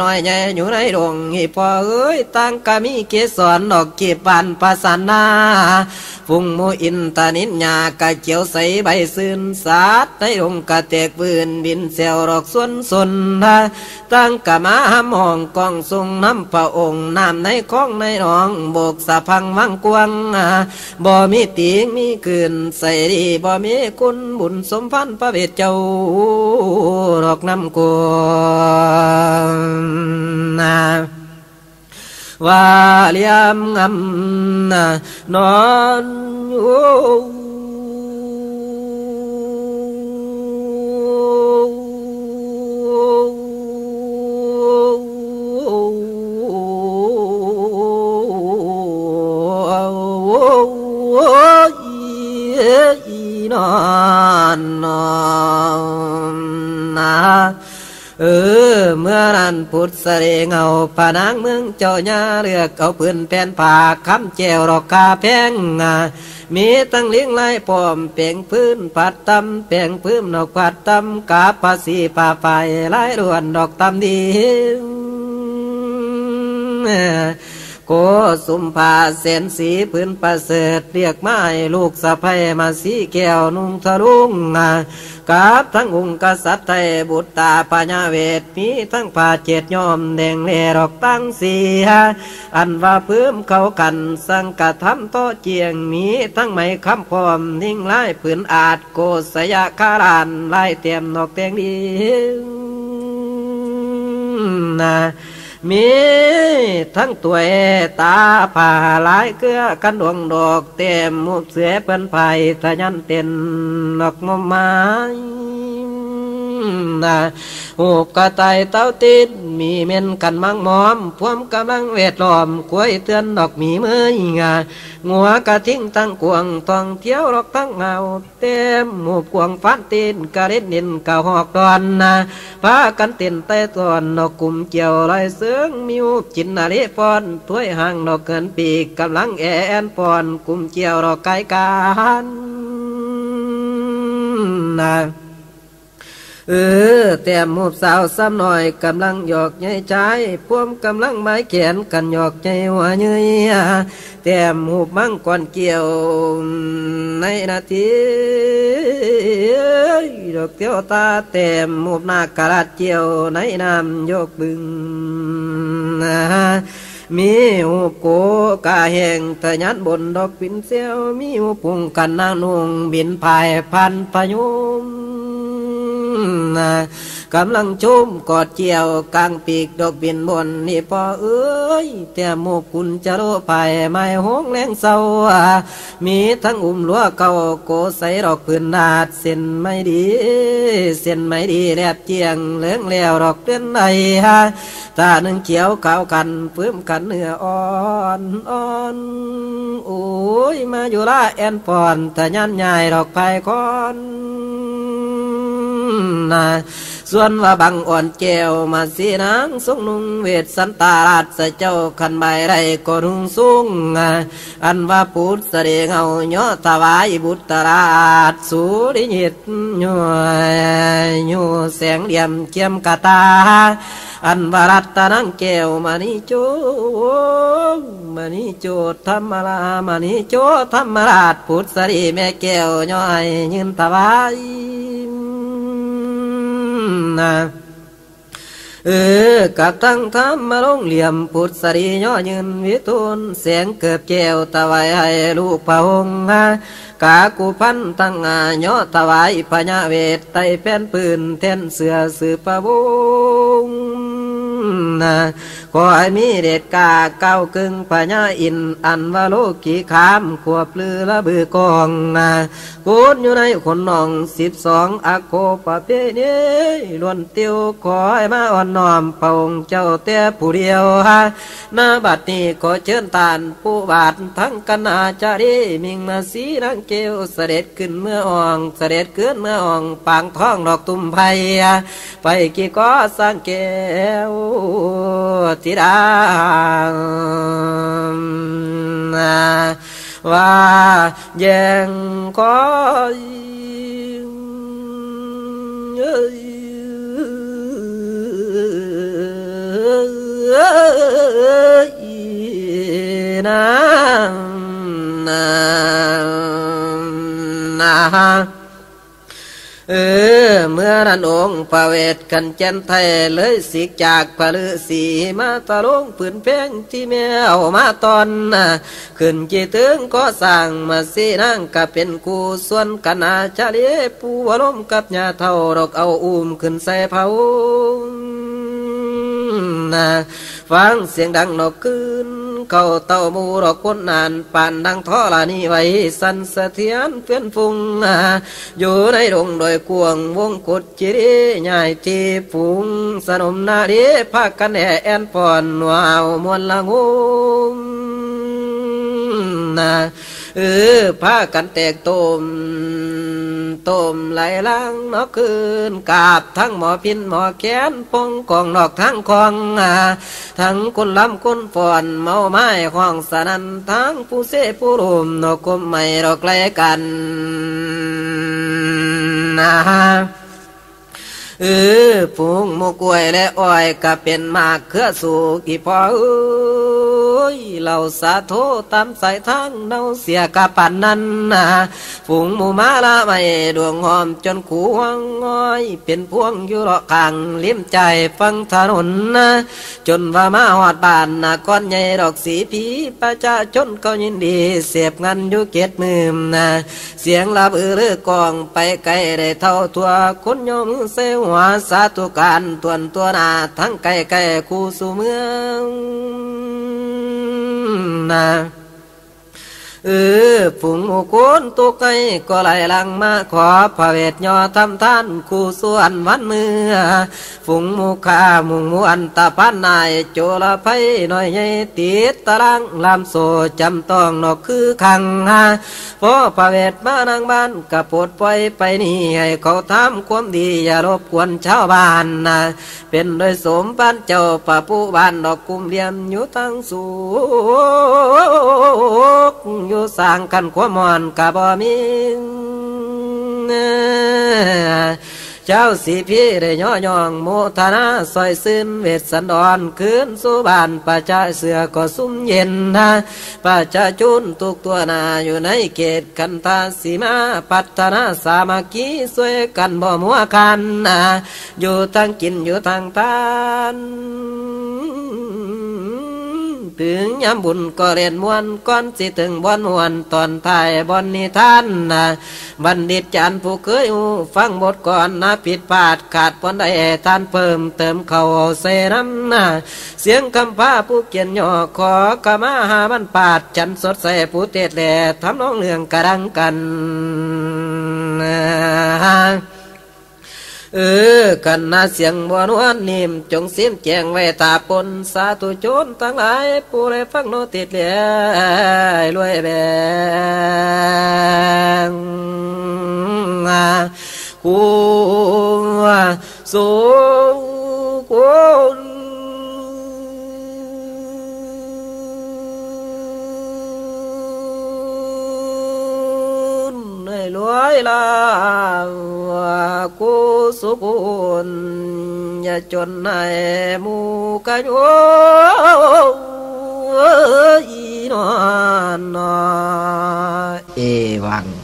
น้อยใหญ่อยู่ในดงหีพอเอ้ยตั้งกะมีเกสรดอกเก็บบานภาษานาฟุงมูอินตานินญากะเจียวใสใบซื่นสาดในดงกะแตกปืนบินเซวดอกสวนสนะตั้งกะมาหำห้องกองทรงน้ำพระองค์น้ำในคลองในหนองโบกสะพังวังกวงบ่มีตีงมีคืนใส่ดีบ่มีคุณบุญสมพันธ์พระเวทเจ้าดอกน้ำกวนนะว่ นะเออ เมื่อนั้นพุทธเสดงเอาผนางเมืองเจ้าญาเลือกเอาปืนแผ่นผาคำเจวรอกาแพงงามีตั้งเลี้ยงไล่ปอมเปลงพื้นผัดตำเปลงพื้นนอกผัดตำกาภาษีป่าไปไล่รวนดอกตำดีโกสุมผาเสนสีพื้นประเสริฐเรียกไม้ลูกสะพายมาสีแก้วนุ่งทะลุง กับทั้งองค์กษัตริย์ไทยบุตรตาปัญญาเวทมีทั้งผาเจ็ดยอมแดงเลรอกตั้งสีอันว่าเพิ่มเขากันสังกะทำโตเจียงมีทั้งไม่คำพร้อมนิ่งไล่ผืนอาจโกศยาคารานไล่เตรียมนอกเตียงดีนะ มีทั้งตัวตาผ่าลายเกลือกันดวงดอกเต็มมุกเสือเป็นไผ่ทะยันเต็นดอกมไม้ นะหูกระต่ายเต้าติดมีเม่นกันมังมอมพวมกำลังเวทล้อมกล้วยเตือนดอกมีเมืองางัวกระทิ้งตั้งกวงตองเที่ยวรอกทั้งเงาเต็มหมูกวงฟันตีนกระเด็ดนินกะหอกดอนนะพากันเต้นแต่ตอนดอกกลุ่มเกี่ยวลอยเสืองมิวจินนาลีปอนถ้วยห่างดอกเกินปีกกำลังแอนปอนกลุ่มเกี่ยวดอกไก่การนะ เออแต่มูบสาวซ้ำหน่อยกำลังหยอกใหญ่ใจพวมกำลังไม้แขนกันหยอกใจหัวเนื้อแต่มูบมั่งก่อนเกี่ยวในนาทีดอกเตียวตาแต่มูบหน้ากระดาษเกี่ยวในน้ำยกบึงมีหูโกกาแหงทะยันบนดอกปินเสียวมีหูพุงกันนางนุ่งบินภายพันพยุม กำลังชุมกอดเจียวกลางปีกดอกบินบนนี่พอเอ้ยแต่หมูคุณจะโรไปไม่หงแรงเศร้ามีทั้งอุ้มลัวเก่าโกใส่ดอกพื้นนาดเส้นไม่ดี เส้นไม่ดีแลบเจียงเลื้งแล้วดอกเดือนในตาหนึ่งเขียวขาวกันเพิ่มกันเนื้ออ่อนอ่อนโอ้ยมาอยู่ละแอนปอนแต่ยันใหญ่ดอกไผ่คอน นะส่วนว่าบังอ่อนแก้วมาสีนางทรงนุงเวทสันตาราชเจ้าขันใบไรก็รุงสูงอันว่าพุทธเสดงเอาย่อถวายบุตรราชสูริยิตยัวยัวแสงเหลี่ยมเกียมกาตา อันวรัตนังแก้วมานิโจมานิโจธรรมรามานิโจธรรมราชพุทธสรีแม่แก้วย่อยยืนถวาย นะเออกับตั้งธรรมลงเหลี่ยมพุทธสรีย่อยืนวิทูลเสียงเกิบแก้วตะไวให้ลูกพระองค์กากุพันตั้งอาย่อถวายพญาเวทไตเป็นปืนเทนเสือสือประวง นะขอให้มีเด็ดกาเก้ากึ่งพญาอิน อันว่าโลกีขามขวบลือละบือกองนะกูดอยู่ในคนนองสิบสองอโคปะเพณีล้วนเตียวขอให้มาอ่อนน้อมพระองค์เจ้าแต่ผู้เดียวฮะหน้าบัดนี้ขอเชิญตานผู้บาททั้งกันอาจารีมิงมาสีนังเกวเสด็จขึ้นเมื่ออ่องเสด็จขึ้นเมื่ออ่องปางท้องดอกตุ่มไผ่ไปกี่ก็สร้างแก้วทิดาว่าแยงก็นะนะนะ เออ เมื่อนั้นองค์พระเวทกันเจนไทยเลยสิกจากพระฤาษีมาตะลงปืนเพ่งที่แมวมาตอนน่ะขึ้นจีถึงก็สั่งมาสีนั่งกับเป็นกูส่วนกันอาชาลีปูวลมกับญาเท่าดอกเอาอุ้มขึ้นใส่เผานะฟังเสียงดังนกคืน เขาเต่ามูดอกคนนานปานดังท่อลานีไว้สันสะเทียนเพื่อนฟุงอยู่ในดงโดยกวงวงกุดจิริใหญ่ที่ฟุงสนมนาดีภากันแห่แอนปอนวาวมวลละงม นะเออพากันแตกต้มต้มไหลล้างนอกคืนกาบทั้งหมอพินหมอแขนปงกองนอกทั้งคองทั้งคนลำคนฝอนเมาไม้ห้องสนันทั้งผู้เสผู้รุมนกกมไม่รอกไกลกันนะเออพุงมูกวยและอ้อยก็เป็นมากเครือสูกี่พออ ยเราสาโทตามสายทางเนาเสียกะปันนั้นนะฝูงหมูมาละไม่ดวงหอมจนขวงง้อย เป็นพวงอยู่รอกางลิ้มใจฟังถนนนะจนว่ามาหอดบานนะก้อนใหญ่ดอกสีผีประชาชนก็ยินดีเสียบงันอยู่เกตมือนะเสียงลาบเออเรือกองไปไกลได้เท่าตัวคนยมเซวหัวสาธุการตวนตัวนาทั้งไก่ไก่คู่สู่เมือง นา เออฝูงหมูโคนตัวไก่ก็ไหลลังมาขอพระเวทยอทำท่านคู่ส่วนวันมือฝูงหมูขาหมูหมูอันตาพันนายโจลไพหน่อยใหญ่ติดตารางลำโซจำต้องนอกคือขังฮะพอพระเวทมานางบ้านกระปวดปล่อยไปนี่ให้เขาทำความดีอย่ารบกวนชาวบ้านนะเป็นโดยสมบ้านเจ้าป่าผู้บ้านดอกกุมเลียมอยู่ทั้งสูงอยู่สร้างกันขวมอนกะบ่มีเจ้าสีพี่ได้ย่อยองโมทนาซอยซึนเวทสันดอนคืนสุบานประชาเสือก็ซุ้มเย็นนะประชาจุนทุกตัวนาอยู่ในเขตกันทาสีมาพัฒนาสามัคคีสวยกันบ่มัวกันนะอยู่ทางกินอยู่ทางทาน ถึงยามบุญก็เรียนมวนก้อนสิถึงบอนมวนตอนท้ายบอนนิทานนะบัณฑิตจันผู้เคยอูฟังบทก่อนนะผิดพลาดขาดปนได้ทานเพิ่มเติมเขาเสน้ำนะเสียงคำพาผู้เกียนย่อขอกมาหามันปาดจันสดใสผู้เทศแหล่ทำน้องเรื่องกระดังกัน เออกันนาเสียงบวนวันนิ่มจงเสียมแจงไว้ตาปนสาธุชนทั้งหลายผู้ได้ฟังโนติดเหลียรวยแบงกูสุกุลใวยลากูสุกุลอย่าจนในมูกะโยอีนอนเอวัง